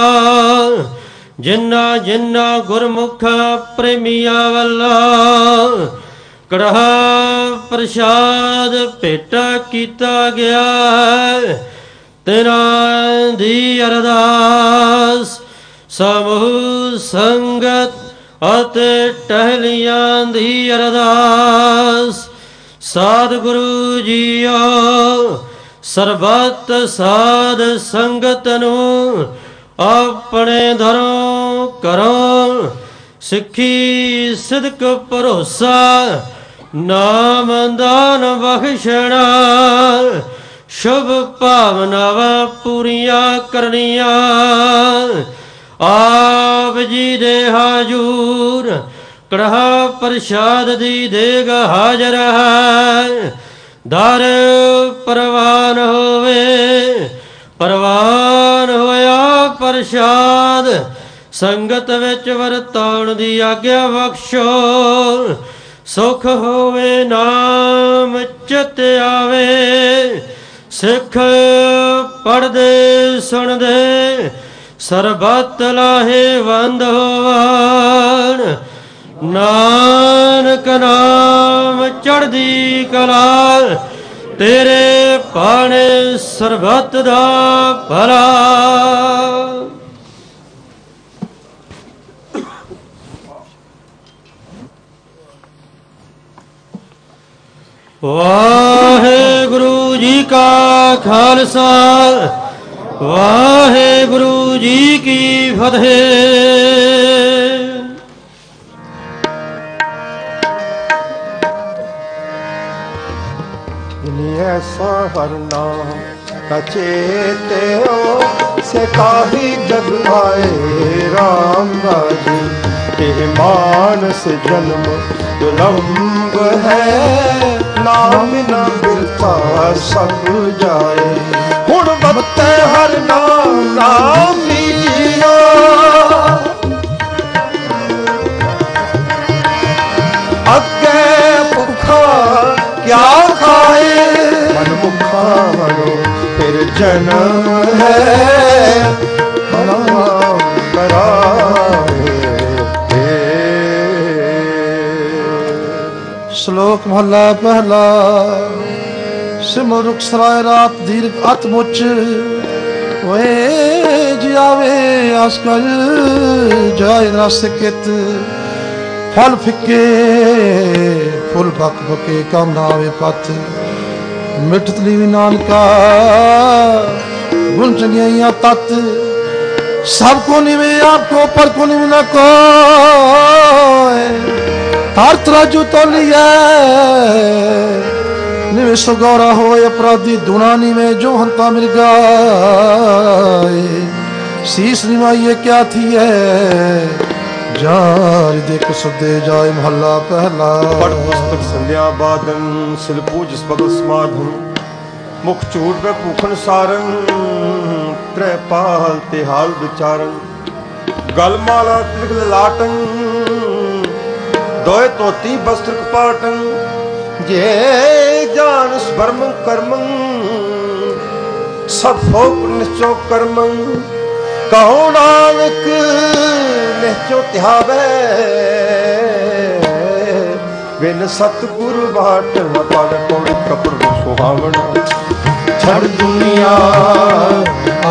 ਜਿੰਨਾ ਜਿੰਨਾ ਗੁਰਮੁਖ ਪ੍ਰੇਮੀਆਂ ਵੱਲਾ ਕੜਾਹ ਪ੍ਰਸ਼ਾਦ ਭੇਟਾ ਕੀਤਾ ਗਿਆ ਹੈ ਤੇਰਾ ਦੀ ਅਰਦਾਸ, ਸਮੂਹ ਸੰਗਤ ਅਤੇ ਟਹਿਲੀਆਂ ਦੀ ਅਰਦਾਸ। ਸਤਿਗੁਰੂ ਜੀਓ, ਸਰਬੱਤ ਸਾਧ ਸੰਗਤ ਨੂੰ ਆਪਣੇ ਧਰੋਂ ਕਰੋ। ਸਿੱਖੀ ਸਿਦਕ ਭਰੋਸਾ, ਨਾਮ ਦਾਨ ਬਖਸ਼ਣਾ। ਸ਼ੁਭ ਭਾਵਨਾਵਾਂ ਪੂਰੀਆਂ ਕਰਨੀਆਂ। ਆਪ ਜੀ ਦੇ ਹਾਜੂਰ, ਕੜਾਹ ਪ੍ਰਸ਼ਾਦ ਦੀ ਦੇਗ ਹਾਜ਼ਰ ਹੈ। ਦਰ ਪਰਵਾਨ ਹੋਵੇ, ਪਰਵਾਨ ਹੋਇਆ ਪ੍ਰਸ਼ਾਦ, ਸੰਗਤ ਵਿੱਚ ਵਰਤਾਉਣ ਦੀ ਆਗਿਆ ਬਖਸ਼ੋ। ਸੁਖ ਹੋਵੇ, ਨਾਮ ਚਿਤ ਆਵੇ। ਸਿੱਖ ਪੜਦੇ ਸੁਣਦੇ ਸਰਬਤ ਲਾਹੇ ਵੰਦ ਹੋਵਣ ਨਾਨਕ ਨਾਮ ਚੜਦੀ ਕਲਾ, ਤੇਰੇ ਪਾਣੇ ਸਰਬਤ ਦਾ ਭਲਾ। ਵਾਹਿਗੁਰੂ ਜੀ ਕਾ ਖਾਲਸਾ। ਵਾਹਿਗੁਰੂ ਜੀ ਕੀ ਫਤਿਹ। ਇਨੀ ਐਸਾ ਨਾਮ ਕਚੇਤੇ ਹੋ ਸੇ ਕਾਹੀ ਜਗ ਆਏ RAM ਰਾਜ। ਇਹ ਮਾਨਸ ਜਨਮ ਦੁਲੰਭ ਹੈ, ਨਾਮ ਨਾ ਬਿਰਥਾ ਸਭ ਜਾਏ। ਹੁਣ ਵਤੈ ਹਰ ਨਾਮ ਨਾਮ ਅੱਗੇ ਭੁੱਖਾ ਕਿਆ ਖਾਏ ਮਨ ਮੁਖਾ ਮਨੋ ਫਿਰ ਜਨਮ ਹੈ ਨਾਮ ਕਰਾਏ ਸ਼ਲੋਕ ਮਹਲਾ ਪਹਿਲਾ ਸਿਮਰ ਰੁਖ ਰਾਤ ਦੀਰਘ ਅਤ ਮੁਚ। ਓਏ ਜਿਆਵੇ ਆਸ ਕਰ ਜਾਇ ਰਸ ਫਲ ਫਿੱਕੇ, ਫੁੱਲ ਬਕ ਬਕੇ, ਕਮ ਨਾ ਆਵੇ ਪਤ ਮਿਠਤ ਲੀ ਨਾਨਕਾ, ਗੁਣ ਚੰਗਿਆਈਆਂ ਤਤ। ਸਭ ਕੋ ਨਿਵੇ, ਆਪ ਕੋ ਪਰ ਕੋ ਨਿਵੇ ਨਾ ਕੋਏ। ਹਰ ਤਰਾਜੂ ਤੋਲੀਐ ਨਿਵੇ ਸਗੋਰਾ ਹੋਏ ਅਪਰਾਧੀ ਦੁਨਾ ਨਿਵੇ ਜੋ ਹੰਤਾ ਮਿਲ ਗਾਏ। ਸੀਸ ਨਿਵਾਈਏ ਕਿਆ ਥੀਐ? ਜਾਰ ਦੇਖ ਸੁਦੇ ਜਾਏ ਮਹੱਲਾ ਪਹਿਲਾ। ਪੜ ਪੁਸਤਕ ਸੰਧਿਆ ਬਾਦਨ ਸਿਲ ਪੂਜ ਸਬਲ ਸਮਾਧਨ ਮੁਖ ਝੂਠ ਵੇ ਭੂਖਨ ਸਾਰਨ ਤ੍ਰੈ ਪਾਲ ਤੇ ਹਾਲ ਵਿਚਾਰਨ ਗਲ ਮਾਲਾ ਤਿਲਕ ਲਾਟੰ, ਦੋਏ ਤੋਤੀ ਬਸਤਰ ਕਪਾਟੰ ਜੇ ਜਾਨ ਸਵਰਮ ਕਰਮੰ, ਸਭ ਫੋਕ ਨਿਸ਼ਚੋ ਕਰਮੰ। ਕਹੋ ਨਾਨਕ ਨਿਹਚੋ ਧਿਆਵੇ ਬਿਨ ਸਤਿਗੁਰ ਬਾਟ ਨ ਪੜ ਪੌੜੀ ਕਪੜ ਸੁਹਾਵਣਾ। ਛੜ ਦੁਨੀਆ,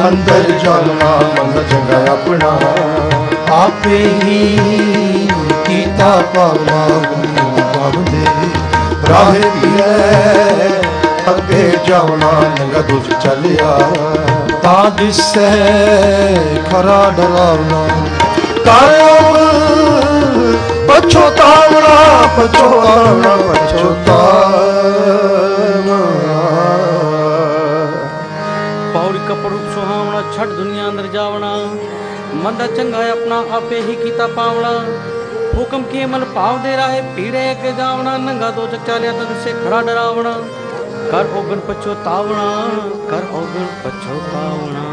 ਅੰਦਰ ਜਲਵਾ ਮਨ ਚੰਗਾ ਆਪਣਾ। ਆਪੇ ਹੀ ਕੀਤਾ ਪਾਵਨਾ ਪਾਵਦੇ ਰਾਹੇ ਪੀਏ ਅੱਗੇ ਜਾਵਣਾ ਨੰਗਾ ਦੁਜ ਚੱਲਿਆ। ਤਾਂ ਦਿਸੈ ਖਰਾ ਡਰਾਵਨਾ ਕਾਇਓ ਪਛੋਤਾਵਣਾ ਪਛੋਤਾਵਣਾ ਪਛੋਤਾਵਣਾ ਪੌੜੀ ਕਪੜੂ ਸੁਹਾਵਣਾ, ਛੱਡ ਦੁਨੀਆ ਅੰਦਰ ਜਾਵਣਾ। ਮੰਦਾ ਚੰਗਾ ਆਪਣਾ ਆਪੇ ਹੀ ਕੀਤਾ ਪਾਵਣਾ। ਹੁਕਮ ਕੀ ਮਨ ਭਾਵ ਦੇ ਰਾਹੇ ਪੀੜੇ ਅੱਗੇ ਜਾਵਣਾ, ਨੰਗਾ ਦੋ ਚੱਕ ਚਾਲਿਆ ਤਦ ਸੇ ਖੜਾ ਡਰਾਵਣਾ। ਕਰ ਔਗਣ ਪਛੋਤਾਵਣਾ ਕਰ ਔਗਣ ਪਛੋਤਾਵਣਾ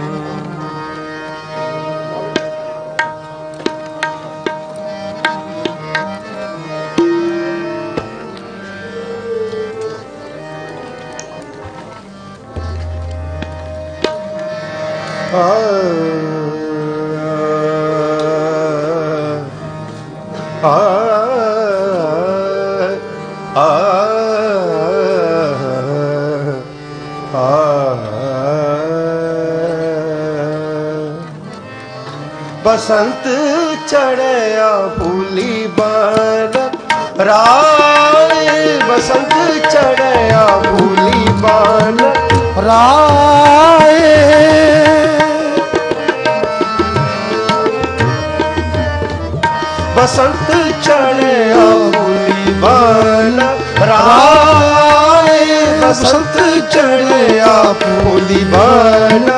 ਬਸੰਤ ਚੜਿਆ ਫੂਲੀ ਬਨ ਰਾਏ ਬਸੰਤ ਚੜਿਆ ਫੂਲੀ ਬਨ ਰਾਏ ਬਸੰਤ ਚੜਿਆ ਫੂਲੀ ਬਨ ਰਾਏ ਬਸੰਤ ਚੜਿਆ ਫੂਲੀ ਬਨ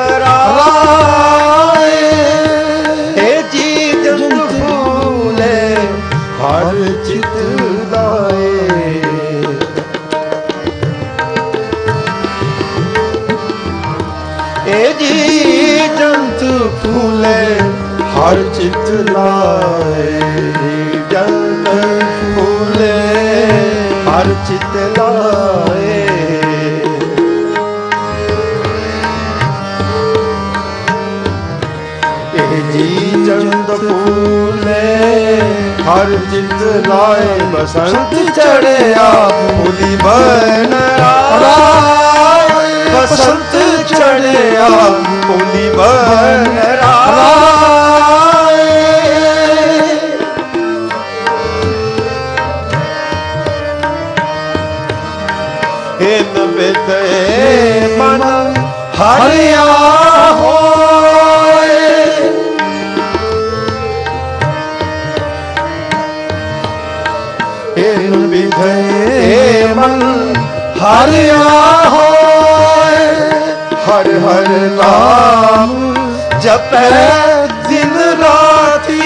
ਹਰ ਚਿਤ ਲਾਏ ਜੰਤ ਫੂਲੇ ਹਰ ਚਿਤ ਲਾਏ ਇਹ ਜੀ ਚੰਦ ਫੂਲੇ ਹਰ ਚਿਤ ਲਾਏ ਬਸੰਤ ਚੜਿਆ ਫੁੱਲੀ ਬਨ ਰਾਏ। ਬਸੰਤ ਚੜਿਆ ਫੁੱਲੀ ਬਨ ਨਾਮ ਜਪੈ ਦਿਨ ਰਾਤੀ।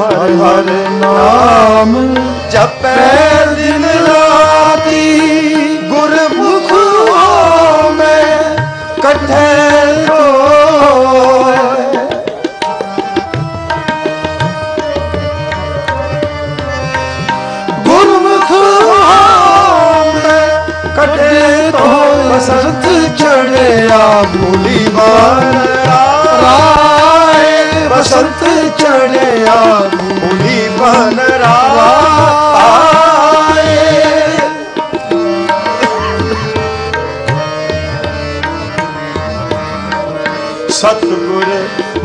ਹਰ ਹਰ ਨਾਮ ਜਪੈ ਚੜਿਆ ਭੂਲੀ ਬਾਨ ਰਾਏ, ਬਸੰਤ ਚੜਿਆ ਭੂਲੀ ਬਾਨ ਰਾਏ। ਸਤਿਗੁਰ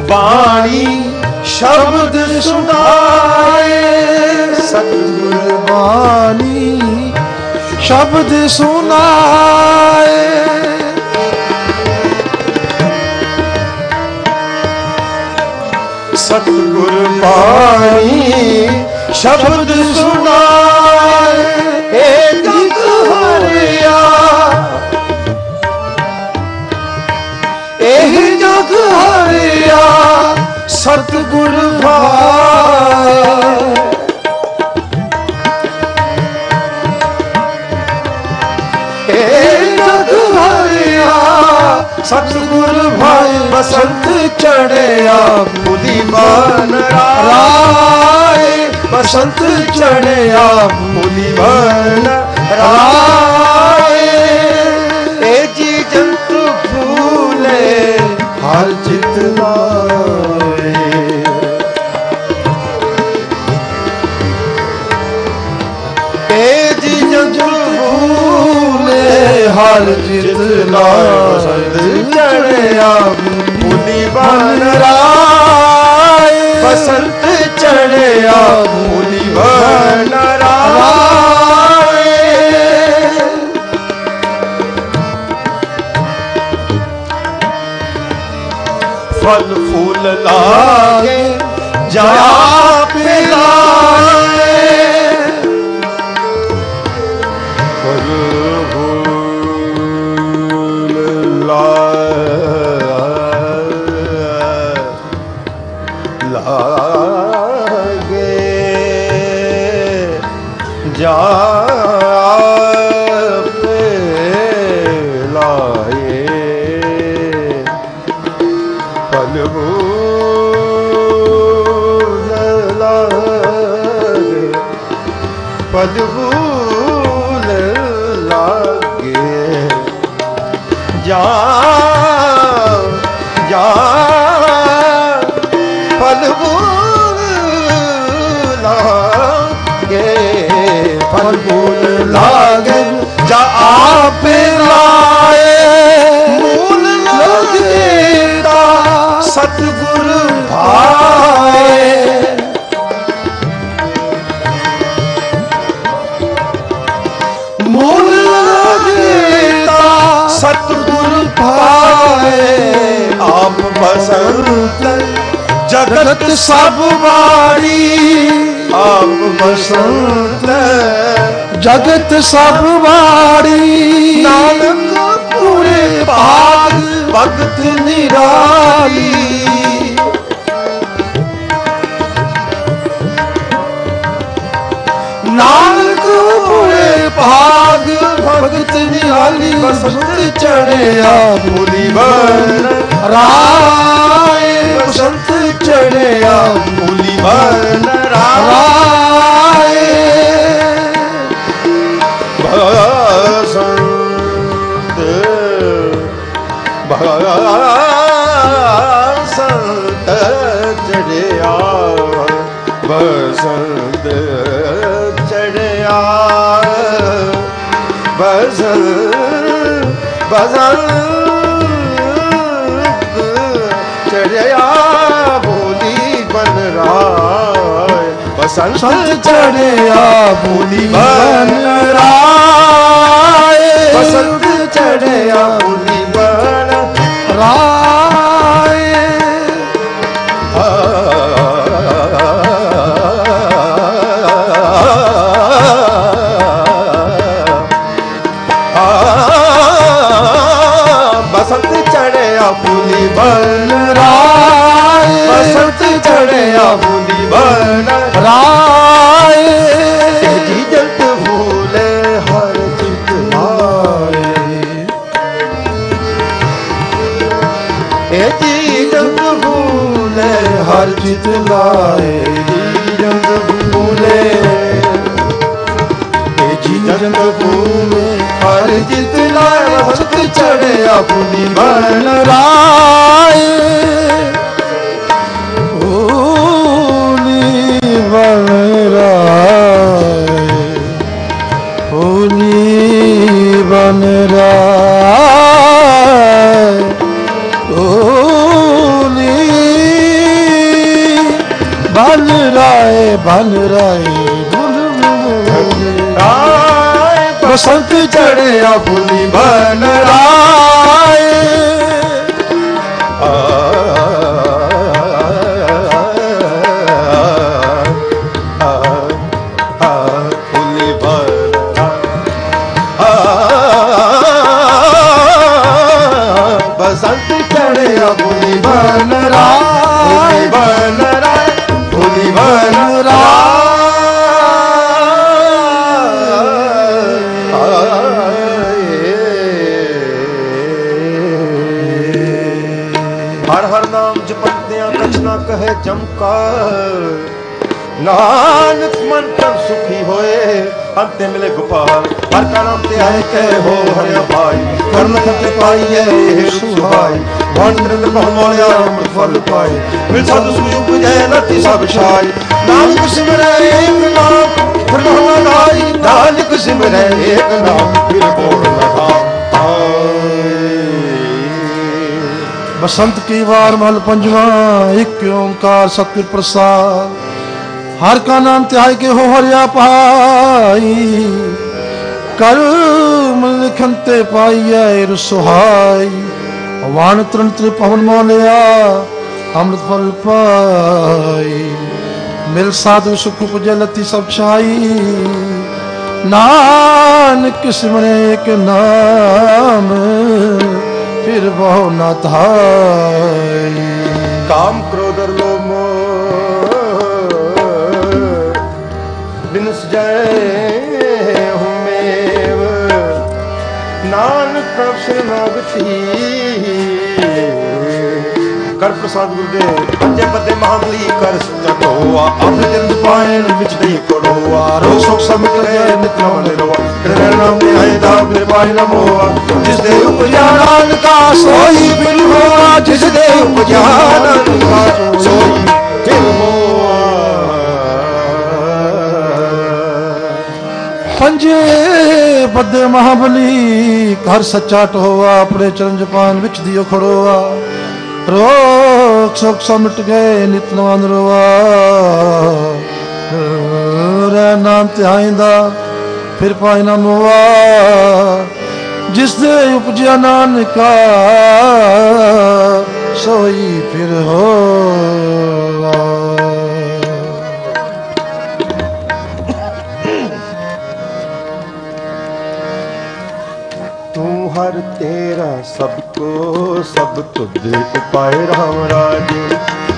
ਬਾਣੀ ਸ਼ਬਦ ਸੁਣਾਏ। ਸਤਿਗੁਰ ਬਾਣੀ ਸ਼ਬਦ ਸੁਨਾਏ ਸਤਿਗੁਰ ਬਾਣੀ ਸ਼ਬਦ ਸੁਣਾਏ ਏ ਜਗ ਹਰਿਆ। ਇਹ ਜਗ ਹਰਿਆ ਸਤਿਗੁਰ ਭਾਏ ਬਸੰਤ ਚੜਿਆ ਬੁਲੀ ਬਾਨ ਰਾਏ। ਬਸੰਤ ਚੜਿਆ ਬੁਲੀ ਬਾਨ ਰਾਏ। ਏ ਜੀ ਜੰਤੂ ਭੂਲੇ ਹਰ ਚਿਤ ਲਾਏ ਏ ਜੀ ਜੰਤੂ ਭੂਲੇ ਹਰ ਚਿਤ ਲਾਏ ਚੜਿਆ ਬੁਲੀ ਬਾਨ ਰਾਏ। ਬਸੰਤ ਚੜਿਆ ਬੁਲੀ ਬਾਨ ਰਾਏ। ਫਲ ਫੂਲ ਲਾਗੇ ਜਾ ਪਿਲਾਏ ਆਪ ਲਾਏ ਮੂਲ ਲਗੇ ਤਾ ਸਤਿਗੁਰ ਭਾਏ। ਮੂਲ ਲਗੇਤਾ ਸਤਿਗੁਰ ਪਾਏ ਆਪ ਬਸੰਤ ਜਗਤ ਸਭ ਵਾਰੀ ਆਪ ਬਸੰਤ ਜਗਤ ਸਭ ਵਾੜੀ ਨਾਨਕ ਪੂਰੇ ਭਾਗ ਭਗਤ ਨਿਰਾਲੀ। ਨਾਨਕ ਪੂਰੇ ਭਾਗ ਭਗਤ ਨਿਹਾਲੀ ਬਸੰਤ ਚੜਿਆ ਬੋਲੀ ਬਨ ਰਾਏ ਬਸੰਤ ਚੜਿਆ ਬੋਲੀ ਬਨ ਰਾਏ। ਬਸੰਤ ਬਸੰਤ ਚੜਿਆ। ਬਸੰਤ ਚੜਿਆ। ਬਸੰਤ ਬਸੰਤ ਚੜਿਆ। ਬਸੰਤ ਚੜਿਆ ਬੋਲੀ ਬਨ ਰਾਏ। ਬਸੰਤ ਚੜਿਆ ਬੋਲੀ ਬਨ ਰਾਏ। ਬਸੰਤ ਚੜਿਆ ਫੁੱਲੀ ਬਨ ਰਾਏ। ਬਸੰਤ ਚੜਿਆ ਫੁੱਲੀ ਲਾਏ ਜੰਗ ਭੂਲੇ ਇਹ ਜੀ ਜੰਗ ਭੂਲੇ ਹਰ ਜਿਤ ਲਾਏ ਹਸਤ ਚੜਿਆ ਬੁਲੀ ਬਣ ਰਾਏ। ਰਾਏ ਬਸੰਤ ਚੜਿਆ ਫੁੱਲੀ ਬਨ ਰਾਏ ਨਾਨਕ ਮਨ ਤਨ ਸੁਖੀ ਹੋਏ, ਅੰਤੇ ਮਿਲੇ ਗੋਪਾਲ। ਹਰ ਕਾ ਨਾਮ ਤੇ ਆਏ ਕਹਿ ਹੋ ਹਰਿਆ ਭਾਈ। ਕਰਨ ਖਤੇ ਪਾਈਏ ਇਹ ਸੁਭਾਈ ਵਣ ਤ੍ਰਿੰਦ ਮੋਲਿਆ ਅੰਮ੍ਰਿਤ ਫਲ ਪਾਏ ਮਿਲ ਸਾਧੂ ਸੁਜੁਗ ਜੈ ਨਤੀ ਸਭ ਛਾਈ। ਨਾਨਕ ਸਿਮਰੈ ਏਕ ਨਾਮ ਫਿਰ ਬਹੁ ਲਾਈ ਨਾਨਕ ਸਿਮਰੈ ਏਕ ਨਾਮ, ਫਿਰ ਬੋਲ ਲਗਾ ਬਸੰਤ ਕੀ ਵਾਰ ਮਹਲ ਪੰਜਵਾਂ, ਇੱਕ ਓੰਕਾਰ ਸਤਿ ਪ੍ਰਸਾਦ। ਹਰ ਕਾ ਨਾਮ ਧਿਆਇ ਕੇ ਹੋ ਹਰਿਆ ਪਾਈ ਕਰਮ ਲਿਖਨ ਤੇ ਪਾਈਐ ਰਸੁਹਾਈ ਵਾਣ ਤਰੰਤ ਪਵਨ ਮੋਲਿਆ, ਅੰਮ੍ਰਿਤ ਫਲ ਪਾਈ। ਮਿਲ ਸਾਧੂ ਸੁਖ ਪੁਜੈ ਲਤੀ ਸਭ ਛਾਈ। ਨਾਨਕ ਸਿਮਰੇ ਇੱਕ ਨਾਮ, ਫਿਰ ਬਹੁ ਨਾ ਧਾਈ। ਕਾਮ ਕ੍ਰੋ ਕਰ ਪ੍ਰਸਾਦ ਗੁਰਦੇਵ ਪੰਜੇ ਪੱਤੇ ਮਹਾਬਲੀ ਕਰ ਸੱਚਾ ਕੋਆ ਆਪਣੇ ਜਿੰਦ ਪਾਇਨ ਵਿੱਚ ਦੇ ਕੋੜੋਆ ਰੋ ਸੁਖ ਸਮਿਟ ਗਏ ਨਿਰਵਾ ਕਿਰਨੇ ਨਾਮ ਤੇ ਆਏ ਦਾ ਮੇਰੇ ਪਾਇ ਨਮੋਆ ਜਿਸ ਦੇ ਉਪਜਾ ਨਾਨਕਾ ਸੋਈ ਬਿਨ ਹੋਆ। ਜਿਸ ਦੇ ਉਪਜਾ ਨਾਨਕਾ ਸੋਈ ਬਿਨ ਪੰਜੇ ਬੱਦੇ ਮਹਾਬਲੀ, ਘਰ ਸੱਚਾ ਟੋਆ ਆਪਣੇ ਚਰਨ ਜਪਾਨ ਵਿੱਚ ਦੀ ਖੜੋਆ। ਰੋਗ ਸੁਖ ਸਮਟ ਗਏ, ਨਿਤ ਨਵਾਂ ਰੋਆ ਰੇ ਨਾਮ ਧਿਆਇਂਦਾ ਫਿਰ ਪਾਇ ਨਾ ਮੋਆ। ਜਿਸ ਦੇ ਉਪਜਿਆ ਨਾਨਕਾ, ਸੋਈ ਫਿਰ ਹੋ। ਸਭ ਕੋ ਸਭ ਤੁਧ ਉਪਾਏ ਰਾਮ ਰਾਜੇ।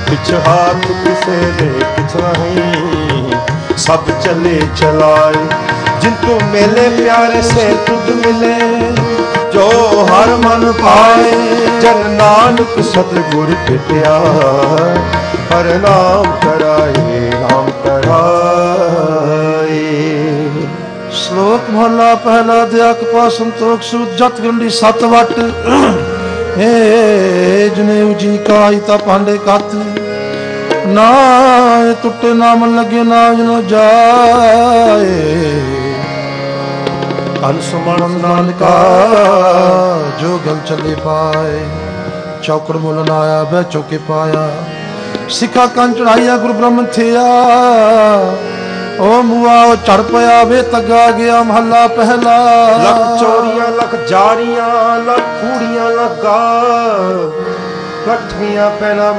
ਪਿਛ ਹਾਥ ਕਿਸੇ ਦੇ ਕਿਛ ਨਹੀਂ, ਸਭ ਚਲੇ ਚਲਾਏ। ਜਿਨ ਤੂੰ ਮੇਲੇ ਪਿਆਰ ਸੇ ਤੁਧ ਮਿਲੇ, ਜੋ ਹਰ ਮਨ ਪਾਏ। ਜਨ ਨਾਨਕ ਸਤਿਗੁਰ ਭਿਟਿਆ ਹਰ ਨਾਮ ਕਰਾਏ ਨਾਮ ਸ਼ਲੋਕ ਮਹਲਾ ਪਹਿਲਾ ਦਿਆ ਕਪਾ ਸੰਤੋਖ ਸੂਤ ਜਤ ਗੰਡੀ ਸਤ ਵਟ ਏ ਜਨੇ ਉਜੀ ਕਾਈ ਤਾ ਪਾਂਡੇ ਕਤ ਨਾ। ਟੁੱਟੇ ਨਾਮ ਲੱਗੇ ਨਾ ਜਨੋ ਜਾਏ। ਤਨ ਸੁਮਨ ਨਾਨਕਾ ਜੋ ਗਲ ਚੱਲੇ ਪਾਏ। ਚੌਕੜ ਮੁੱਲ ਨਾ ਆਇਆ, ਬਹਿ ਚੌਕੇ ਪਾਇਆ। ਸਿੱਖਾ ਕੰਨ ਚੜਾਈਆ ਗੁਰੂ ਬ੍ਰਹਮ ਥਿਆ। ਓ ਮੂਆ ਉਹ ਚੜ ਪਿਆ ਵੇ, ਤੱਗਾ ਗਿਆ ਮਹੱਲਾ ਪਹਿਲਾ। ਲੱਖ ਚੋਰੀਆਂ, ਲੱਖ ਜਾਰੀਆਂ, ਲੱਖ ਕੂੜੀਆਂ ਲੱਗਾ ਇਕੱਠੀਆਂ ਪੈਣਾ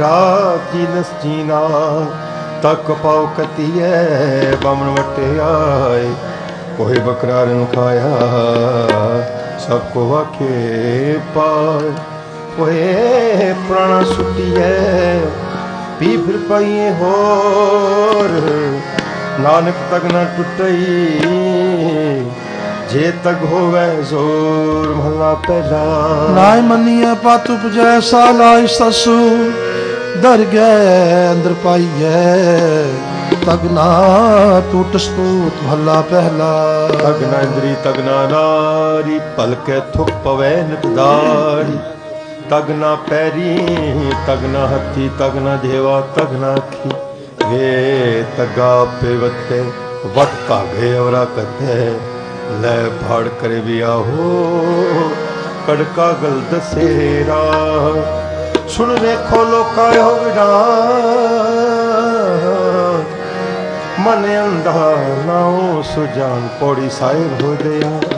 ਰਾਤੀ ਨਸਜੀਨਾ ਤੱਕ ਪਾਉ ਕਤੀਏ ਬਮਨ ਵਟਿਆਏ ਕੋਈ ਬਕਰਾਰ ਨੂੰ ਖਾਇਆ। ਸਭ ਕੋ ਵਾਖੇ ਪਾਏ ਕੋਏ ਪ੍ਰਾਣਾ ਸੁਟੀਏ ਪੀ ਫਿਰ ਪਈਏ ਹੋਰ। ਨਾਨਕ ਤਗ ਨਾ ਟੁੱਟਈ ਜੇ ਤਗ ਹੋਵੇ ਜ਼ੋਰ ਮਹਲਾ ਪਹਿਲਾ। ਨਾਇ ਮੰਨੀਐ ਪਤ ਉਪਜੈ ਸਾ ਲਾਇ ਸਸੂ ਦਰ ਗਏ ਅੰਦਰ ਪਾਈਐ। ਤਗਨਾ ਟੂਟਸ ਤੂਤ ਮਹੱਲਾ ਪਹਿਲਾ। ਤਗਨਾ ਇੰਦਰੀ ਤਗਨਾ ਨਾਰੀ ਭਲਕੇ ਥੁਕ ਪਵੈ ਨਿਤਦਾਰੀ ਤਗਨਾ ਪੈਰੀ ਤਗਨਾ ਹੱਥੀ ਤਗਨਾ ਦੇਵਾ ਤਗਨਾ ਖੀ ਵੇ ਤਗਾ ਪੇਵਤੇ ਵਟ ਕਾਗੇ ਔਰਾ ਕਤੇ ਲੈ ਫਾੜ ਕਰੇ ਵੀ ਕੜਕਾ ਗਲ ਦਸੇਰਾ ਸੁਣ ਵੇਖੋ ਲੋਕਾ ਹੋ ਵਿਡਾ ਮਨ ਅੰਧਾ ਨਾਉ ਸੁਜਾਨ ਪੌੜੀ ਸਾਹਿਬ ਹੋ ਗਿਆ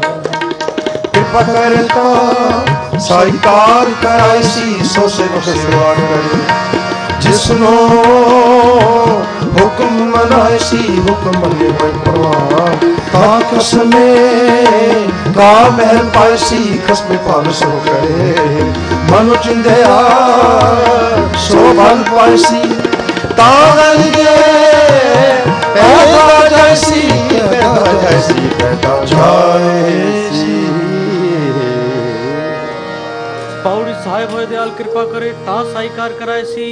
ਕਿਰਪਾ ਕਰਤਾ ਸਾਈਕਾਰ ਕਰਾਈ ਸੀ ਸੋ ਸੇਵਕ ਸੇਵਾ ਕਰੇ ਜਿਸਨੋ ਹੁਕਮ ਮਨਾਏ ਸੀ, ਹੁਕਮ ਮੰਨੇ ਮੈਂ ਪ੍ਰਵਾਨ ਤਾਂ ਕਸਮੇ ਕਾ ਮਹਿਲ ਪਾਏ ਸੀ ਖਸਮੇ ਭਾਵ ਸੋ ਕਰੇ ਮਨ ਚਿੰਦਿਆ ਸੋ ਬਲ ਪਾਏ ਸੀ। ਤਾਂ ਗਏ ਪੌੜੀ ਸਾਹਿਬ ਹੋਏ ਦਿਆਲ ਕਿਰਪਾ ਕਰੇ, ਤਾਂ ਸਾਈਕਾਰ ਕਰਾਏ ਸੀ।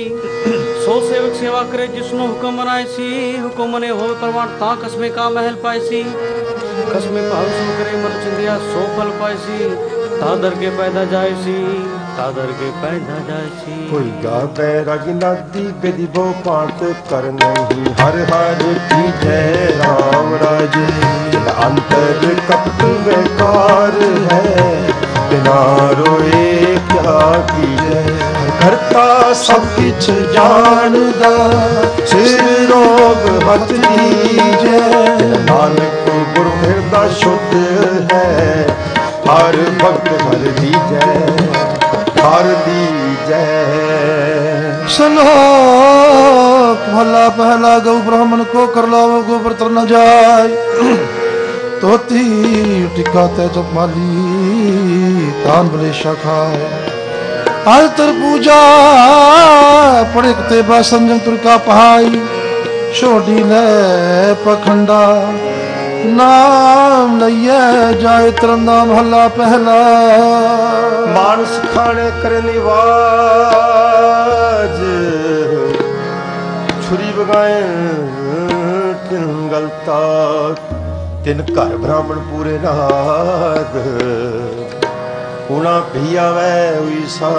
ਸੋ ਸੇਵਕ ਸੇਵਾ ਕਰੇ, ਜਿਸਨੂੰ ਹੁਕਮ ਮਨਾਏ ਸੀ। ਹੁਕਮ ਮਨੇ ਹੋਵੇ ਪ੍ਰਵਾਨ, ਤਾਂ ਕਸਮੇ ਕਾ ਮਹਿਲ ਪਾਏ ਸੀ। ਕਸਮੇ ਭਾਵ ਸੋ ਕਰੇ ਮਰ ਚੰਦਿਆ ਸੋ ਫਲ ਪਾਏ ਸੀ। ਤਾਂ ਦਰ ਕੇ ਪੈਦਾ ਜਾਏ ਸੀ, ਤਾਂ ਦਰ ਕੇ ਪੈਦਾ ਜਾਏ ਸੀ। ਕੋਈ ਗਾਵੇ ਰਗ ਨਾਦੀ ਬੇਦੀ ਬੋ ਪਾਂਤ ਕਰ ਨਹੀਂ, ਹਰ ਹਰ ਕੀ ਜੈ ਰਾਮ ਰਾਜੇ। ਜਿਨ ਅੰਤਰ ਕਪਟ ਬੇਕਾਰ ਹੈ ਬਿਨਾ ਰੋਏ ਕਿਆ ਕੀਜੈ ਕਰਤਾ ਸਭ ਕਿਛ ਜਾਣਦਾ, ਸਿਰ ਰੋਗ ਹੱਥ ਦੀਜੈ ਨਾਨਕ ਗੁਰ ਹਿਰਦਾ ਸ਼ੁੱਧ ਹੈ, ਹਰ ਭਗਤ ਹਰ ਦੀਜੈ ਹਰ ਦੀਜੈ ਸਲੋਕ, ਮਹੱਲਾ ਪਹਿਲਾ ਗਊ ਬ੍ਰਾਹਮਣ ਕੋ ਕਰ ਲਾਵੋ ਗੋਬਰ ਤਰ ਨ ਜਾਏ। ਤੋਤੀ ਟਿਕਾ ਤੇ ਜਮਾਲੀ ਤਾਨ ਬਲੇ ਸ਼ਖਾਏ ਹਰ ਤਰ ਪੂਜਾ ਪੜਿਕ ਤੇ ਬਾ ਸੰਜਮ ਤੁਰ ਪਹਾਈ ਛੋਟੀ ਲੈ ਪਖੰਡਾ। ਨਾਮ ਲਈਐ ਜਾਏ ਤਰੰਦਾ ਮਹੱਲਾ ਪਹਿਲਾ। ਮਾਨਸ ਖਾਣੇ ਕਰਨੀ ਵਾਜ ਛੁਰੀ ਬਗਾਏ ਤਿਨ ਗਲਤਾ। ਤਿਨ ਘਰ ਬ੍ਰਾਹਮਣ ਪੂਰੇ ਨਾਗ। ਕੁਣਾ ਭਈਆ ਵੈ ਉਈਸਾ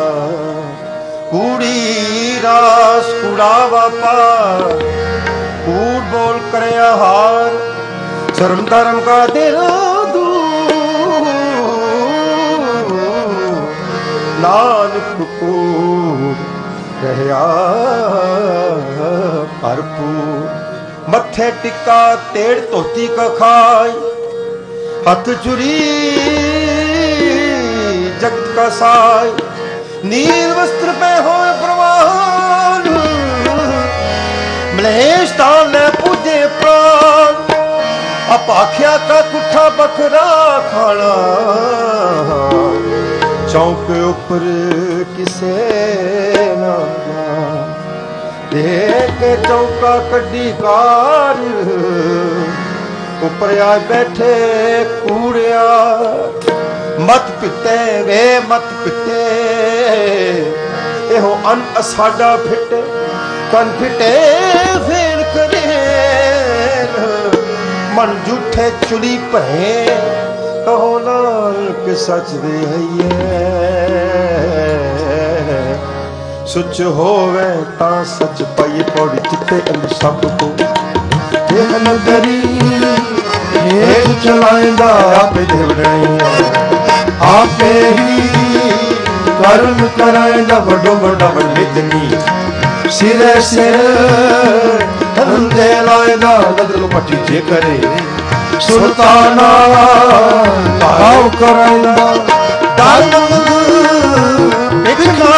ਕੂੜੀ ਰਾਸ ਕੁੜਾ ਵਾਪਾ ਕੂੜ ਬੋਲ ਕਰਿਆ ਹਾਰ। ਸ਼ਰਮ ਧਰਮ ਕਾ ਤੇਰਾ ਨਾਨਕ ਕੋ ਰਹਿਆ ਭਰਪੂਰ। ਮੱਥੇ ਟਿੱਕਾ ਤੇੜ ਧੋਤੀ ਕਖਾਈ। ਹੱਥ ਚੁਰੀ ਜਗਤ ਨੀਲ ਵਸਤਰ ਪੈ ਹੋਏ ਪ੍ਰਵਾਨ ਮਲੇਸ਼ ਤਾਂ ਲੈ ਪੂਜੇ ਪ੍ਰਾਨ ਅਪਾਖਿਆ ਕਾ ਕੁੱਠਾ ਬਖਰਾ ਖਾਣਾ ਚੌਂਕ ਉੱਪਰ ਕਿਸੇ ਨਾ ਦੇਖ ਚੌਕਾ ਕੱਢੀ ਕਾਰ ਉੱਪਰ ਆ ਬੈਠੇ ਕੂੜਿਆ ਮਤ ਪਿੱਤੇ ਵੇ ਮਤ ਪਿੱਤੇ। ਇਹੋ ਅਨ ਅਸਾਡਾ ਫਿੱਟੇ, ਕਨ ਫਿੱਟੇ, ਫੇਰ ਕਰੇ ਮਨ ਝੂਠੇ ਚੁਲੀ ਭਏ ਕਹੋ ਨਾਨਕ ਸੱਚ ਦੇ ਹਈਏ। ਸੁਚ ਹੋਵੇ ਤਾਂ ਸੱਚ ਪਈ ਪੌੜੀ ਚਿੱਤੇ ਅੰਦਰ ਸਭ ਕੋ ਦੇਖ ਨਗਰੀ ਚਲਾਇਂਦਾ ਆਪੇ ਦੇਵੜਾਈਆਂ ਆਪੇ ਹੀ ਕਰਮ ਕਰਾਇਂਦਾ ਵੱਡੋ ਵੱਡਾ ਵਡਿਦਨੀ ਸਿਰੇ ਸਿਰ ਹੰਦੇ ਲਾਇਦਾ ਨਦਰ ਪੱਟੀ ਜੇ ਕਰੇ। ਸੁਲਤਾਨਾ ਭਾਵ ਕਰਾਇਂਦਾ ਦਾਨੰਦ ਬਿਖਨਾ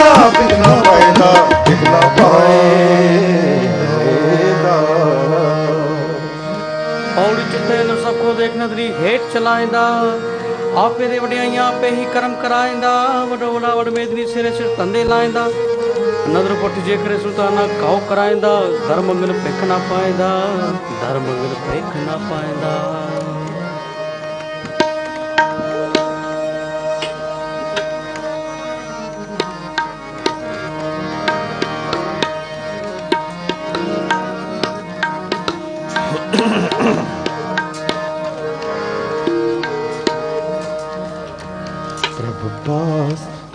ਦਾ ਬਿਖਨਾ ਪਾਇਦਾ ਬਿਖਨਾ ਦੇਖ ਨਦਰੀ ਹੇਠ ਚਲਾਇਂਦਾ, ਆਪੇ ਦੇ ਵਡਿਆਈਆਂ ਆਪੇ ਹੀ ਕਰਮ ਕਰਾਇਂਦਾ, ਵਡੋ ਵਡਾ ਵਡ ਮੇਦਨੀ ਸਿਰੇ ਸਿਰ ਤੰਦੇ ਲਾਇਂਦਾ। ਨਦਰ ਪੁੱਟ ਜੇ ਕਰੇ ਸੁਲਤਾਨਾ ਕਾਉ ਕਰਾਇਂਦਾ, ਧਰਮ ਮਿਲ ਭਿਖ ਨਾ ਪਾਇਂਦਾ, ਧਰਮ ਮਿਲ ਭਿਖ ਨਾ ਪਾਇਂਦਾ।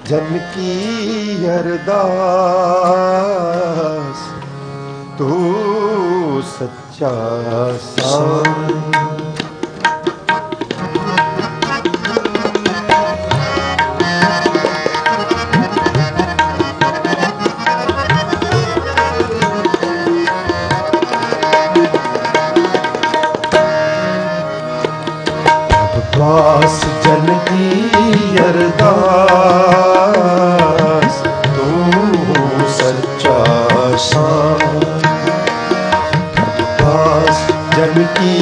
ਜਨ ਕੀ ਅਰਦਾਸ? ਤੂੰ ਸੱਚਾ ਸਾਂ ਪਾਸ ਜਨ ਕੀ ਤੂੰ ਸੱਚਾ ਸਾਂ ਪਾਸ ਜਨ ਕੀ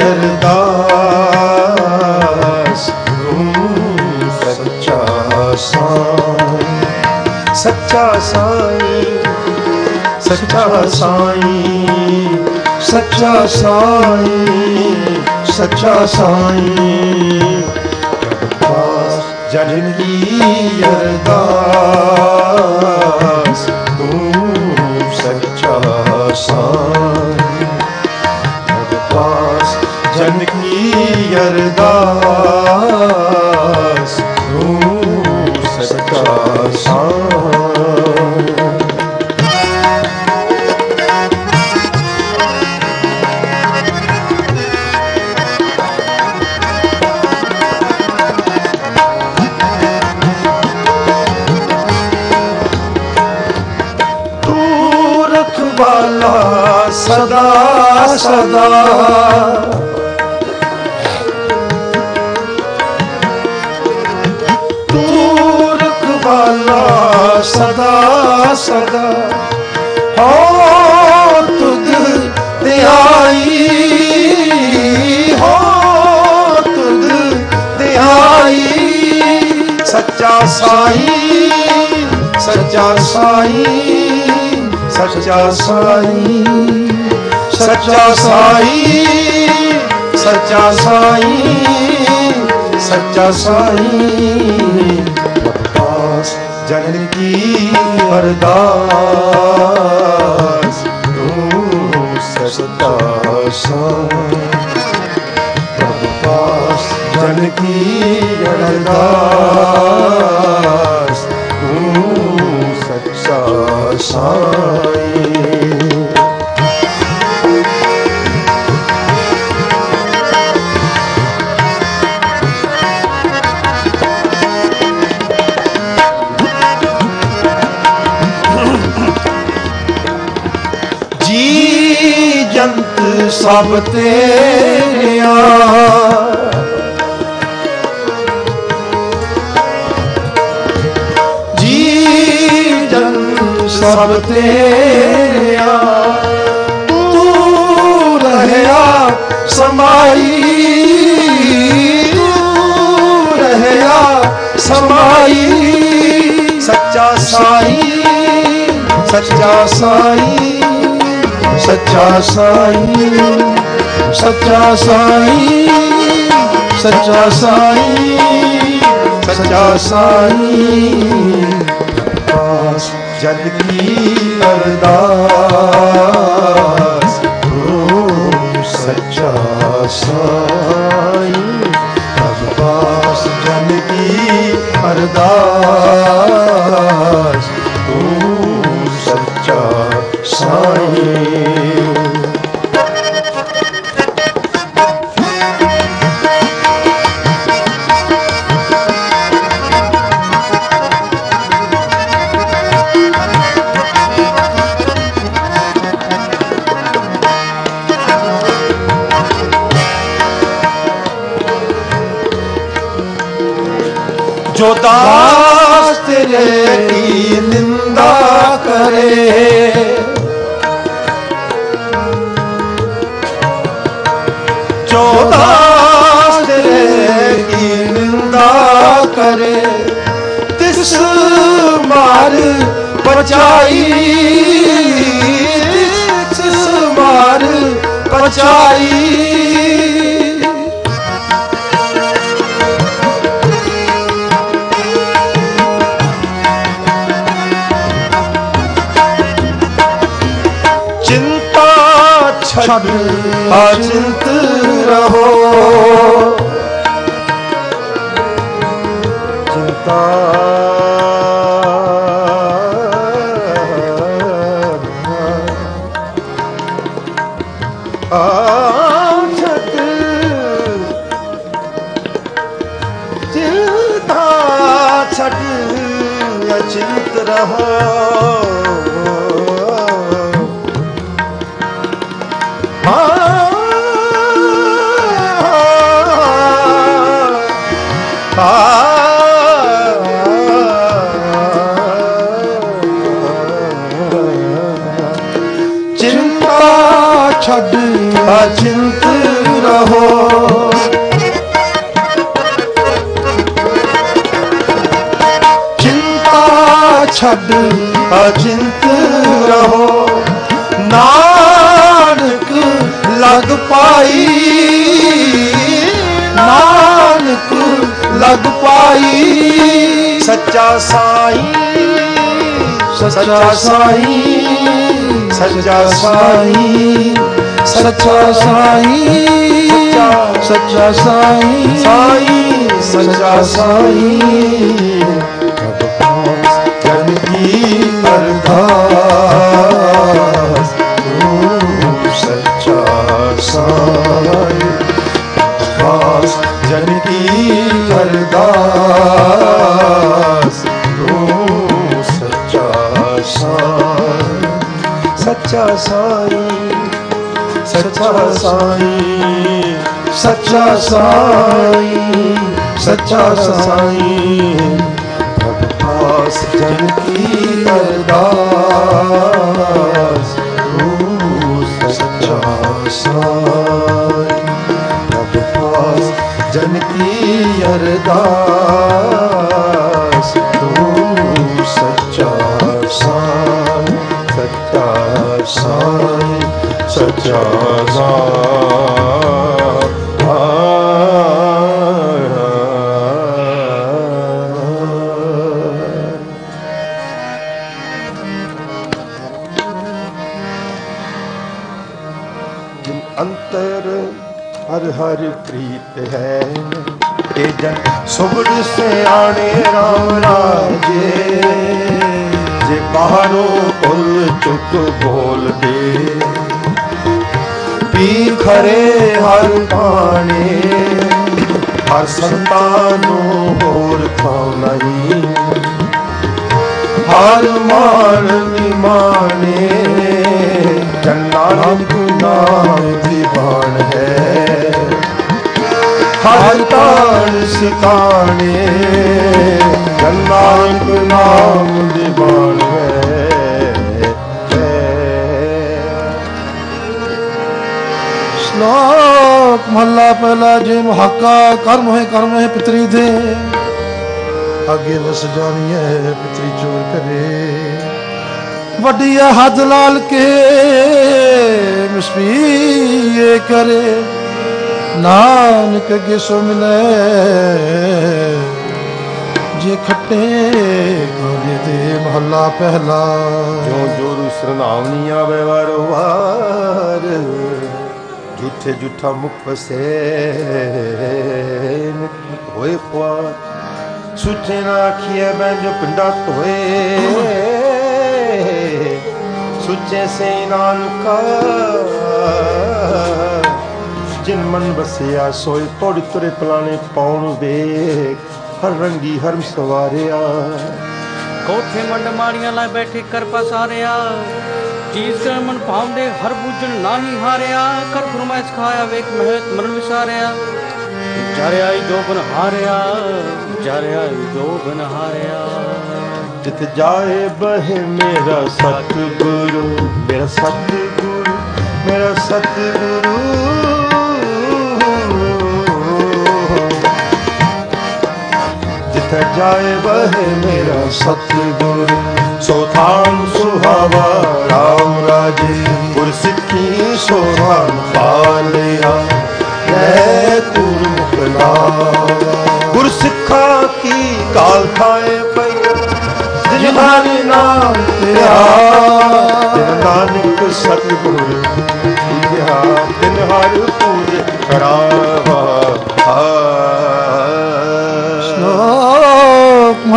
ਅਰਦਾਸ, ਤੂੰ ਸੱਚਾ ਸਾਂ ਸੱਚਾ ਸਾਈਂ ਸੱਚਾ ਸਾਈਂ ਸੱਚਾ ਸਾਈਂ ਸੱਚਾ ਸਾਈਂ। ਜਨ ਕੀ ਅਰਦਾਸ ਤੂੰ ਸੱਚਾ ਸਾਈਂ। ਪਾਸ ਜਨ ਕੀ ਅਰਦਾਸ ਤੂੰ ਸੱਚਾ ਸਾਈਂ। ਸਦਾ ਸਦਾ ਤੂੰ ਰਖਵਾਲਾ ਸਦਾ ਸਦਾ। ਹੋ ਤੁਧ ਤੇ ਆਈ ਹੋ ਤੁਧ ਤੇ ਆਈ। ਸੱਚਾ ਸਾਈ ਸੱਚਾ ਸਾਈ ਸੱਚਾ ਸਾਈ। ਸੱਚਾ ਸਾਈ ਸੱਚਾ ਸਾਈ ਸੱਚਾ ਸਾਈ ਪਾਸ ਜਨ ਕੀ ਅਰਦਾਸ ਤੂੰ ਸੱਚਾ ਸਾਈ। ਪਾਸ ਜਨ ਕੀ ਅਰਦਾਸ ਤੂੰ ਸਭ ਤੇਰਿਆ ਜੀ ਜਨ ਸਭ ਤੇਰਿਆ ਤੂੰ ਰਹਿਆ ਸਮਾਈ, ਤੂੰ ਰਹਿਆ ਸਮਾਈ। ਸੱਚਾ ਸਾਈ ਸੱਚਾ ਸਾਈ। ਸੱਚਾ ਸਾਈ ਸੱਚਾ ਸਾਈ ਸੱਚਾ ਸਾਈ ਸੱਚਾ ਸਾਈ। ਪਾਸ ਜਨ ਕੀ ਅਰਦਾਸ ਤੂੰ ਸੱਚਾ ਸਾਈ। ਤਬ ਪਾਸ ਜਨ ਕੀ ਅਰਦਾਸ ਦਾਸ ਤੇਰੇ ਕੀ ਨਿੰਦਾ ਕਰੇ। ਜੋ ਦਾਸ ਤੇਰੇ ਕੀ ਨਿੰਦਾ ਕਰੇ। ਤਿਸ ਮਾਰ ਪਚਾਈ ਤਿਸ ਮਾਰ ਪਚਾਈ ਛੱਡ ਅਚਿੰਤ ਰਹੋ। ਰਹੋ ਚਿੰਤਾ ਛੱਡ ਅਚਿੰਤ ਰਹੋ ਨਾਨਕ ਲਗ ਪਾਈ ਨਾਨਕ ਲਗ ਪਾਈ ਸੱਚਾ ਸਾਈਂ ਸੱਚਾ ਸਾਈਂ ਸੱਚਾ ਸਾਈਂ ਸੱਚਾ ਸਾਈਂ ਸੱਚਾ ਸਾਈਂ ਸਾਈਂ ਸੱਚਾ ਸਾਈਂ। ਜਨ ਕੀ ਅਰਦਾਸ? ਤੂੰ ਸੱਚਾ ਸਾਈਂ ਖਾਸ ਜਨ ਕੀ ਅਰਦਾਸ? ਤੂੰ ਸੱਚਾ ਸਾਈਂ ਸੱਚਾ ਸਾਈਂ ਸੱਚਾ ਸਾਈਂ। ਸੱਚਾ ਸਾਈ, ਸੱਚਾ ਸਾਈਂ। ਆਸ ਜਨ ਕੀ ਅਰਦਾਸ ਤੂੰ ਸੱਚਾ ਸਾਈ। ਪ੍ਰਭ ਪਾਸ ਜਨ ਕੀ ਅਰਦਾਸ ਤੂੰ ਸੱਚਾ ਸਾਈਂ, ਸੱਚਾ ਸਾਈ, ਸੱਚਾ ਸਾਈਂ। ਭੁੱਲ ਚੁੱਕ ਬੋਲਦੇ। ਪੀ ਖਰੇ ਹਰ ਪਾਣੇ ਹਰ ਸੰਤਾਂ ਨੂੰ ਹੋਰ ਥਾਂ ਨਹੀਂ ਹਰ ਮਾਨ ਨਿਮਾਨੇ ਜਨਾਨਕ ਨਾਮ ਦੀਵਾਨ ਹੈ। ਹਰ ਤਾਣ ਸਿਕਾਣੇ ਜਨਾਨਕ ਨਾਮ ਦੀਵਾਨ ਹੈ। ਸ਼ਲੋਕ ਮਹੱਲਾ ਪਹਿਲਾ ਜੇ ਮਹਾਕਾ ਕਰਮ ਹੈ ਕਰਮ ਹੈ ਪਿਤਰੀ ਦੇ। ਅੱਗੇ ਵਸ ਜਾਣੀਏ ਪਿਤਰੀ ਚੋਰ ਕਰੇ। ਵੱਡੀ ਹੈ ਹੱਦ ਲਾਲ ਕੇ ਮਸਪੀਏ ਕਰੇ। ਨਾਨਕ ਅੱਗੇ ਸੋ ਮਿਲੇ ਜੇ ਖੱਟੇ ਗੋਲੇ ਦੇ ਮਹੱਲਾ ਪਹਿਲਾ। ਜੋ ਜੋਰੂ ਸਰਨਾਵਨੀ ਆਵੇ ਵਾਰ ਵਾਰ। ਝੂਠੇ ਝੂਠਾ ਮੁਖ ਵਸੇ ਹੋਏ ਖਵਾ ਸੁੱਚੇ ਨਾ ਆਖੀਏ ਮੈਂ ਜੋ ਪਿੰਡਾ ਧੋਏ। ਸੁੱਚੇ ਸੇ ਨਾਨਕਾ ਜਿਨ ਮਨ ਵਸਿਆ ਸੋਈ ਤੋੜੀ ਤੁਰੇ ਪਲਾਣੇ ਪਾਉਣ ਵੇਖ। ਹਰ ਰੰਗੀ ਹਰਮ ਸਵਾਰਿਆ। ਕੋਠੇ ਮੰਡ ਮਾਰੀਆਂ ਲੈ ਬੈਠੇ ਕਰ ਪਸਾਰਿਆ ਚੀਜ਼ ਕਰ ਮਨ ਭਾਉਂਦੇ, ਹਰ ਬੂਝਣ ਨਾਹੀ ਹਾਰਿਆ। ਕਰ ਫਰਮਾਇਸ਼ ਖਾਇਆ, ਵੇਖ ਮਹਿਤ ਮਰਨ ਵਿਸਾਰਿਆ। ਜਰਿਆ ਈ ਜੋ ਹਾਰਿਆ, ਜਰਿਆ ਈ ਜੋ ਹਾਰਿਆ। ਜਿਤ ਜਾਏ ਬਹਿ ਮੇਰਾ ਸਤਿਗੁਰੂ ਮੇਰਾ ਸਤਿਗੁਰੂ ਮੇਰਾ ਸਤਿਗੁਰੂ। ਜਿੱਥੇ ਜਾਏ ਬਹਿ ਮੇਰਾ ਸਤਿਗੁਰੂ ਸੋ ਥਾਨ ਸੁਹਾਵਾ, ਰਾਮ ਰਾਜੇ ਗੁਰ ਸਿੱਖੀ ਸੋ ਪਾਲਿਆ, ਲੈ ਤੁਰ ਮੁਕਲਾ ਗੁਰ ਸਿੱਖਾ ਕੀ ਕਾਲ ਖਾਏ ਪਈ ਜਿਨ ਹਰਿ ਨਾਮ ਤੇਰਾ ਜਿਨ ਨਾਨਕ ਸਤਿਗੁਰ ਕੀਆ ਤਿਨ ਹਰ ਪੂਜ ਕਰਾਵਾ।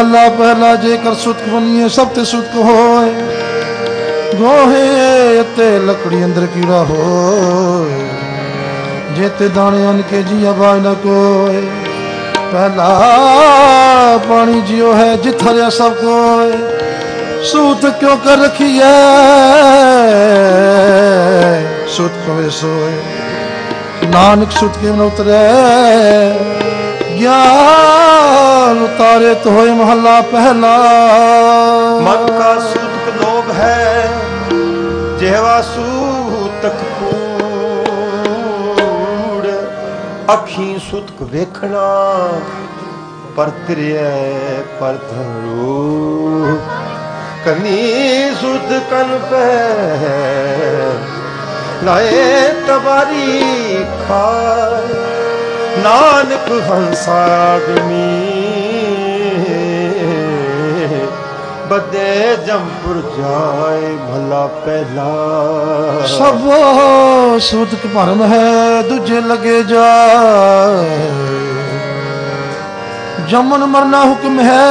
ਮਹੱਲਾ ਪਹਿਲਾ ਜੇਕਰ ਸੁਤਕ ਬਣੀਏ ਸਭ ਤੇ ਸੁਤਕ ਹੋਏ। ਗੋਹੇ ਅਤੇ ਲੱਕੜੀ ਅੰਦਰ ਕੀੜਾ ਹੋਏ। ਜੇ ਦਾਣੇ ਅਨ ਕੇ ਜੀ ਆਵਾਜ਼ ਨਾ ਕੋਏ। ਪਹਿਲਾ ਪਾਣੀ ਜਿਉ ਹੈ ਜਿੱਥ ਰਿਆ ਸਭ ਕੋਏ। ਸੂਤ ਕਿਉਂ ਕਰ ਰਖੀਐ? ਸੂਤ ਕਵੇ ਸੋਏ। ਨਾਨਕ ਸੁਤ ਕੇ ਮਨ ਉਤਰੈ? ਗਿਆਨ ਉਤਾਰੇ ਤੋਏ ਮਹੱਲਾ ਪਹਿਲਾ। ਮਨ ਕਾ ਸੂਤਕ ਲੋਭ ਹੈ, ਜਿਹਵਾ ਸੂਤਕ ਕੂੜ। ਅੱਖੀਂ ਸੁਤਕ ਵੇਖਣਾ, ਪਰ ਤ੍ਰਿਐ ਕਨੀ ਸੁਤ ਕਨ ਪੈ ਲਾਏ ਤਬਾਰੀ ਖਾਏ ਨਾਨਕ ਹੰਸਾ ਆਦਮੀ ਬਦੇ ਜੰਪੁਰ ਜਾਏ ਭਲਾ ਪਹਿਲਾ। ਸਭ ਸੂਤਕ ਭਰਮ ਹੈ ਦੂਜੇ ਲਗੇ ਜਾਏ। ਜਮਨ ਮਰਨਾ ਹੁਕਮ ਹੈ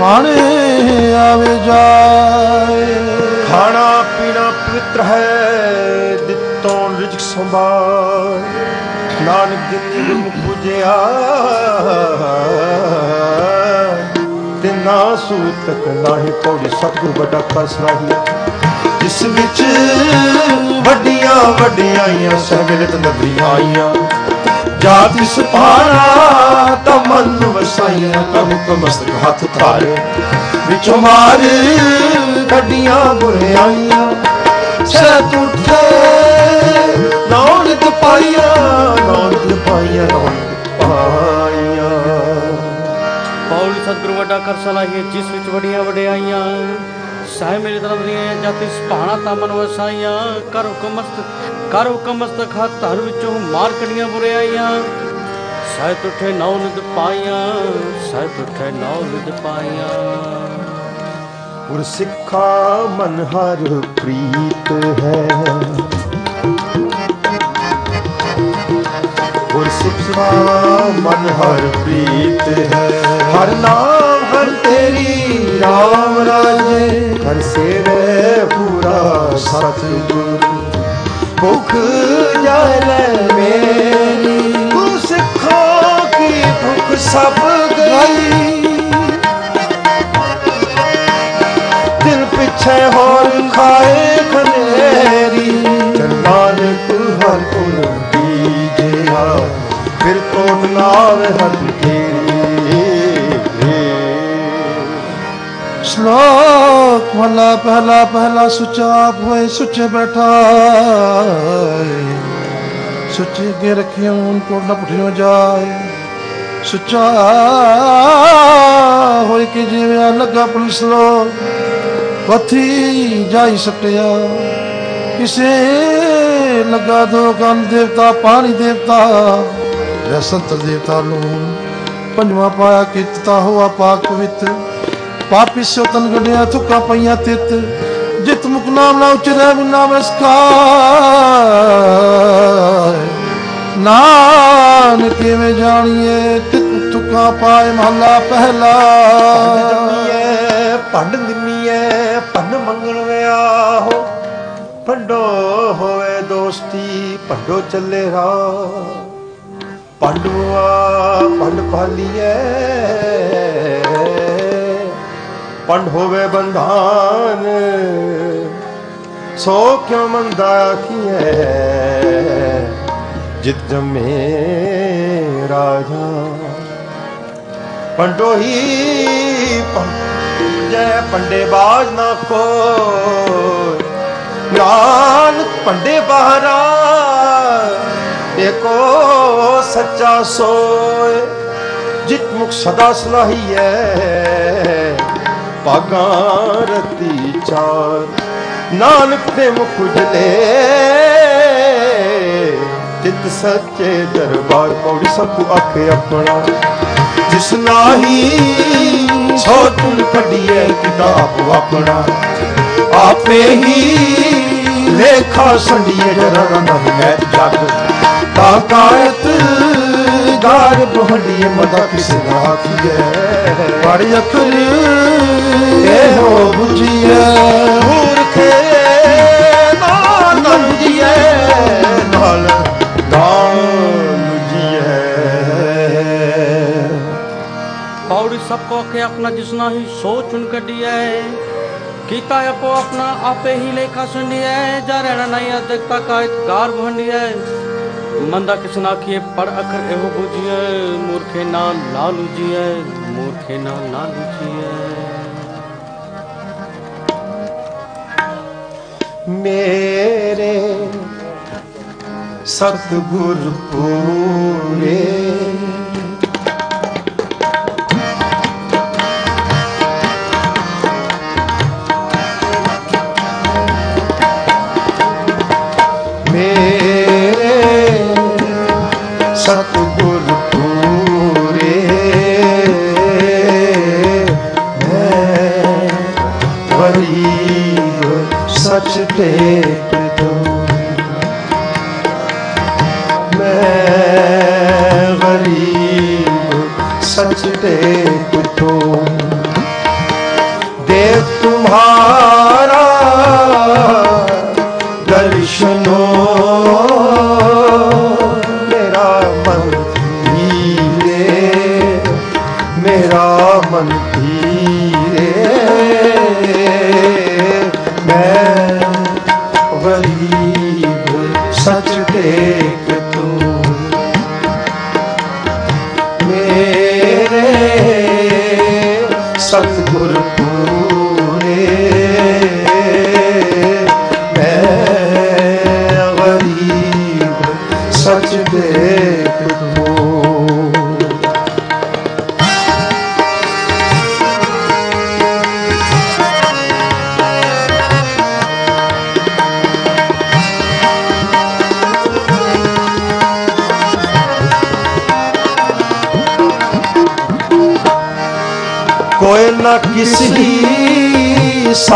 ਪਾਣੇ ਆਵੇ ਜਾਏ। ਖਾਣਾ ਪੀਣਾ ਪਵਿੱਤਰ ਹੈ ਦਿੱਤੋਂ ਰਿਜਕ ਸੰਭਾਲ। ਨਾਨਕ ਜਿਨੀ ਗੁਰਮੁਖ ਤੇ ਨਾ ਸੂਤਕ ਨਾਹੀ ਪੌੜੀ ਸਤਿਗੁਰ ਵੱਡਾ ਕਰ ਜਿਸ ਵਿੱਚ ਵੱਡੀਆਂ ਵੱਡੀਆਂ ਸਹਿਬਿਲਤ ਨਗਰੀਆਂ ਆਈਆਂ। ਜਾਤ ਸੁਪਾਰਾ ਤਾਂ ਮਨ ਵਸਾਈਆਂ ਤਬ ਕਮਸਤਕ ਹੱਥ ਧਾਰੇ। ਵਿੱਚੋਂ ਮਾਰ ਕੱਢੀਆਂ ਬੁਰਿਆਈਆਂ ਸਤ ਉੱਠੇ ਨੌਲਤ ਪਾਈਆਂ ਨੌਲਤ ਪਾਈਆਂ ਨੌਲਤ ਪਾਈਆਂ ਪੌੜੀ ਸਤਿਗੁਰੂ ਵੱਡਾ ਕਰ ਸਲਾਹੀਏ ਜਿਸ ਵਿੱਚ ਵਡੀਆਂ ਵਡਿਆਈਆਂ ਸਾਇ ਮੇਰੇ ਤਰ੍ਹਾਂ ਦੀਆਂ ਜਾਤੀ ਸੁਭਾਣਾ ਤਾਂ ਮਨ ਵਸਾਈਆਂ ਕਰ ਹੁਕਮ ਮਸਤ ਕਰ ਹੁਕਮ ਮਸਤਕ ਹੱਥ ਧਰ ਵਿੱਚੋਂ ਮਾਰ ਕੜੀਆਂ ਬੁਰਿਆਈਆਂ ਸਾਇ ਤੁਠੇ ਨੌ ਨਿਦ ਪਾਈਆਂ ਸਾਇ ਤੁਠੇ ਨੌ ਨਿਦ ਪਾਈਆਂ। ਗੁਰ ਸਿੱਖਾ ਮਨ ਹਰ ਪ੍ਰੀਤ ਹੈ। ਗੁਰ ਸਿੱਖਾ ਮਨ ਹਰ ਪ੍ਰੀਤ ਹੈ। ਹਰ ਨਾਮ, ਹਰ ਤੇਰੀ ਰਾਮ ਰਾਜੇ। ਹਰ ਸੇਵੇ ਪੂਰਾ ਸਤਿਗੁਰ। ਭੁਖ ਜਾਲੇ ਮੇਰੀ। ਗੁਰ ਸਿੱਖਾ ਕੀ ਭੁਖ ਸਭ ਗਈ। ਦਿਲ ਪਿੱਛੇ ਹੋ ਨਾਵੇ ਹਰ ਸ਼ਲੋਕ ਮਹਲਾ ਪਹਿਲਾ ਪਹਿਲਾ ਸੁਚਾ ਹੋਏ ਸੁਚੇ ਬੈਠਾ ਸੁਚੇ ਅੱਗੇ ਰੱਖਿਓ ਉਨ ਕੋਲ ਨਾ ਪੁੱਠਿਓ ਜਾਏ ਸੁਚਾ ਹੋਏ ਕਿ ਜਿਵੇਂ ਲੱਗਾ ਪੁਲਿਸ ਲੋ ਪਥੀ ਜਾਈ ਸਟਿਆ ਕਿਸੇ ਲੱਗਾ ਦੋ ਕੰਨ ਦੇਵਤਾ ਪਾਣੀ ਦੇਵਤਾ ਰਸੰਤ ਦੇਵਤਾ ਨੂੰ ਪੰਜਵਾਂ ਪਾਇਆ ਕੀਤਾ ਹੋਆ ਪਾਕ ਪਵਿੱਤ। ਪਾਪੀ ਸੋ ਤਨ ਗੜਿਆ ਥੁੱਕਾ ਪਈਆਂ ਤਿੱਤ। ਜਿਤ ਮੁਖ ਨਾਮ ਨਾ ਉਚਰੈ ਬਿਨਾ ਵਸਕਾ ਨਾਨਕ ਕਿਵੇਂ ਜਾਣੀਏ ਤਿਤ ਥੁੱਕਾ ਪਾਏ ਮਹਲਾ ਪਹਿਲਾ। ਭੰਡ ਦਿੰਨੀਏ, ਭੰਡ ਮੰਗਣ ਵਿਆਹੋ ਭੰਡੋ ਹੋਵੇ ਦੋਸਤੀ, ਭੰਡੋ ਚੱਲੇ ਰਾਹ। ਪੰਡੂਆ ਪੰਡ ਪਾਲੀਐ। ਪੰਡ ਹੋਵੇ ਬੰਧਾਨ, ਸੋ ਕਿਉ ਮੰਦਾ ਕੀਐ ਜਿਤ ਜਮੇ ਰਾਜਾ। ਪੰਡੋ ਹੀ ਜੈ ਪੰਡੇ ਬਾਜ ਨਾ ਕੋ ਨਾਨ ਪੰਡੇ ਬਹਰਾ ਏਕੋ ਸੱਚਾ ਸੋਏ, ਜਿਤ ਮੁਖ ਸਦਾ ਸਲਾਹੀਐ। ਪਾਗਾਂ ਰਤੀ ਚਾਰ, ਨਾਨਕ ਦੇ ਮੁਖ ਉਜਲੇ। ਜਿਤ ਸੱਚੇ ਦਰਬਾਰ ਪੌੜੀ ਸਭ ਆਖੇ ਆਪਣਾ। ਜਿਸ ਨਾਹੀ ਸੋ ਤੁਲ ਕੱਢੀਏ ਕਿਤਾਬ ਆਪਣਾ। ਆਪੇ ਹੀ ਲੇਖਾ ਸੰਡੀਏ ਜਰਾ ਨਹੀਂ ਮੈਂ ਜਗ। ਤਾਂ ਗਾਰ ਬਹੰਡੀਏ ਮਦਾ ਕਿਸ ਨਾ ਆਖੀਏ ਅਖਰ ਇਹੋ 부ਜੀਐ ਮੂਰਖੇ, ਨਾਲ ਨੰਜੀਐ ਨਾਲ ਦਾਲਜੀਐ ਪੌੜੀ ਸਭ ਕੋ ਕੇ ਆਪਣਾ ਜਿਸਨਾ ਹੀ ਸੋਚ ਚੁਣ ਕੱਢੀਐ। ਕੀਤਾ ਆਪੋ ਆਪਣਾ, ਆਪੇ ਹੀ ਲੇਖਾ ਸੁਣੀਐ। ਜਾ ਰਹਿਣਾ ਨਹੀਂ ਅਦਕਤਾ ਕਾ ਇਤਕਾਰ ਭੰਡੀਐ ਮੰਦਾ ਕਿਸ ਨਾ ਕੀਏ, ਪੜ ਅਖਰ ਇਹੋ ਬੁਝੀਐ। ਮੂਰਖੇ ਨਾਲ ਲਾਲੂ ਜੀਐ, ਮੂਰਖੇ ਨਾਲ ਲਾਲੂ ਜੀਐ। ਮੇਰੇ ਸਤਿਗੁਰ ਪੂਰੇ ਸਚ ਟੇਕ ਦੋ ਮੈਂ ਗਰੀਬ ਸਚ ਟੇਕ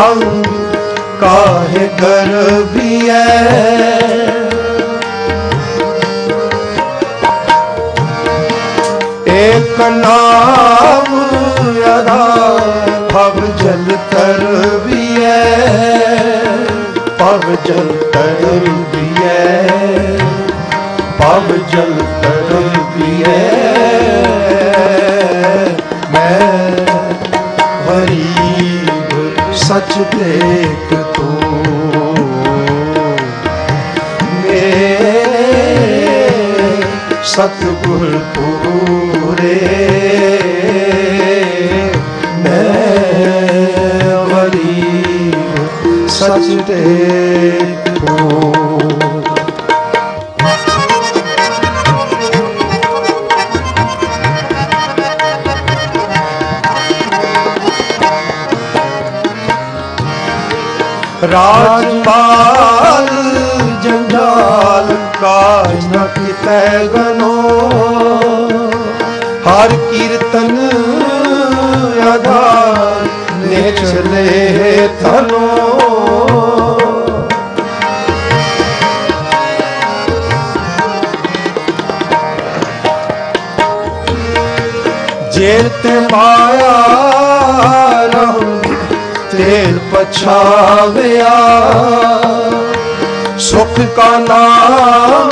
किसी संग काहे कर भी है एक नाम अदा भव जल तर भी है भव जल तर ਸੱਚ ਦੇਖ ਤੂੰ ਮੇਰੇ ਸਤਗੁਰ ਵਰੀ ਸੱਚ ਦੇਖ ਤੂੰ ਰਾਜਪਾਲ, ਜੰਜਾਲ ਕਾਜ ਨ ਕਿਤੈ ਗਨੋ ਹਰ ਕੀਰਤਨ ਆਧਾਰ ਨੇ ਚਲੇ ਤਨੋ ਜੇਲ ਤੇ ਮਾਇਆ ਪਛਾਵਿਆ। ਸੁਖ ਕਾ ਨਾਮ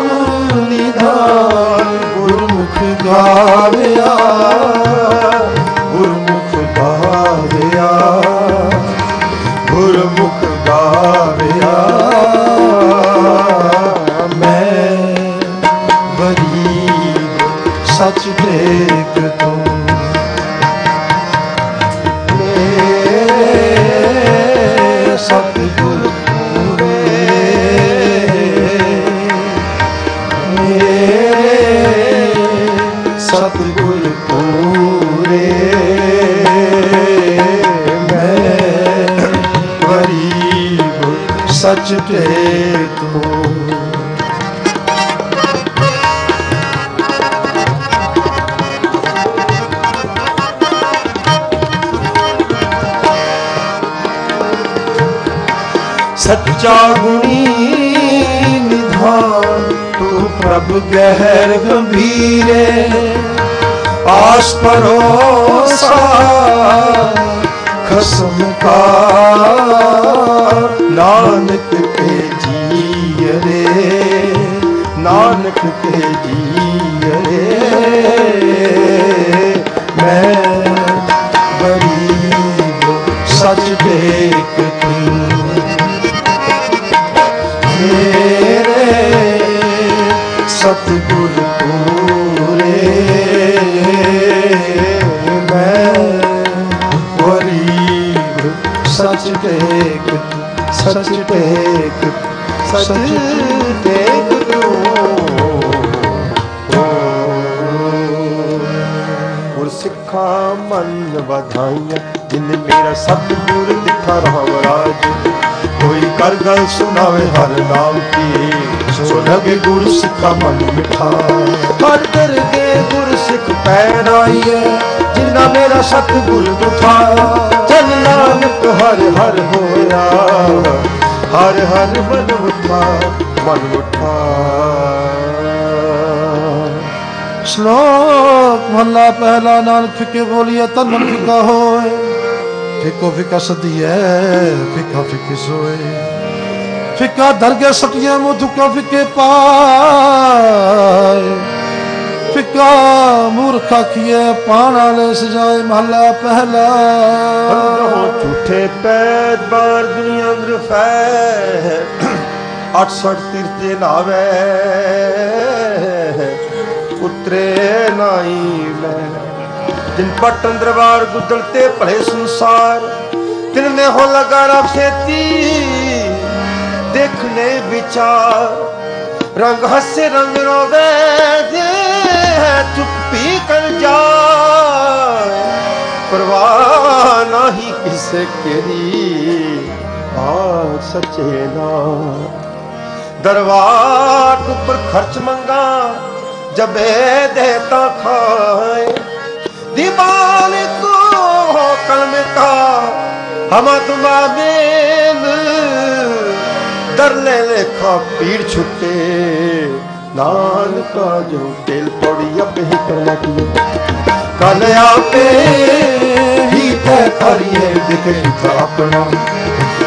ਸੱਚ ਤੂੰ। ਸੱਚਾ ਗੁਣੀ ਨਿਧਾਨ ਤੂੰ ਪ੍ਰਭ ਗਹਿਰ ਗੰਭੀਰੇ। ਆਸ ਪਰੋਸਾ ਖਸਮ ਕਾ ਨਾਨਕ ਕੇ ਜੀਰੇ ਨਾਨਕ ਕੇ ਜੀਰੇ ਮੈਂ ਗਰੀਬ ਸੱਚ ਦੇਖ ਤੂੰ। ਮੇਰੇ ਸਤਿਗੁਰ ਪੂਰੇ। ਮੈਂ ਗਰੀਬ ਸੱਚ ਦੇਖ ਸੱਚ ਦੇਖ ਸੱਚ ਦੇਖ ਤੂੰ ਗੁਰ ਸਿੱਖਾਂ ਮਨ ਵਧਾਈਆਂ, ਜਿਨ ਮੇਰਾ ਸਤਿਗੁਰ ਦਿਖਾ ਰਾਮ ਰਾਜ। ਕੋਈ ਕਰ ਗੱਲ ਸੁਣਾਵੇ ਹਰ ਨਾਮ ਕੀ ਸੋ ਲਗੇ ਗੁਰ ਸਿੱਖਾ ਮਨ ਮਿਠਾ। ਹਰ ਦਰਗੇ ਗੁਰ ਸਿੱਖ ਪੈਰਾਈਏ ਜਿਨਾ ਮੇਰਾ ਸਤਿਗੁਰ ਦੁਠਾਇਆ ਨਾਨਕ, ਹਰ ਹਰ ਹੋਇਆ। ਹਰ ਹਰ ਮਨ ਉਠਾ ਮਨ ਉਠਾ। ਸ਼ਲੋਕ, ਮਹਲਾ ਪਹਿਲਾ ਨਾਨਕ ਫਿੱਕੇ ਬੋਲੀਏ, ਤਨ ਮਨ ਫਿੱਕਾ ਹੋਏ। ਫਿੱਕੋ ਫਿੱਕਾ ਸਦੀਏ ਫਿੱਕਾ ਫਿੱਕੇ ਸੋਏ। ਫਿੱਕਾ ਦਰਗੇ ਸਟੀਆਂ ਮੋ ਦੁੱਕਾ ਫਿੱਕੇ ਪਾ ਮੂਰਖਾ ਕੀਏ ਪਾਣ ਵਾਲੇ ਸਜਾਏ ਮਹਲਾ ਪਹਿਲਾ। ਅੰਦਰੋਂ ਝੂਠੇ ਪੈਦ ਬਾਰ ਦੁਨੀਆ ਅੰਦਰ ਫੈ 68 ਤਿਰਤੇ ਨਾਵੇ ਉਤਰੇ ਨਾਈ ਮੈਂ ਜਿਨ ਪਟ ਅੰਦਰਵਾਰ ਗੁੱਦਲ ਤੇ ਭਲੇ ਸੰਸਾਰ। ਤਿਨ ਨੇ ਹੋ ਲਗਾ ਰਬ ਸੇਤੀ ਦੇਖਨੇ ਵਿਚਾਰ। ਰੰਗ ਹੱਸੇ ਰੰਗ ਰੋਵੇ। ਜੇ ਚੁੱਪ ਪੀ ਜਾਏ। ਪਰਵਾਹ ਨਹੀਂ ਕਿਸੇ ਕਰੀ ਆ ਸੱਚੇ ਨਾ। ਦਰਬਾਰ ਉੱਪਰ ਖਰਚ ਮੰਗਾ, ਜਬੇ ਦੇਤਾ ਖਾਏ। ਦੀਵਾਨ ਕੋ ਕਲਮ ਕਾ ਹਮ ਤੁਮਾ ਬੇਨ ਦਰ ਲੇਖਾ ਪੀੜ ਛੁੱਟੇ, ਨਾਨਕਾ ਜੋ ਦਿਲ ਪੜੀ ਅਬ ਕਰਨਾ ਕੀ ਕਲ ਆਪੇ ਹੀ ਤੈ ਕਰੀਏ ਦਿਖ ਆਪਣਾ।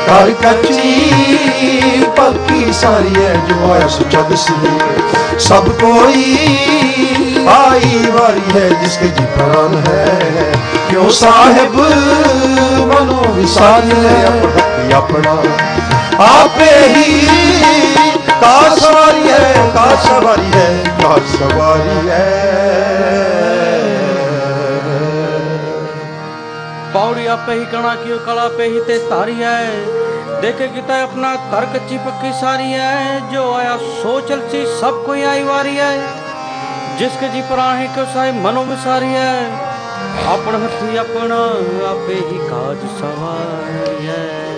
ਕਰ ਕੱਚੀ, ਪੱਕੀ ਸਾਰੀ ਹੈ ਜੋ ਆਇਆ ਸੁਚਾ ਦਸੀ ਸਭ ਕੋਈ ਆਈ ਵਾਰੀ ਹੈ ਜਿਸਕੇ ਜੀ ਪ੍ਰਾਨ ਹੈ। ਕਿਉ ਸਾਹਿਬ ਮਨੋ ਵਿਸਾਰੀ ਹੈ ਆਪਣਾ। ਆਪੇ ਹੀ ਕਾਰ ਸਵਾਰੀ ਹੈ ਕਾਰ ਸਵਾਰੀ ਹੈ ਕਾਰ ਸਵਾਰੀ ਹੈ। ਪੌੜੀਆ ਪਹੀ ਕਣਾ ਕਿਉ ਕਲਾ ਪਹੀ ਤੇ ਧਾਰੀ ਹੈ। ਦੇਖੇ ਕੀਤਾ ਆਪਣਾ ਧਰ ਕੱਚੀ ਪੱਕੀ ਸਾਰੀ ਹੈ। ਜੋ ਆਇਆ ਸੋ ਚਲਸੀ ਸਭ ਕੋਈ ਆਈ ਵਾਰੀ ਹੈ। ਜਿਸ ਕੇ ਜੀ ਪਰਾਹੇ ਕੋ ਸਾਈ ਮਨੋ ਵਿਸਾਰੀ ਹੈ। ਆਪਣ ਹੱਥੀ ਆਪਣਾ, ਆਪੇ ਹੀ ਕਾਜ ਸਵਾਰੀ ਹੈ।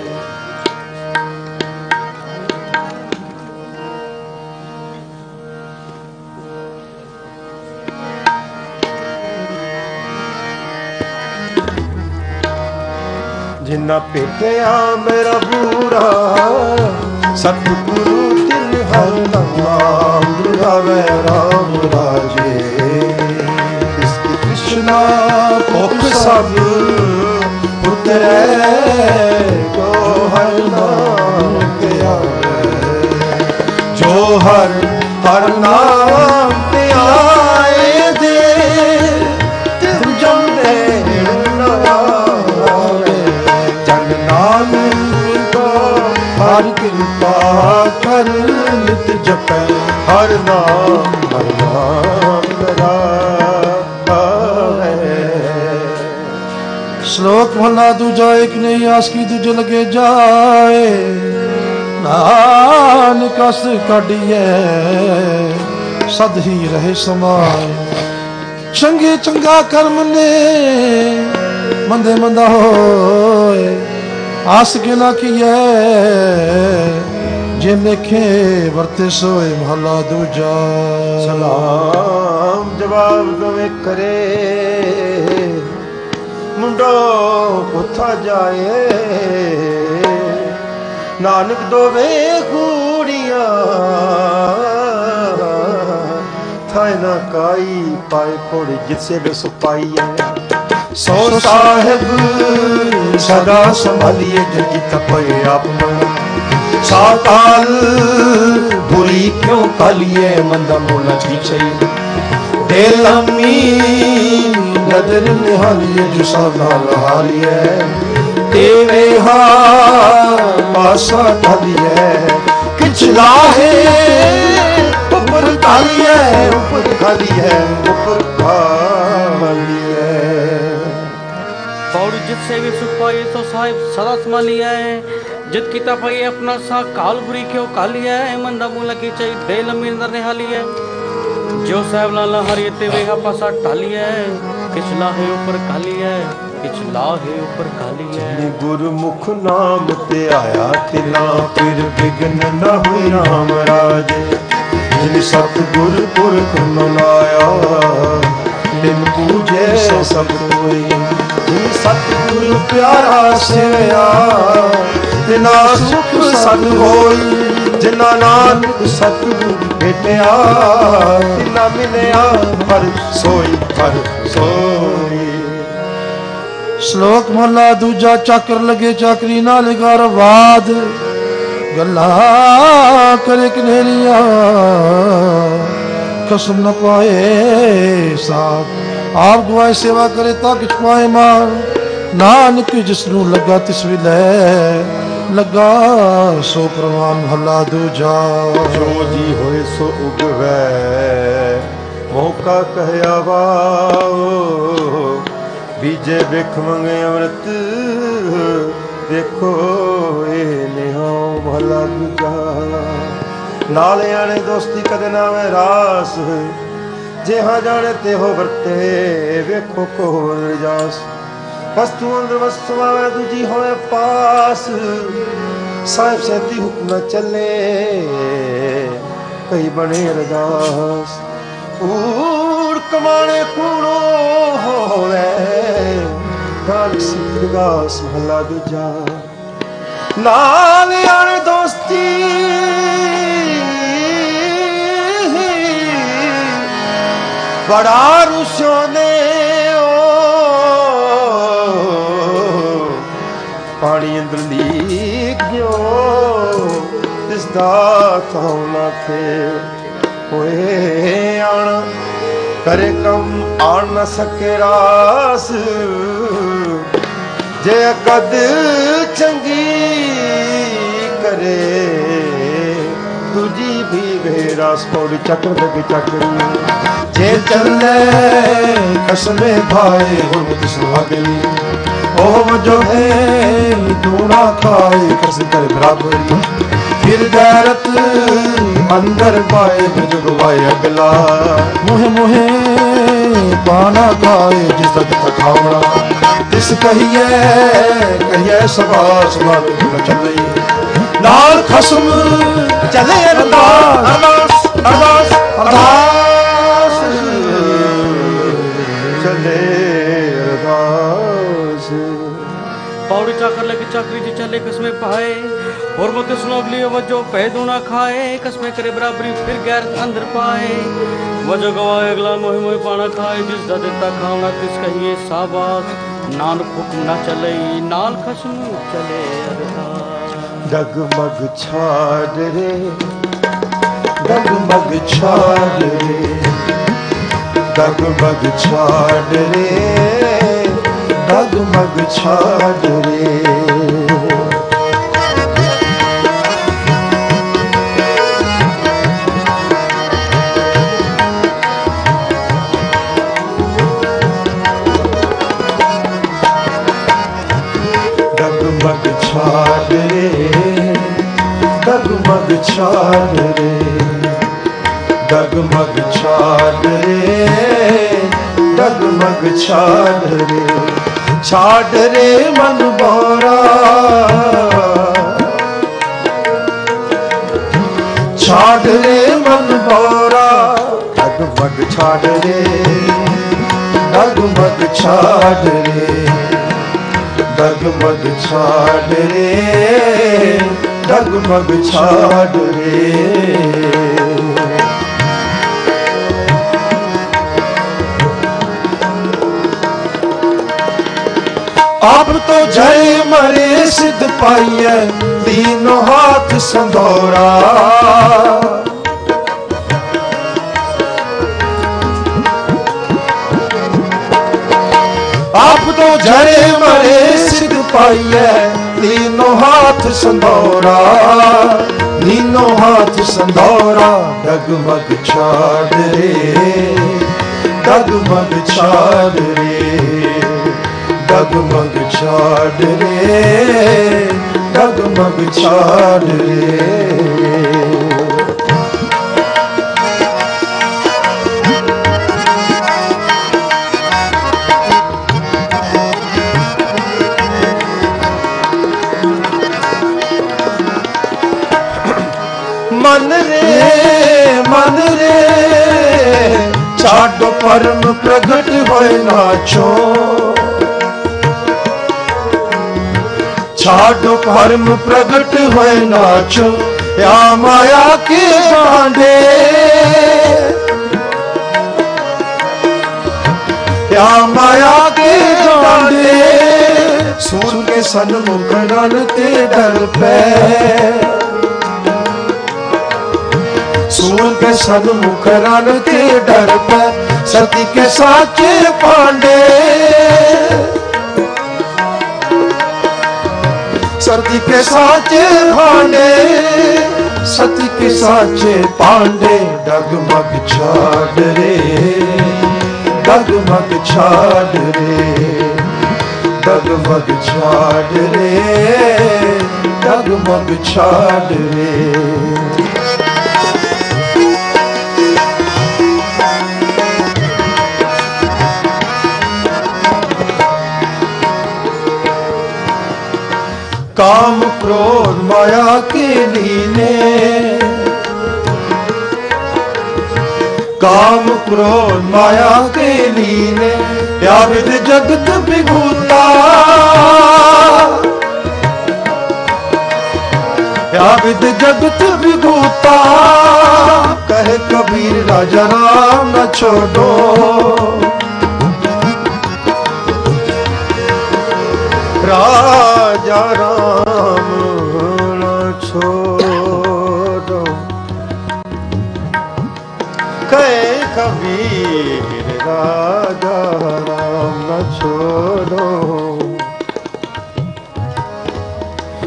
ਜਿੰਨਾ ਭੇਟਿਆ ਮੇਰਾ ਬੂਰਾ, ਸਤਿਗੁਰੂ ਤਿਨ ਹਰ ਨਾਮ ਦੁਰਾਵੇ ਰਾਮ ਰਾਜੇ। ਇਸ ਕੀ ਕ੍ਰਿਸ਼ਨਾ ਭੁਖ ਸਭ, ਪੁੱਤਰੇ ਕੋ ਹਰ ਨਾਮ ਤੇ ਆਵੇ ਜੋ ਹਰ ਹਰ ਨਾਮ ਕਿਰਪਾ ਕਰ ਨਿਤ ਜਪੈ, ਹਰ ਨਾਮ ਹਰ ਨਾਮ ਲਗਾਵੇ ਸ਼ਲੋਕ ਭਲਾ ਦੂਜਾ, ਇੱਕ ਨਹੀਂ ਆਸ ਕੀ ਦੂਜੇ ਲਗੇ ਜਾਏ। ਨਾਨਕ ਅਸ ਕੱਢੀਏ ਸਦ ਹੀ ਰਹੇ ਸਮਾਏ। ਚੰਗੇ ਚੰਗਾ ਕਰਮ ਨੇ, ਮੰਦੇ ਮੰਦਾ ਹੋਏ। ਆਸ ਕਿ ਨਾ ਕੀਏ ਜੇ ਲੇਖੇ ਵਰਤੇ ਸੋਏ ਮਹਲਾ ਦੂਜਾ। ਸਲਾਮ ਜਵਾਬ ਦਵੇ ਕਰੇ। ਮੁੰਡੋ ਕੋਥਾ ਜਾਏ। ਨਾਨਕ ਦੋਵੇ ਕੂੜੀਆਂ ਥਾਇ ਨਾ ਕਾਈ ਪਾਏ ਕੋੜੀ ਜਿਸੇ ਬਸ ਪਾਈਐ ਸੋ ਸਾਹਿਬ, ਸਦਾ ਸੰਭਾਲੀਏ ਜਿਨ ਕੀ ਤਪਏ ਆਪ ਮਨ। ਸਾਕਾਲ ਬੁਰੀ ਕਿਉਂ ਕਾਲੀਏ ਮੰਦਾ ਮੋਲਾ ਕੀ ਚਈ ਦੇ ਲੰਮੀ ਨਦਰ ਨਿਹਾਲੀਏ ਜੋ ਸਦਾ ਲਹਾਲੀਏ। ਤੇਰੇ ਹਾ ਪਾਸਾ ਢਾਲੀਏ। ਕਿਛ ਲਾਹੇ ਉੱਪਰ ਕਾਲੀਏ ਉੱਪਰ ਖਾਲੀਏ ਉੱਪਰ ਖਾਲੀਏ સેવી સુખ પાઈએ તો સાહેબ સરસમાં લઈ આયે જત કિતા પાઈએ અપના સા કાલ બુરી કેવ કાલી આયે મન રમુલા કી ચઈ દેલ મિંદર ને હાલીએ જો સાહેબ લાલા હરિયે તે વેહા પાસા ટાલીએ કિચલા હે ઉપર કાલીએ કિચલા હે ઉપર કાલીએ ગુરમુખ નામ તે આયા તિલા ફિર વિઘ્ન ન હોય રામ રાજે ਜਿਨ ਸਤ ਗੁਰ ਪੁਰਖ ਮਨਾਇਆ ਤਿਨ ਪੂਜੇ ਸਭ ਕੋਈ ਜਿਨ ਪਿਆਰਾ ਸੇਵਿਆ। ਤਿਨਾ ਸੁਖ ਸਤ ਹੋਈ, ਜਿਨਾ ਨਾਨਕ ਸਤ ਭੇਟਿਆ ਤਿਨਾ ਮਿਲਿਆ ਹਰ ਸੋਈ ਹਰ ਸੋਈ। ਸ਼ਲੋਕ ਮਹਲਾ ਦੂਜਾ ਚੱਕਰ ਲਗੇ ਚੱਕਰੀ ਨਾਲ ਕਰ ਵਾਦ। ਗੱਲਾਂ ਕਰੇ ਕਨੇਰੀਆਂ ਕਸਮ ਨ ਪਾਏ ਸਾਥ। ਆਪ ਗਵਾਏ ਸੇਵਾ ਕਰੇ ਤਾਂ ਕਿਛ ਪਾਏ ਮਾਰ। ਨਾਨਕ ਜਿਸ ਨੂੰ ਲੱਗਾ ਤਿਸ ਵੀ ਲੈ। ਲੱਗਾ ਸੋ ਪ੍ਰਵਾਨ ਮਹਲਾ ਦੂਜਾ ਜੋ ਜੀ ਹੋਏ ਸੋ ਉਗਵੈ। ਮੌਕਾ ਕਹਿਆ ਵਾਓ ਬੀਜੇ ਵਿਖ ਮੰਗੇ ਅੰਮ੍ਰਿਤ। ਦੇਖੋ ਇਹ ਨਿਹਾਉ ਭਲਾ ਦੂਜਾ ਨਾਲ ਆਣੇ ਦੋਸਤੀ ਕਦੇ ਨਾ ਮੈਂ ਰਾਸ। ਜੇ ਹਾਂ ਜਾਣੇ ਤੇ ਹੋ ਵਰਤੇ, ਵੇਖੋ ਕੋ ਰਜਾਸ। ਵਸਤੂ ਅੰਦਰ ਵਸਤੂ ਦੂਜੀ ਹੋਏ ਪਾਸ। ਸਾਹਿਬ ਸੇਤੀ ਹੁਕਮ ਚੱਲੇ, ਕਈ ਬਣੇ ਰਦਾਸ ਊੜ ਕਮਾਣੇ ਕੂੜੋ ਹੋਵੇ ਕਾਲ ਸਿੱਖਗਾਸ ਮਹਲਾ ਦੂਜਾ। ਨਾਲ ਯਾਰ ਦੋਸਤੀ ਬੜਾ ਰੁਸਿਓ ਓ। ਪਾਣੀ ਅੰਦਰ ਲੀਕ ਗਿਓ ਤਿਸ ਦਾ ਕਹਉ ਨਾ ਹੋਏ ਆਣ। ਕਰੇ ਕੰਮ ਆਣ ਨਾ ਸਕੇ ਰਾਸ। ਜੇ ਕਦ ਚੰਗੀ ਕਰੇ ਜੀ ਵੀ ਵੇਰਾਸ ਪੌੜੀ ਚੱਕਰ ਦੇ ਚੱਕਰੀ ਜੇ ਚੱਲੇ ਕਸਮੇ ਭਾਏ ਹੁਣ ਤਿਸ ਅਗਲੀ ਉਹ ਜੋ ਹੈ ਦੂਣਾ ਖਾਏ ਕਸ ਕਰ ਬਰਾਬਰੀ ਫਿਰ ਗੈਰਤ ਅੰਦਰ ਪਾਏ ਫਿਰ ਗਵਾਏ ਅਗਲਾ। ਮੁਹ ਮੁਹੇ ਪਾਣਾ ਖਾਏ ਜਿਸ ਦਾ ਤਖਾਵਣਾ ਤਿਸ ਕਹੀਏ ਕਹੀਏ ਸਭਾ ਸਭਾ ਤੁਮ ਚੱਲੇ। ਨਾਲ ਖਸਮ ਚਲੇ ਅਰਦਾਸ। ਅਰਦਾਸ ਅਰਦਾਸ। ਅਰਦਾਸ। ਚਲੇ ਅਰਦਾਸ। ਪੌੜੀ ਚਾਕਰ ਲੈ ਕੇ ਚਾਕਰੀ ਜੀ ਚਲੇ ਕਸਮੇ ਪਾਏ ਹੋਰ ਮਤ ਸੁਣੋ ਬਲੀ ਵਜੋ ਪੈ ਦੋਣਾ ਖਾਏ। ਕਸਮੇ ਕਰੇ ਬਰਾਬਰੀ ਫਿਰ ਗੈਰ ਅੰਦਰ ਪਾਏ। ਵਜੋ ਗਵਾਏ ਅਗਲਾ ਮੋਹਿ ਮੋਹਿ ਪਾਣਾ ਖਾਏ। ਜਿਸ ਦਾ ਦਿੱਤਾ ਖਾਣਾ ਤਿਸ ਕਹੀਏ ਸਾਬਾਸ ਨਾਨਕ ਹੁਕਮ ਨਾ ਚਲੇ ਨਾਲ ਖਸਮ ਚਲੇ ਅਰਦਾਸ। ਡਗਮਗ ਛਾੜ ਰੇ ਡਗਮਗ ਛਾੜ ਰੇ ਡਗਮਗ ਛਾੜ ਰੇ ਡਗਮਗ ਛਾੜ ਰੇ ਡਗਮਗ ਛਾੜ ਰੇ, ਡਗਮਗ ਛਾੜ ਰੇ, ਡਗਮਗ ਛਾੜ ਰੇ। ਛਾੜ ਰੇ ਮਨ ਬੋਰਾ, ਛਾੜ ਰੇ ਮਨ ਬੋਰਾ। ਡਗਮਗ ਛਾੜ ਰੇ, ਡਗਮਗ ਛਾੜ ਰੇ, ਡਗਮਗ ਛਾੜ ਰੇ। ਡਗਮਗ ਛਾੜ ਰੇ। ਆਪ ਤੋਂ ਜੈ ਮਰੇ ਸਿੱਧ ਪਾਈਐ, ਦੀਨੋ ਹੱਥ ਸੰਧੋਰਾ। ਆਪ ਤੋਂ ਜਰੇ ਮਰੇ ਸਿੱਧ ਪਾਈਐ ਲੀਨੋ ਹੱਥ ਸੰਧੋਰਾ ਲੀਨੋ ਹੱਥ ਸੰਧੋਰਾ ਡਗਮਗ ਛਾੜ ਰੇ ਡਗਮਗ ਛਾੜ ਰੇ ਡਗਮਗ ਛਾੜ ਰੇ ਡਗਮਗ ਛਾੜ ਰੇ। ਆਪ ਪਰਮ ਪ੍ਰਗਟ ਹੋਏ ਨਾਚੋ ਛਾਡੋ ਪਰਮ ਪ੍ਰਗਟ ਹੋਏ ਨਾਚੋ ਆ ਮਾਇਆ ਕੇ ਬਾਂਡੇ ਆ ਮਾਇਆ ਕੇ ਬਾਂਡੇ ਸੂਰ ਕੇ ਸਨ ਮੁਖੜਨ ਤੇ ਦਰ ਪੈ। ਸੂਨ ਕੇ ਸਦ ਮੁਖ ਰਨ ਤੇ ਡਰ ਪੈ। ਸਤੀ ਕੇ ਸਾਚੇ ਪਾਂਡੇ। ਸਰਦੀ ਕੇ ਸਾਚੇ ਭਾਂਡੇ ਸਤੀ ਕੇ ਸਾਚੇ ਪਾਂਡੇ, ਡਗਮਗ ਛਾੜ ਰੇ। ਡਗਮਗ ਛਾੜ ਰੇ, ਡਗਮਗ ਛਾੜ ਰੇ, ਡਗਮਗ ਛਾੜ ਰੇ। काम क्रोध माया के लीने काम क्रोध माया के लीने या विद जगत विभूता या विद जगत विभूता कहे कबीर राजा राम न छोड़ो राजा राम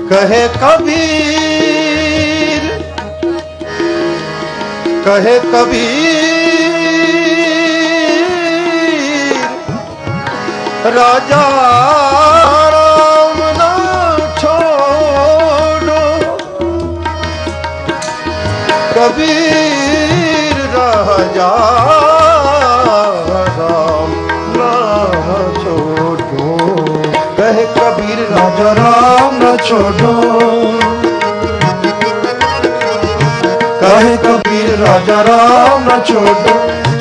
ਕਹੇ ਕਬੀਰ ਕਹੇ ਕਬੀਰ, ਰਾਜਾ ਰਾਮ ਨਾ ਛੋੜੋ। ਕਬੀਰ ਰਾਜਾ ਰਾਮ ਨਾ ਛੋੜੋ। ਕਹੇ ਕਬੀਰ, ਰਾਜਾ छोड़ो कहे कबीर राजा राम न छोड़ो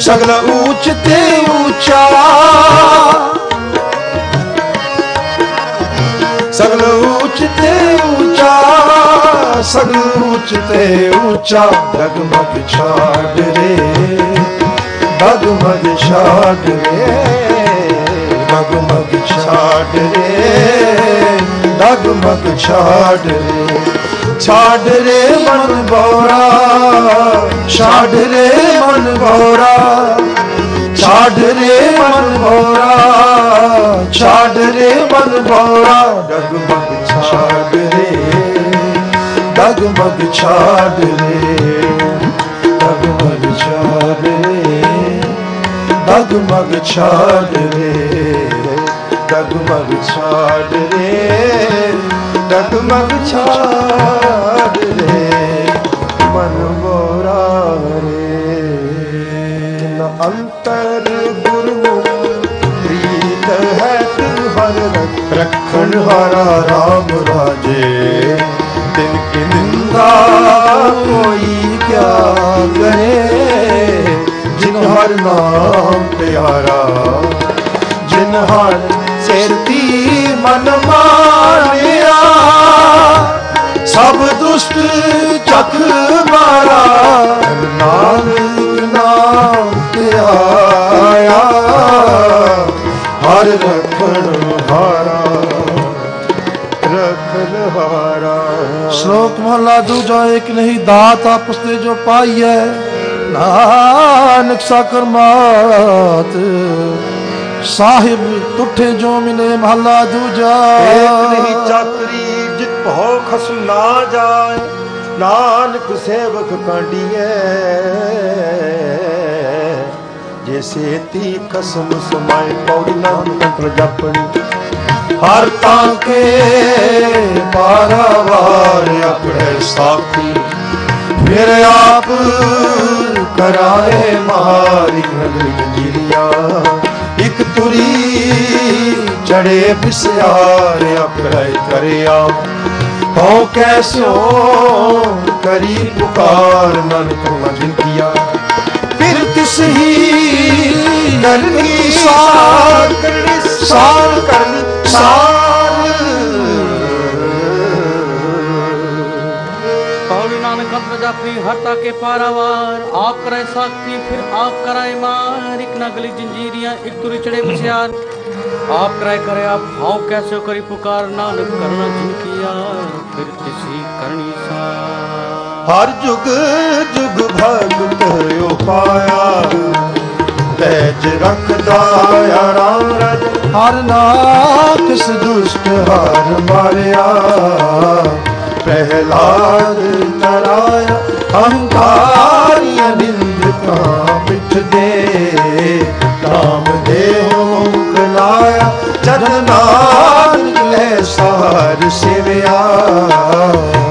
सगल ऊंच ते ऊंचा सगल ऊंच ते ऊंचा सगल ऊंच ते ऊंचा डगमग छाड़ रे डगमग छाड़ रे डगमग छाड़ रे ਡਗਮਗ ਛਾੜ। ਰੇ ਛਾੜ ਰੇ ਮਨ ਭੋਰਾ ਛਾੜ ਰੇ ਮਨ ਭੋਰਾ ਛਾੜ ਰੇ ਮਨ ਭੋਰਾ ਛਾੜ ਰੇ ਮਨ ਭੋਰਾ ਡਗਮਗ ਛਾੜ ਰੇ ਡਗਮਗ ਛਾੜ ਰੇ। ਡਗਮਗ ਛਾੜ ਰੇ ਡਗਮਗ ਛਾੜ ਰੇ। ਡਗਮਗ ਛਾੜ ਰੇ। ਡਗਮਗ ਛਾੜ ਰੇ, ਮਨ ਬੋਰਾ ਰੇ। ਨ ਅੰਤਰ ਗੁਰਮੁਖ ਪ੍ਰੀਤ ਹੈ, ਤਿਨ ਹਰ ਰਖਣ ਹਾਰਾ ਰਾਮ ਰਾਜੇ। ਤਿਨ ਕੀ ਨਿੰਦਾ ਕੋਈ ਕਿਆ ਕਰੇ, ਜਿਨ ਹਰ ਨਾਮ ਪਿਆਰਾ। ਜਿਨ ਹਰ ਸੇਰਤੀ ਮਨ ਮਾਰਿਆ ਸਭ ਦੁਸ਼ਟ ਚੱਕ ਮਾਰਾ ਨਾਨਕ ਨਾਮ ਤੇ ਹਰ ਰਖਣ ਹਾਰਾ ਰਖਣ ਹਾਰਾ। ਸ਼ਲੋਕ ਮਹਲਾ ਦੂਜਾ ਇੱਕ ਨਹੀਂ, ਦਾਤ ਆਪਸ ਤੇ ਜੋ ਪਾਈਐ। ਨਾਨਕ ਸਾਕਰ ਮਾਤ, ਸਾਹਿਬ ਟੁੱਟੇ ਜੋ ਮਿਲੇ ਮਹਲਾ ਦੂਜਾ। ਇੱਕ ਨਹੀਂ ਚੱਕ ਭਉ ਖਸਮ ਨਾ ਜਾਏ, ਨਾਨਕ ਸੇਵਕ ਕਾਂਡੀਐ। ਜੇ ਸੇਤੀ ਖਸਮ ਸਮਾਏ ਪੌੜੀ ਨਾਨਕ ਪ੍ਰਜਪਣੀ ਹਰ ਤਾਂ ਕੇ ਪਾਰਾਵਾਰ ਆਪਣੇ ਸਾਖੀ ਫਿਰ ਆਪ ਕਰਾਏ ਮਹਾਰੀ ਨਗਰੀ ਜੀਰੀਆ। ਇੱਕ ਤੁਰੀ ਚੜੇ ਬਿਸਿਆਰ ਆਪਣੇ ਕਰਿਆ। ਹਉ ਕੈਸੋ ਕਰੀ ਪੁਕਾਰ ਨਾਨਕ ਮਨ ਕੀਆ ਫਿਰ ਤਿਸ ਹੀ ਕਰਨੀ ਸਾਰ ਕਰਨੀ ਸਾਰ ਕਰਨੀ पौड़ी नानक अंतर जापी हरता के पारावार आप करे साक्षी फिर आप कराए मार एक नगली जंजीरियां एक तुरी चढ़े बसियार आप कराए करे आप हाउ कैसे करी पुकार नानक करना जिनकिया फिर किसी करनी सा ਹਰ ਜੁਗ ਜੁਗ ਭਗਤ ਹੋਇਓ ਪਾਇਆ ਪੈਜ ਰੱਖਦਾ ਆਰਾਮ ਰਜ ਹਰ ਨਾਕਸ ਦੁਸ਼ਟ ਹਾਰ ਮਾਰਿਆ ਪ੍ਰਹਿਲਾਦ ਤਰਾਇਆ ਹੰਕਾਰੀਆਂ ਨਿੰਦਕਾਂ ਮਿੱਠ ਦੇ ਨਾਮ ਦੇਹੋ ਕਲਾਇਆ ਜਨ ਨਾਨਕ ਲੈ ਸਾਰ ਸਿਵਿਆ।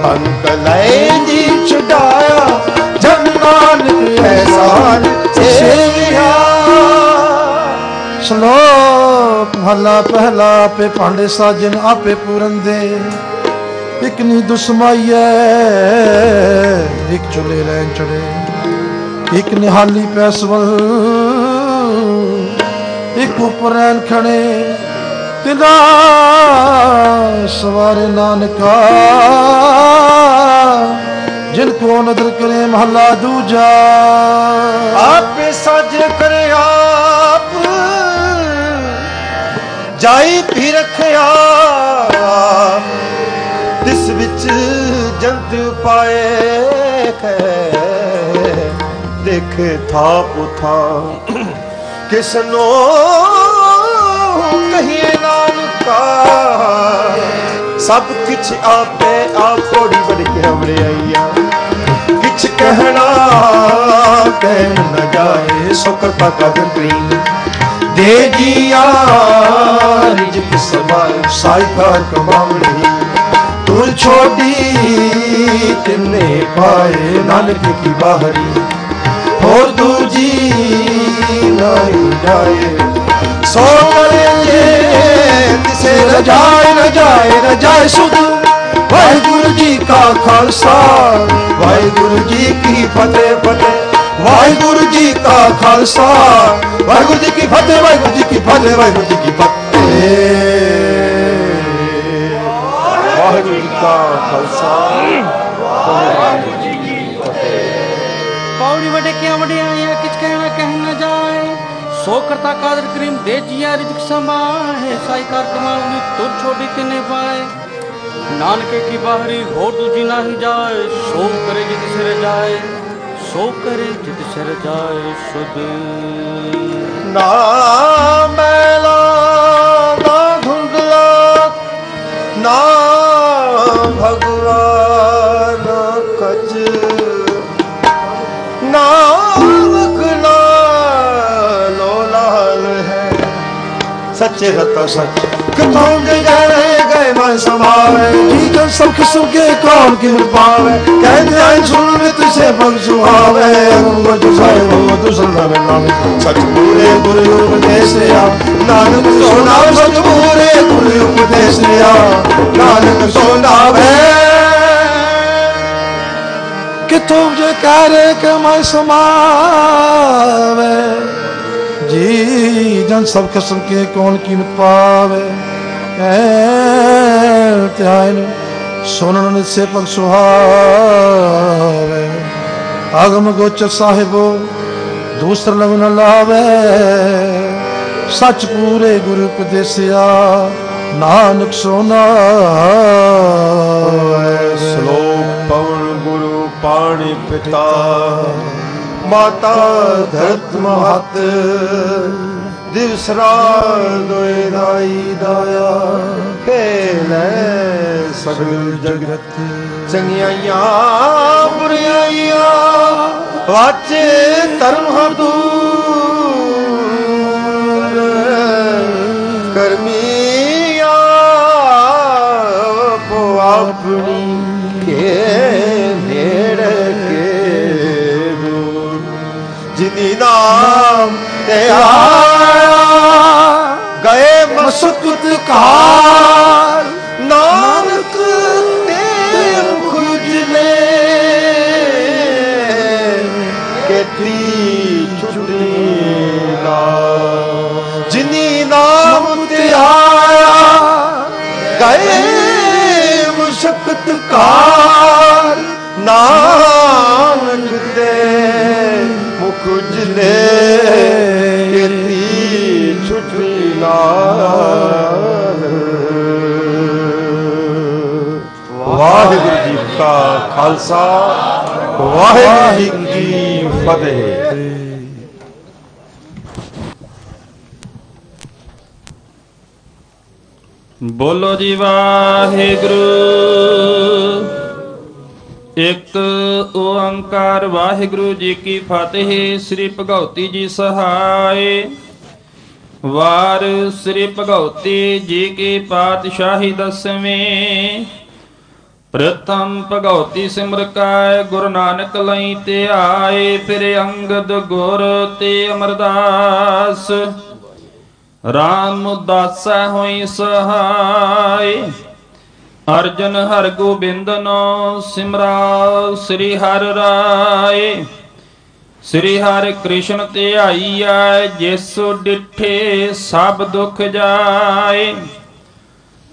ਅੰਕ ਲੈ ਜੀ ਛਡਾਇਆ ਜਨ ਲੈ ਸਾਰ ਸਿਵਿਆ। ਸ਼ਲੋਕ ਮਹਲਾ ਪਹਿਲਾ ਆਪੇ ਭਾਂਡੇ ਸਾਜਨ ਆਪੇ ਪੂਰਨ ਦੇ। ਇੱਕ ਨੀ ਦੁਸਮਾਈਐ ਇੱਕ ਚੁਲੇ ਲੈਣ ਚੜੇ ਇੱਕ ਨਿਹਾਲੀ ਪੈਸਵਲ, ਇੱਕ ਉੱਪਰ ਐਨ ਖੜੇ। ਤਿਨਾ ਸਵਾਰੇ ਨਾਨਕਾ, ਜਿਨ ਕੋ ਨਦਰ ਕਰੇ ਮਹਲਾ ਦੂਜਾ। ਆਪੇ ਸਾਜ ਕਰੇ ਆਪ, ਜਾਈ ਵੀ ਰਖਿਆ ਤਿਸ ਵਿੱਚ ਜੰਤ ਪਾਏ ਖੈ ਦੇਖ ਥਾ ਥਾ ਕਿਸਨੋ ਕਹੀਏ ਨਾਨਕਾ। ਸਭ ਕਿਛ ਆਪੇ ਆਪ ਥੋੜੀ ਕੇ ਹਮਰੇ ਆਈਆ ਕਿਛ ਕਹਿਣਾ ਕਹਿ ਨ ਜਾਏ ਸੁਖ ਤਕ ਕਰੀਮ ਦੇ ਜੀਆ ਰਿਜਕ ਸਮਾਇ ਸਾਈਕਾ ਕਮਾਵਣੀ ਤੂੰ ਛੋਟੀ ਤਿੰਨੇ ਪਾਏ ਨਾਨਕ ਕੀ ਬਾਹਰੀ। ਹੋਰ ਦੂਜੀ ਨਹੀਂ ਜਾਏ। ਸੋ ਕਰੇ ਤਿਸੇ ਰਜਾਏ ਰਜਾਏ ਰਜਾਏ ਸੁਧ। ਵਾਹਿਗੁਰੂ ਜੀ ਕਾ ਖਾਲਸਾ, ਵਾਹਿਗੁਰੂ ਜੀ ਕੀ ਫਤਿਹ ਫਤਿਹ। ਵਾਹਿਗੁਰੂ ਜੀ ਕਾ ਖਾਲਸਾ, ਵਾਹਿਗੁਰੂ ਜੀ ਕੀ ਫਤਿਹ, ਵਾਹਿਗੁਰੂ ਜੀ ਕੀ ਫਤਿਹ, ਵਾਹਿਗੁਰੂ ਜੀ ਕੀ ਫਤਿਹ। ਦਾ ਖਾਲਸਾ ਵਾਹਿਗੁਰੂ ਜੀ ਕੀ ਫਤਿਹ ਪੌੜੀ ਵਟੇ ਕਿਆ ਵਡਿਆ ਆ ਕਿਛ ਕਹਿਣਾ ਕਹਿ ਨਾ ਜਾਏ ਸੋ ਕਰਤਾ ਕਾਦਰ ਕਰੀਮ ਦੇ ਜੀਆ ਰਿਜਕ ਸਮਾਏ ਸਾਈ ਕਰ ਕਮਾਲ ਨੂੰ ਤੁਰ ਛੋੜੀ ਤਿਨੇ ਪਾਏ ਨਾਨਕੇ ਕੀ ਬਾਹਰੀ ਹੋਰ ਦੂਜੀ ਨਹੀਂ ਜਾਏ ਸੋ ਕਰੇ ਜਿਤ ਸਿਰ ਜਾਏ ਸੋ ਕਰੇ ਜਿਤ ਸਿਰ ਜਾਏ ਸੁਧ ਨਾਮੈ ਭਗਵਾਨ ਕਜ ਨਾਨਕ ਨਾਲੋ ਲਾਲ ਹੈ। ਸੱਚੇ ਰਤਾ ਸੱਚ। ਕਿਥੋਂ ਦੇ ਸਮਾਵੇ ਜੀ ਜਨ ਸਭ ਕਿਸਮ ਕੇ ਕੌਣ ਕਿਨ ਪਾਵੇ? ਕਹਿੰਦੇ ਆਏ ਸੁਣ ਵਿੱਚ ਸੇ ਬਗ ਸੁਹਾਵੇ। ਮਜ ਸਾਹਿਬ ਦੁਸਰ ਦਾ ਨਾਮ ਸੱਚ ਪੂਰੇ ਗੁਰੂ ਉਪਦੇਸਿਆ ਨਾਨਕ ਸੋਨਾ ਸੱਚ ਪੂਰੇ ਗੁਰੂ ਉਪਦੇਸਿਆ ਨਾਨਕ ਸੋਨਾਵੇ ਕਿਥੋਂ ਜੇ ਕਾਰੇ ਕਮਾਈ ਸਮਾਵੇ? ਜੀ ਜਨ ਸਭ ਕਿਸਮ ਕੇ ਕੌਣ ਕੀਮਤ ਪਾਵੇ? ਧਿਆਨ ਸੁਣਨ ਸੇ ਸੁਹਾਵੇ ਆਗਮ ਗੋਚਰ ਸਾਹਿਬੋ ਦੂਸਰ ਲਗ ਨ ਲਾਵੇ ਸੱਚ ਪੂਰੇ ਗੁਰੂ ਉਪਦੇਸਿਆ ਨਾਨਕ ਸੋਨਾ ਸ਼ਲੋਕ ਪਵਨ ਗੁਰੂ ਪਾਣੀ ਪਿਤਾ ਮਾਤਾ ਧਰਤ ਮਹਤ ਦਿਵਸ ਰਾਤ ਦੋਇ ਰਾਈ ਦਾਇਆ ਖੇਲੇ ਸਗਲ ਜਗਤ, ਚੰਗਿਆਈਆਂ ਬੁਰਾਈਆਂ ਵਾਚੇ ਧਰਮ ਹਦੂਰ ਕਰਮੀਆਂ, ਆਪੋ ਆਪਣੀ ਕੇ ਨੇੜ ਕੇ ਦੂਰ। ਜਿਨੀ ਨਾਮ ਤੇ ਆਇਆ ਗਏ ਮਸਕਤ ਕਾਲ ਨਾਨਕ ਤੇ ਖੁਜਲੇ ਕੇਤੀ ਛੁੱਟੀ ਨਾ ਜਿਨੀ ਨਾਮ ਤੇ ਆਇਆ, ਗਏ ਮੁਸ਼ਕਤ ਕਾਲ ਨਾਨਕ ਤੇ ਮੁਖ ਜਲੇ। ਛੁੱਟੀ ਨਾਲ। ਵਾਹਿਗੁਰੂ ਜੀ ਕਾ ਖਾਲਸਾ, ਵਾਹਿਗੁਰੂ ਜੀ ਕੀ ਫਤਿਹ। ਬੋਲੋ ਜੀ ਵਾਹਿਗੁਰੂ। ਇੱਕ ਓੰਕਾਰ ਵਾਹਿਗੁਰੂ ਜੀ ਕੀ ਫਤਿਹ, ਸ੍ਰੀ ਭਗਉਤੀ ਜੀ ਸਹਾਈ ਵਾਰ ਸ੍ਰੀ ਭਗਉਤੀ ਜੀ ਕੀ ਪਾਤਸ਼ਾਹੀ ਦਸਵੇਂ। ਪ੍ਰਥਮ ਭਗਉਤੀ ਸਿਮਰਕਾਇ ਗੁਰੂ ਨਾਨਕ ਲਈ ਤੇ ਆਏ, ਫਿਰ ਅੰਗਦ ਗੁਰ ਤੇ ਅਮਰਦਾਸ। ਰਾਮ ਦਾਸਾ ਹੋਈ ਸਹਾਈ। ਅਰਜਨ ਹਰ ਗੋਬਿੰਦਨੋ ਸਿਮਰਾ ਸ੍ਰੀ ਹਰ ਰਾਏ। ਸ੍ਰੀ ਹਰਿ ਕ੍ਰਿਸ਼ਨ ਧਿਆਈਐ ਜਿਸ ਡਿਠੇ ਸਭ ਦੁਖ ਜਾਏ।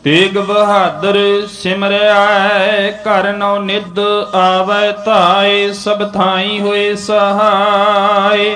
ਤੇਗ ਬਹਾਦਰ ਸਿਮਰਿਆ ਘਰ ਨਉ ਨਿਦ ਆਵੈ ਧਾਏ, ਸਭ ਥਾਈ ਹੋਏ ਸਹਾਈ